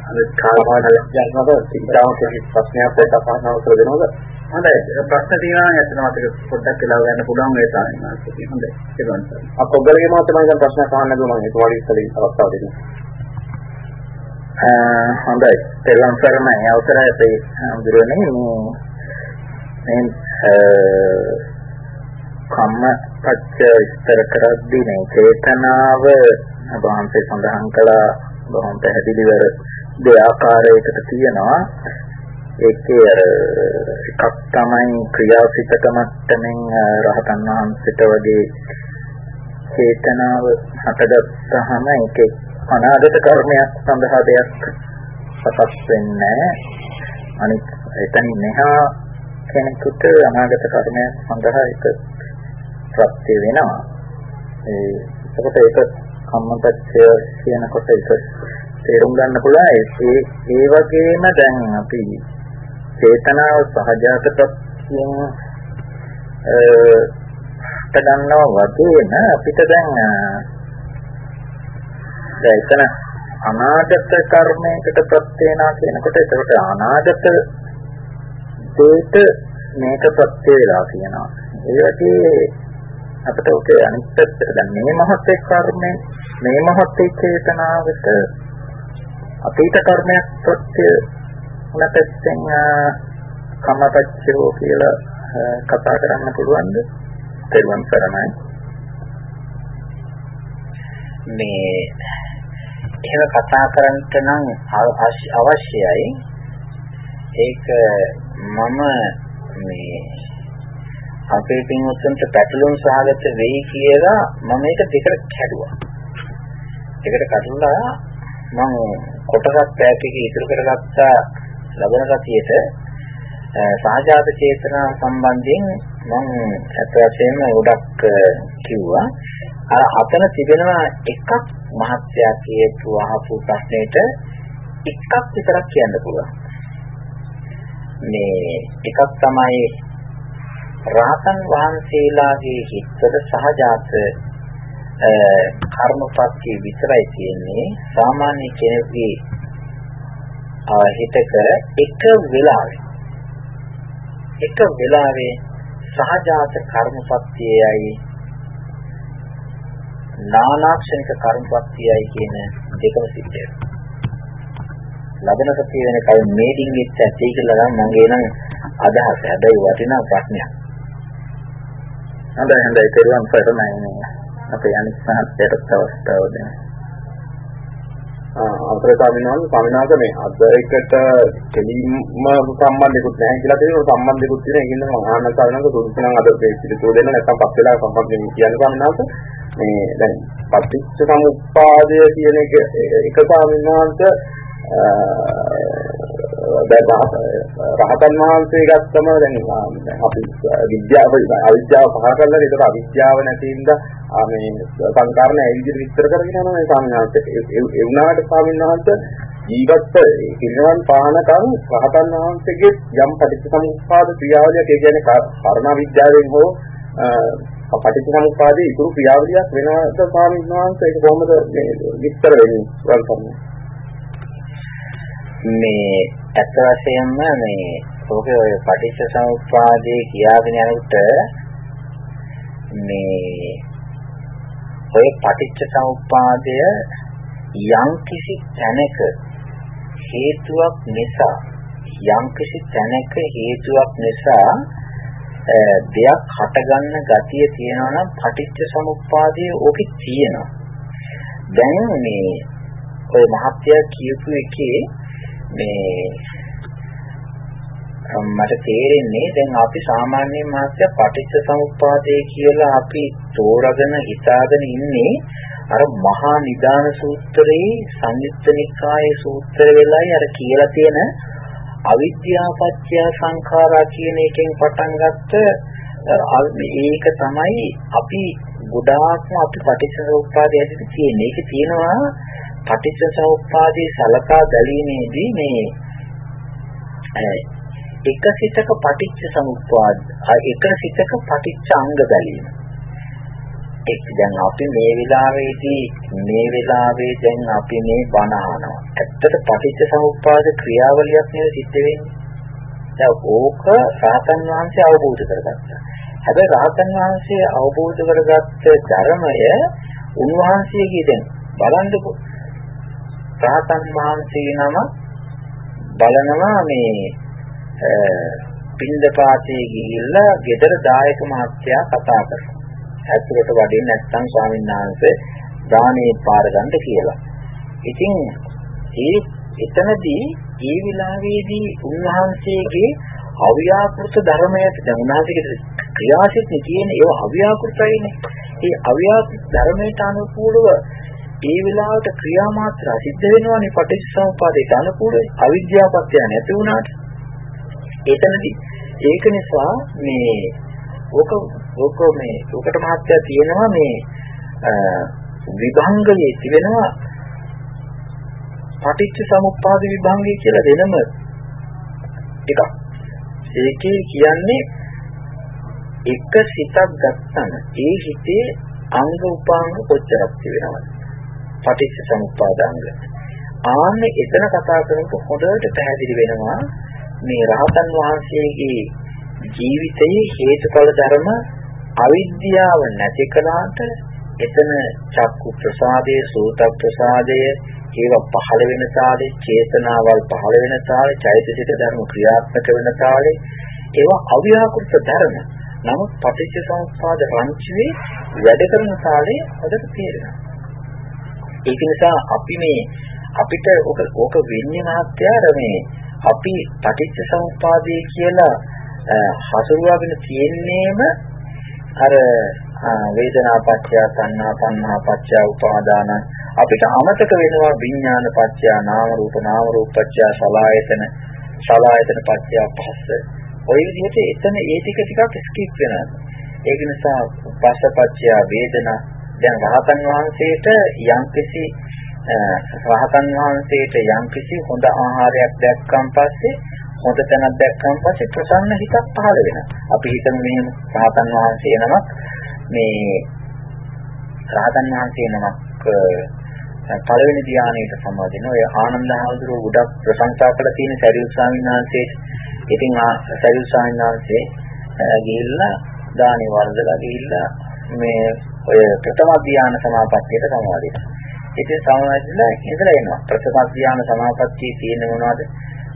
අද කාලවල යනකොට ඉතාලම කිසි ප්‍රශ්නයක් පොඩ්ඩක් අහන්න උත්තර දෙනවද? හොඳයි. ප්‍රශ්න තියෙනවා නම් ඇත්තටම අපිට පොඩ්ඩක් වෙලාව ගන්න පුළුවන් ඒ සාමාන්‍යත් හොඳයි. ඒක තමයි. අප ඔබලගේ මාත් මම දැන් ප්‍රශ්නයක් අහන්න දුන්නා. ඒක වගේ ඉස්සලින් අවස්ථාව දෙන්න. හොඳයි. තෙරුවන් සරණයි. අවසරයි අපේ අඳුරනේ මේ කම්ම පච්ච විස්තර කරද්දී මේ චේතනාව වහන්සේ සඳහන් කළා. බොහොම පැහැදිලිව දෙආකාරයකට තියෙනවා. ඒකේ අර එකක් තමයි ක්‍රියාසිතක මට්ටමින් රහතන් වහන්සේට වගේ චේතනාව හටගත්තාම ඒකේ අනාගත කර්මයක් සඳහා දෙයක් සකස් වෙන්නේ අනිත් එතනින් මෙහා කෙනෙකුට අනාගත කර්මයක් සඳහා ඒක ප්‍රත්‍ය වෙනවා. ඒ එතකොට ඒක කම්මපච්චය කියනකොට ඒක තේරුම් ගන්න පුළුවන් ඒ ඒ වගේම දැන් අපි චේතනාව සහජාත ප්‍රත්‍යයෙන් අ ගන්නවා වගේම අපිට දැන් දැන් එතන අනාගත කර්මයකට ප්‍රත්‍ය වෙනවා කියනකොට එතකොට අනාගත දෙයට මේක ප්‍රත්‍ය වෙලා කියනවා. ඒ වගේ අපිට ඔකේ අනිත් පැත්තට දැන් මේ මොහොතේ කර්මය මේ මොහොතේ චේතනාවට අතීත කර්මයක් ප්‍රත්‍ය නැත්නම් කමපච්චෝ කියලා කතා කරන්න පුළුවන්ද? තෙරුවන් සරණයි. මේ එහෙම කතා කරන්නට නම් අවශ්‍යයි. ඒක මම මේ අපේ පින්වත්තුන්ට පැටලුම් සහගත වෙයි කියලා මම මේක දෙකට කැඩුවා. දෙකට කඩලා මම කොටසක් පැයකක ඉතුරු කරගත්ත ලබන සතියේට සාජාත චේතනා සම්බන්ධයෙන් මම අත්‍යවශ්‍යම ගොඩක් කිව්වා. අර අතන තිබෙනවා එකක් මහත්යා කියපු අහපු ප්‍රශ්නෙට එකක් විතරක් කියන්න පුළුවන්. මේ එකක් තමයි රාතන් වහන්සේලාගේ හිතවල සහජාත කර්මපත්‍ය විතරයි තියෙන්නේ. සාමාන්‍ය කෙනෙකුගේ හිතක එක වෙලාවේ එක වෙලාවේ සහජාත කර්මපත්‍යයයි නානාක්ෂණික කර්මපත්‍යයයි කියන දෙකම සිද්ධ වෙනවා ලබන සතිය වෙනකල් මේඩින් එක්ක ඇති කියලා නම් මගේ නම් අදහස. හැබැයි වටිනා ප්‍රශ්නයක් හොඳයි හොඳයි. තෙරුවන් සරණයි. අපේ අනිත් මහත්යට අවස්ථාව දෙන්න. අන්තර ස්වාමීන් වහන්සේ ස්වාමීන් වහන්සේ මේ අද එකට කෙලින්ම සම්බන්ධිකුත් නැහැ කියලා තියෙනවා සම්බන්ධිකුත් තියෙන ඒකින්ද මම ආනන්ද ස්වාමීන් වහන්සේ සුදුසු නම් අද මේ පිළිතුරු දෙන්න නැත්නම් පස් වෙලා සම්බන්ධ කියන්නේ ස්වාමීන් වහන්සේ මේ දැන් පටිච්ච සමුප්පාදය කියන එක එක ස්වාමීන් වහන්සේ දැන් රහතන් වහන්සේ ගත්තම දැන් අපි විද්‍යාව අවිද්‍යාව පහ කරලා ඒකට අවිද්‍යාව නැති හින්දා මේ සංකරණ ඒ විදිහට විස්තර කරගෙන යනවා මේ ස්වාමීන් වහන්සේ. ඒ වුණාට ස්වාමීන් වහන්සේ ජීවත් කිරවන් පානකම් රහතන් වහන්සේගේ යම් පටිච්චසමුප්පාද ක්‍රියාවලියක් ඒ කියන්නේ කර්ණ විද්‍යාවෙන් හෝ පටිච්චසමුප්පාදයේ ඉතුරු ක්‍රියාවලියක් වෙනවද ස්වාමීන් වහන්සේ ඒක කොහොමද මේ විස්තර වෙන්නේ? වල්පන්නේ මේ ඇත්ත වශයෙන්ම මේ ඔකේ ඔය පටිච්ච සමුප්පාදේ කියාගෙන යනකොට මේ ඔය පටිච්ච සමුප්පාදය යම් කිසි තැනක හේතුවක් නිසා යම් කිසි තැනක හේතුවක් නිසා දෙයක් හටගන්න ගතිය තියෙනවා නම් පටිච්ච සමුප්පාදයේ ඕකේ තියෙනවා. දැන් මේ ඔය මහත්ය කියපු එකේ මේ මට තේරෙන්නේ දැන් අපි සාමාන්‍ය මාත්‍ය පටිච්ච සමුප්පාදය කියලා අපි තෝරාගෙන හිතාගෙන ඉන්නේ අර මහා නිදාන සූත්‍රයේ සංයුත්ත නිකායේ සූත්‍ර වෙලයි අර කියලා තියෙන අවිද්‍යාපත්‍ය සංඛාරා කියන එකෙන් පටන් ගත්ත ඒක තමයි අපි ගොඩාක්ම අපි පටිච්ච සමුප්පාදය ඇතුළේ තියෙන. ඒක තියෙනවා පටිච්ච සමුප්පාදයේ සලකා බැලීමේදී මේ එක සිතක පටිච්ච සමුප්පාද එක සිතක පටිච්ච අංග බැලීම එක් දැන් අපි මේ වෙලාවේදී මේ වෙලාවේ දැන් අපි මේ බණ අහනවා. ඇත්තට පටිච්ච සමුප්පාද ක්‍රියාවලියක් නේ සිද්ධ වෙන්නේ. දැන් ඕක රාතන් වහන්සේ අවබෝධ කරගත්තා. හැබැයි රාතන් වහන්සේ අවබෝධ කරගත්ත ධර්මය උන්වහන්සේගේ දැන් බලන්නකෝ. රාතන් වහන්සේ නම බලනවා මේ පින්දපාතේ ගිහිල්ලා ගෙදර දායක මහත්තයා කතා කරනවා. ඇතුළට වඩින්න නැත්නම් ස්වාමීන් වහන්සේ දානේ පාර ගන්න කියලා. ඉතින් ඒ එතනදී ඒ විලාවේදී උන්වහන්සේගේ අව්‍යාකෘත ධර්මයට දැන් උන්වහන්සේගේ ක්‍රියාසිට තියෙන ඒවා අව්‍යාකෘතයිනේ. ඒ අව්‍යාකෘත ධර්මයට අනුකූලව ඒ වෙලාවට ක්‍රියා මාත්‍ර සිද්ධ වෙනවානේ පටිච්චසමුපාදයට අනුකූලව අවිද්‍යාවපත්‍ය නැති වුණාට. එතනදී ඒක නිසා මේ ඕක ඕක මේ ඕකට මහත්ය තියෙනවා මේ විභංගයේ තිබෙනවා පටිච්ච සමුප්පාද විභංගය කියලා වෙනම එකක්. ඒකේ කියන්නේ එක සිතක් ගත්තම ඒ හිතේ අංග උපාංග කොච්චරක් තිබෙනවද? පටිච්ච සමුප්පාදාංග. ආන්නේ එතන කතා කරනකොට හොඳට පැහැදිලි වෙනවා මේ රහතන් වහන්සේගේ ජීවිතයේ හේතුඵල ධර්ම අවිද්‍යාව නැති කලාට එතන චක්කු ප්‍රසාදයේ සෝත ප්‍රසාදයේ ඒවා පහළ වෙන තාලේ චේතනාවල් පහළ වෙන තාලේ චෛතසික ධර්ම ක්‍රියාත්මක වෙන තාලේ ඒවා අව්‍යාකෘත ධර්ම නමුත් පටිච්ච සමුප්පාද රංචුවේ වැඩ කරන තාලේ හොඳට තේරෙනවා ඒක නිසා අපි මේ අපිට ඔක ඕක වෙන්නේ මහත්යාර මේ අපි පටිච්ච සමුප්පාදේ කියලා හසුරුවාගෙන තියෙන්නේම අර වේදනා පත්‍ය සංනා සංනා පත්‍ය උපාදාන අපිට අමතක වෙනවා විඥාන පත්‍ය නාම රූප නාම රූප පත්‍ය සලආයතන සලආයතන පත්‍ය පස්ස ඔය විදිහට එතන ඒ ටික ටිකක් ස්කිප් වෙනවා. ඒක නිසා පස්සපත්‍ය වේදනා දැන් රහතන් වහන්සේට යම්කිසි රහතන් වහන්සේට යම්කිසි හොඳ ආහාරයක් දැක්කන් පස්සේ හොඳ තැනක් දැක්කන් පස්සේ ප්‍රසන්න හිතක් පහළ වෙනවා. අපි හිතමු මේ රහතන් වහන්සේ නමක් මේ රහතන් වහන්සේ නමක් පළවෙනි ධානයට සම්බන්ධ ඔය ආනන්ද හඳුරු ගොඩක් ප්‍රශංසා කළ තියෙන සරියු ස්වාමීන් වහන්සේ ඉතින් සරියු ස්වාමීන් වහන්සේ ගිහිල්ලා දානි වර්ධලා ගිහිල්ලා මේ ඔය ප්‍රථම ධානය සමාපත්තියට සමාදිනවා. ඉතින් සමාදිලා ඉඳලා එනවා. ප්‍රථම ධානය සමාපත්තිය තියෙන මොනවද?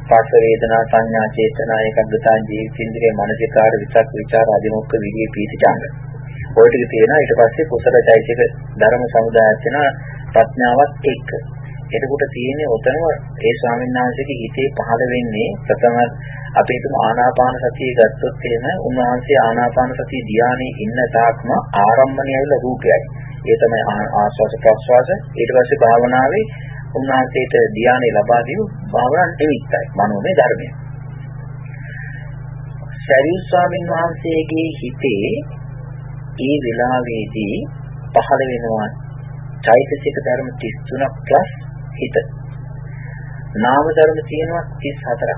පස්ස වේදනා සංඥා චේතනා ඒකග්ගතා ජීවිතින්ද්‍රිය මනසිකාර විචක් විචාර අධිමුඛ විදියේ පීතිචාංග. ඔය ටික තියෙනවා ඊට පස්සේ කුසල චෛතසික ධර්ම සමුදායක් වෙනවා ප්‍රඥාවත් එක්ක. එතකොට තියෙන්නේ ඔතනම ඒ ස්වාමීන් වහන්සේගේ හිතේ පහළ වෙන්නේ ප්‍රථම අපි හිතමු ආනාපාන සතිය ගත්තොත් එහෙම උන්වහන්සේ ආනාපාන සතිය ධානයේ ඉන්න තාක්ම ආරම්භණය ඇවිල්ලා රූපයයි. ඒ තමයි ආස්වාස ප්‍රස්වාස ඊට පස්සේ භාවනාවේ උන්වහන්සේට ධානය ලබා දීපු භාවනා නිමිත්තයි මනෝමය ධර්මය. ශරීර ස්වාමීන් වහන්සේගේ හිතේ ඒ වෙලාවේදී පහළ වෙනවා චෛතසික ධර්ම 33ක් ප්ලස් හිත. නාම ධර්ම තියෙනවා 34ක්.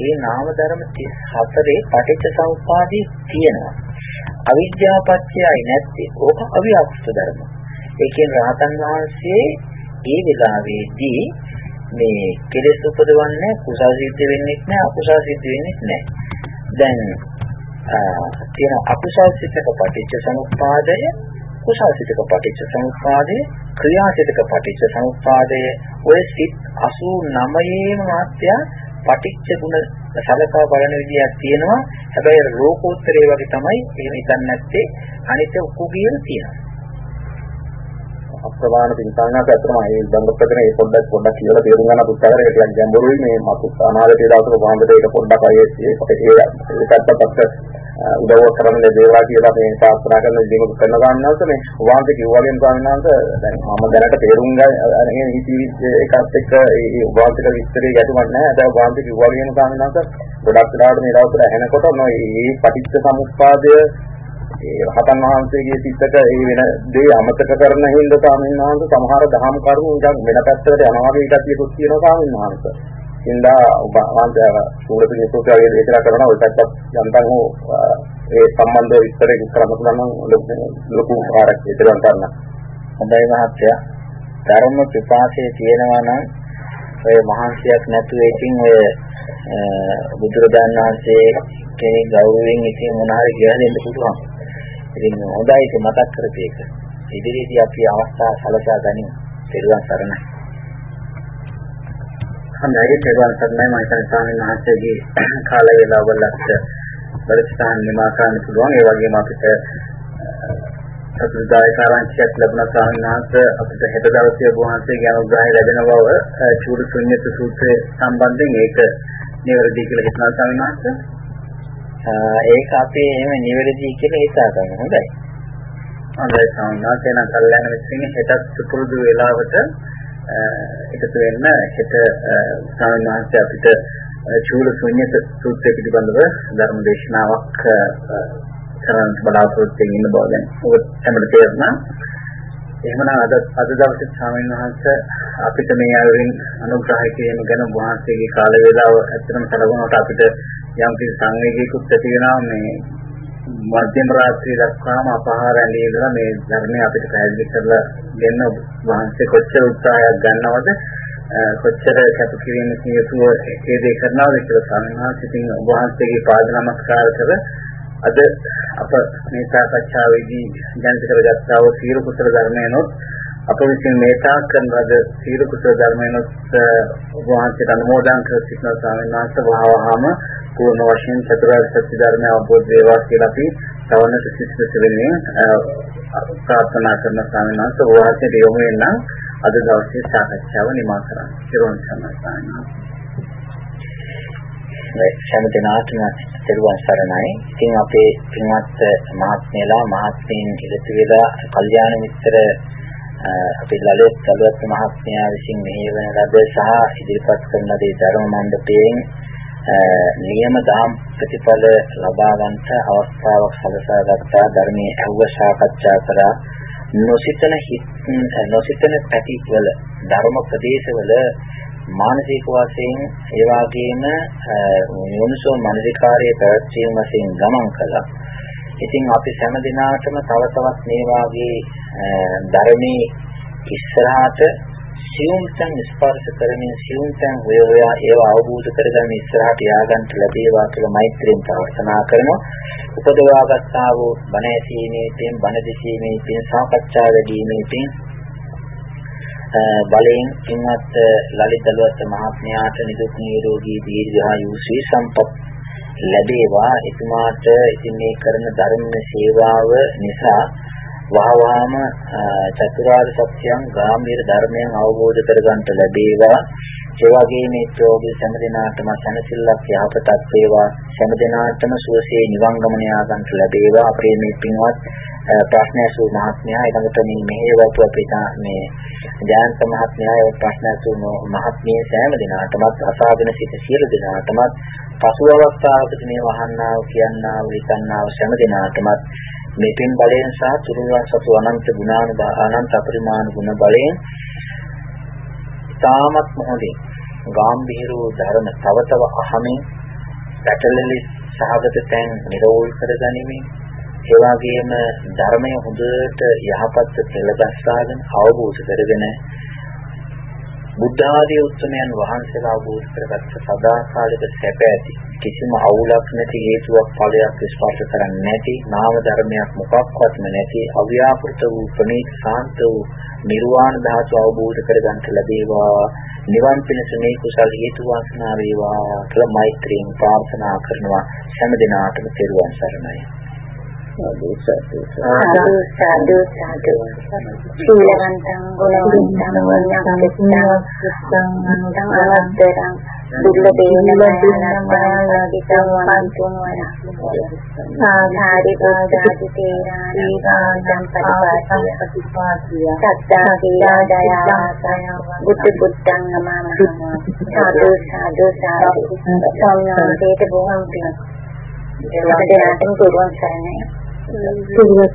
ඒ නාම ධර්ම 34 පටිච්ච සමුප්පාදයේ තියෙනවා. අවිද්‍යාව පත්‍යයි නැත්තේ. ඕක අවියක්ෂ ධර්ම. ඒ කියන්නේ රහතන් වහන්සේ ඒ වෙලාවේදී මේ කෙලෙස් උපදවන්නේ කුසල් සිද්ධ වෙන්නේ නැහැ අකුසල් සිද්ධ වෙන්නේ නැහැ. දැන් තියෙන අකුසල් සිතක පටිච්ච සමුප්පාදය කුසල් සිතක පටිච්ච සමුප්පාදය ක්‍රියාසිතක පටිච්ච සමුප්පාදය ඔය සිත් 89ේම මාත්‍ය පටිච්ච ගුණ සලකා බලන විදියක් තියෙනවා. හැබැයි ලෝකෝත්තරේ වගේ තමයි එහෙම හිතන්නේ නැත්තේ. අනිත් උකුගියන තියෙනවා. අප්‍රමාණ පින්තාංගات අතරම මේ බංගපදන මේ පොඩ්ඩක් පොඩ්ඩක් කියලා තේරුම් ගන්න උත්සාහය ටිකක් ගැඹුරුයි. මේ මතු අනාගතයේ දවසක වහඳට ඒක පොඩ්ඩක් අය ඒකත් අපිට උදව් කරන්න දේවා කියලා මේ ප්‍රාර්ථනා කරන දෙයක් කරන ගන්නවස මේ වාන්ත කිව්වගෙන් ගන්නවස දැන් මම දැනට තේරුම් ගන්න හිතී එකත් එක්ක ඒ වාන්තික විස්තරය ගැටුමක් නැහැ. දැන් වාන්ත කිව්වගෙන් ගන්නවස ගොඩක් වෙලාවට මේ දවස්වල ඇහෙනකොට මේ පටිච්ච සමුප්පාදය ඒ රහතන් වහන්සේගේ සිත්තක ඒ වෙන දේ අමතක කරන හින්දා ස්වාමීන් වහන්සේ සමහර දහම් කරුණු නිකන් වෙන පැත්තකට යනවා වගේ කතියකුත් තියෙනවා ස්වාමීන් වහන්සේ. ඉන්දා ඔබ වහන්සේ සූරපිණි සූත්‍රයේ දේශනා කරන ඔය පැත්තත් යන්තම් හෝ ඒ සම්බන්ධව විස්තරයක් කරන්න පුළුවන් නම් ලොකු ආරක් ඉදරන් ගන්න. හොඳයි මහත්තයා. ධර්ම පිපාසයේ තියෙනවා නම් ඔය මහන්සියක් නැතුව ඉතින් ඔය බුදුරජාණන් වහන්සේ කෙනෙක් ගෞරවයෙන් ඉතින් මොනාරි කියලා දෙන්න පුළුවන්. ඉතින් හොඳයි ඒක මතක් කරපේක. ඉදිරියේදී අපි අවස්ථාව සලසා ගනිමු. පෙරවන් සරණයි. හොඳයි පෙරවන් සරණයි මම හිතන්නේ ස්වාමීන් වහන්සේගේ කාල වේලාවලත් බලස්ථාන නිමා කරන්න පුළුවන්. ඒ වගේම අපිට සතුටුදායක ආරංචියක් ලැබුණා ස්වාමීන් වහන්සේ අපිට හෙට දවසේ ඔබ වහන්සේගේ අනුග්‍රහය ලැබෙන බව චූර ශුන්්‍යත සූත්‍රය සම්බන්ධයෙන් ඒක නිවැරදි කියලා හිතනවා ස්වාමීන් වහන්සේ. ඒක අපි එහෙම නිවැරදි කියලා හිතා ගන්න හොඳයි. හොඳයි සම්මාස එන කල්යනා මිත්‍රින් හෙටත් සුපුරුදු වේලාවට එකතු වෙන්න හෙට සාමාන්‍යයෙන් අපිට චූල ශුන්‍යත සූත්‍රය පිළිබඳව ධර්ම දේශනාවක් කරන්න බලාපොරොත්තු වෙන ඉන්න බව දැන් ඔබ හැමෝට තේරුණා. එහෙමනම් අද අද දවසේ ස්වාමීන් වහන්සේ අපිට මේ ආයුරින් අනුග්‍රහය කිරීම ගැන වහන්සේගේ කාල වේලාව ඇත්තටම සැලකුණාට අපිට යම් කිසි සංවේගයකුත් ඇති වෙනවා මේ මධ්‍යම රාත්‍රිය දක්වාම අපහාර ඇඳී ඉඳලා මේ ධර්මය අපිට පැහැදිලි කරලා දෙන්න වහන්සේ කොච්චර උත්සාහයක් ගන්නවද? කොච්චර කැපකිරීමකින් යුතුව ඒ දේ කරනවද කියලා ස්වාමීන් වහන්සේ ඉතින් වහන්සේගේ පාද නමස්කාර කර අද අප මේ සාකච්ඡාවේදී ජනිත කරගත්තා වූ සීල කුසල ධර්මයනොත් අප විසින් මේ තාක් කරන ලද සීල කුසල ධර්මයනොත් වහන්සේට අනුමෝදන් කර සිටින ස්වාමීන් වහන්සේ වහවහම පූර්ණ වශයෙන් චතුරාර්ය සත්‍ය ධර්මය අවබෝධ වේවා කියලා අපි තවන්නට සිසිලස වෙන්නේ ප්‍රාර්ථනා කරන ස්වාමීන් වහන්සේ වහන්සේට යොමු වෙන අද දවසේ සාකච්ඡාව නිමා කරන්න. සිරුවන් සම්මාසයන්. හැම දිනකටම සිරුවන් සරණයි. ඉතින් අපේ පින්වත් මහත්මයලා මහත්මීන් ඉලතු වෙලා කල්යාණ මිත්‍ර අපේ ලලිත් සලවත් මහත්මයා විසින් මෙහෙවන ලද සහ ඉදිරිපත් කරන දේ ධර්ම මණ්ඩපයෙන් නියම දාම් ප්‍රතිඵල ලබා ගන්නට අවස්ථාවක් සලසා ගත්තා ධර්මයේ අහුව සාකච්ඡා කරා නොසිතන නොසිතන පැතිවල ධර්ම ප්‍රදේශවල මානසික වශයෙන් ඒ වගේම යොමුසෝ මානසිකාරයේ පැවැත්වීම වශයෙන් ගමන් කළා. ඉතින් අපි හැම දිනාටම තව තවත් මේ වාගේ ධර්මයේ ඉස්සරහට සියුම් තැන් ස්පර්ශ කරමින් සියුම් තැන් හොය හොයා ඒවා අවබෝධ කරගන්න ඉස්සරහට ය아가න්න ලැබේවා කියලා මෛත්‍රියෙන් ප්‍රාර්ථනා කරනවා. උපදවාගත්තා වූ බණ ඇසීමේ පින් බණ දෙසීමේ පින් සාකච්ඡා වැඩිීමේ පින් බලයෙන් කින්වත් ලලිත දලුවත් මහත්මයාට නිදුක් නිරෝගී දීර්ඝායු ශ්‍රී සම්පත් ලැබේවා. එතුමාට ඉතින් මේ කරන ධර්ම සේවාව නිසා වහවහම චතුරාර්ය සත්‍යයන් ගාම්භීර ධර්මයන් අවබෝධ කරගන්නට ලැබේවා. ඒ වගේම මේ ප්‍රෝගී හැම දිනාටම සැනසෙල්ලක් යහපතක් වේවා. හැම දිනාටම සුවසේ නිවන් ගමන යා ගන්නට ලැබේවා. අපේ මේ පින්වත් ප්‍රශ්නයසු මහත්මයා ඊළඟට මේ මෙහෙවතු අපේ මේ ජයන්ත මහත්මයා ඒ ප්‍රශ්නයසු මහත්මිය සෑම දිනාටමත් අසාධන සිට සියලු දිනාටමත් පසු අවස්ථාවකදී මේ වහන්නා වූ කියන්නා වූ හිතන්නා වූ සෑම දිනාටමත් මේ පින් බලයෙන් සහ තුරුවන් සතු අනන්ත ගුණානුභව අනන්ත අපරිමාණ ගුණ බලයෙන් තාමත් මොහොතේ ගාම්භීර වූ ධර්ම තව තව අහමින් පැටලෙලි සහගත තැන් නිරෝල් කරගනිමින් ඒ වගේම ධර්මය හොඳට යහපත් පෙළගස්සාගෙන අවබෝධ කරගෙන බුද්ධ ආදී උත්තරයන් වහන්සේලා අවබෝධ කරගත්ත සදාකාලික සැප ඇති. කිසිම අවුලක් නැති හේතුවක් ඵලයක් ස්පර්ශ කරන්නේ නැති නාම ධර්මයක් මොකක්වත්ම නැති අව්‍යාපෘත වූ ප්‍රණීත ශාන්ත වූ නිර්වාණ ධාතු අවබෝධ කරගන්න ලැබේවා. නිවන් පිණිස මේ කුසල් හේතු වාසනා වේවා කියලා මෛත්‍රියෙන් ප්‍රාර්ථනා කරනවා. හැම දිනාටම තෙරුවන් සරණයි. සාදු සාදු සාදු. සාදු සීලවන්තං ගුණවන්තං වඤ්ඤාපිතං අනුතං අනද්දරං දුර්ලභේන මයාදිතං වන්තුං වය සාධාරි බෝධාති තේරාණි සම්පටිපාතිය සත්තා සීලා දයාසය බුද්ධ බුද්ධං නමः සාදු සාදු සාදු. සම්මාදේට බොහොම පිං. දෙවියන්ටම පුරුවන් සරණයි. Terima.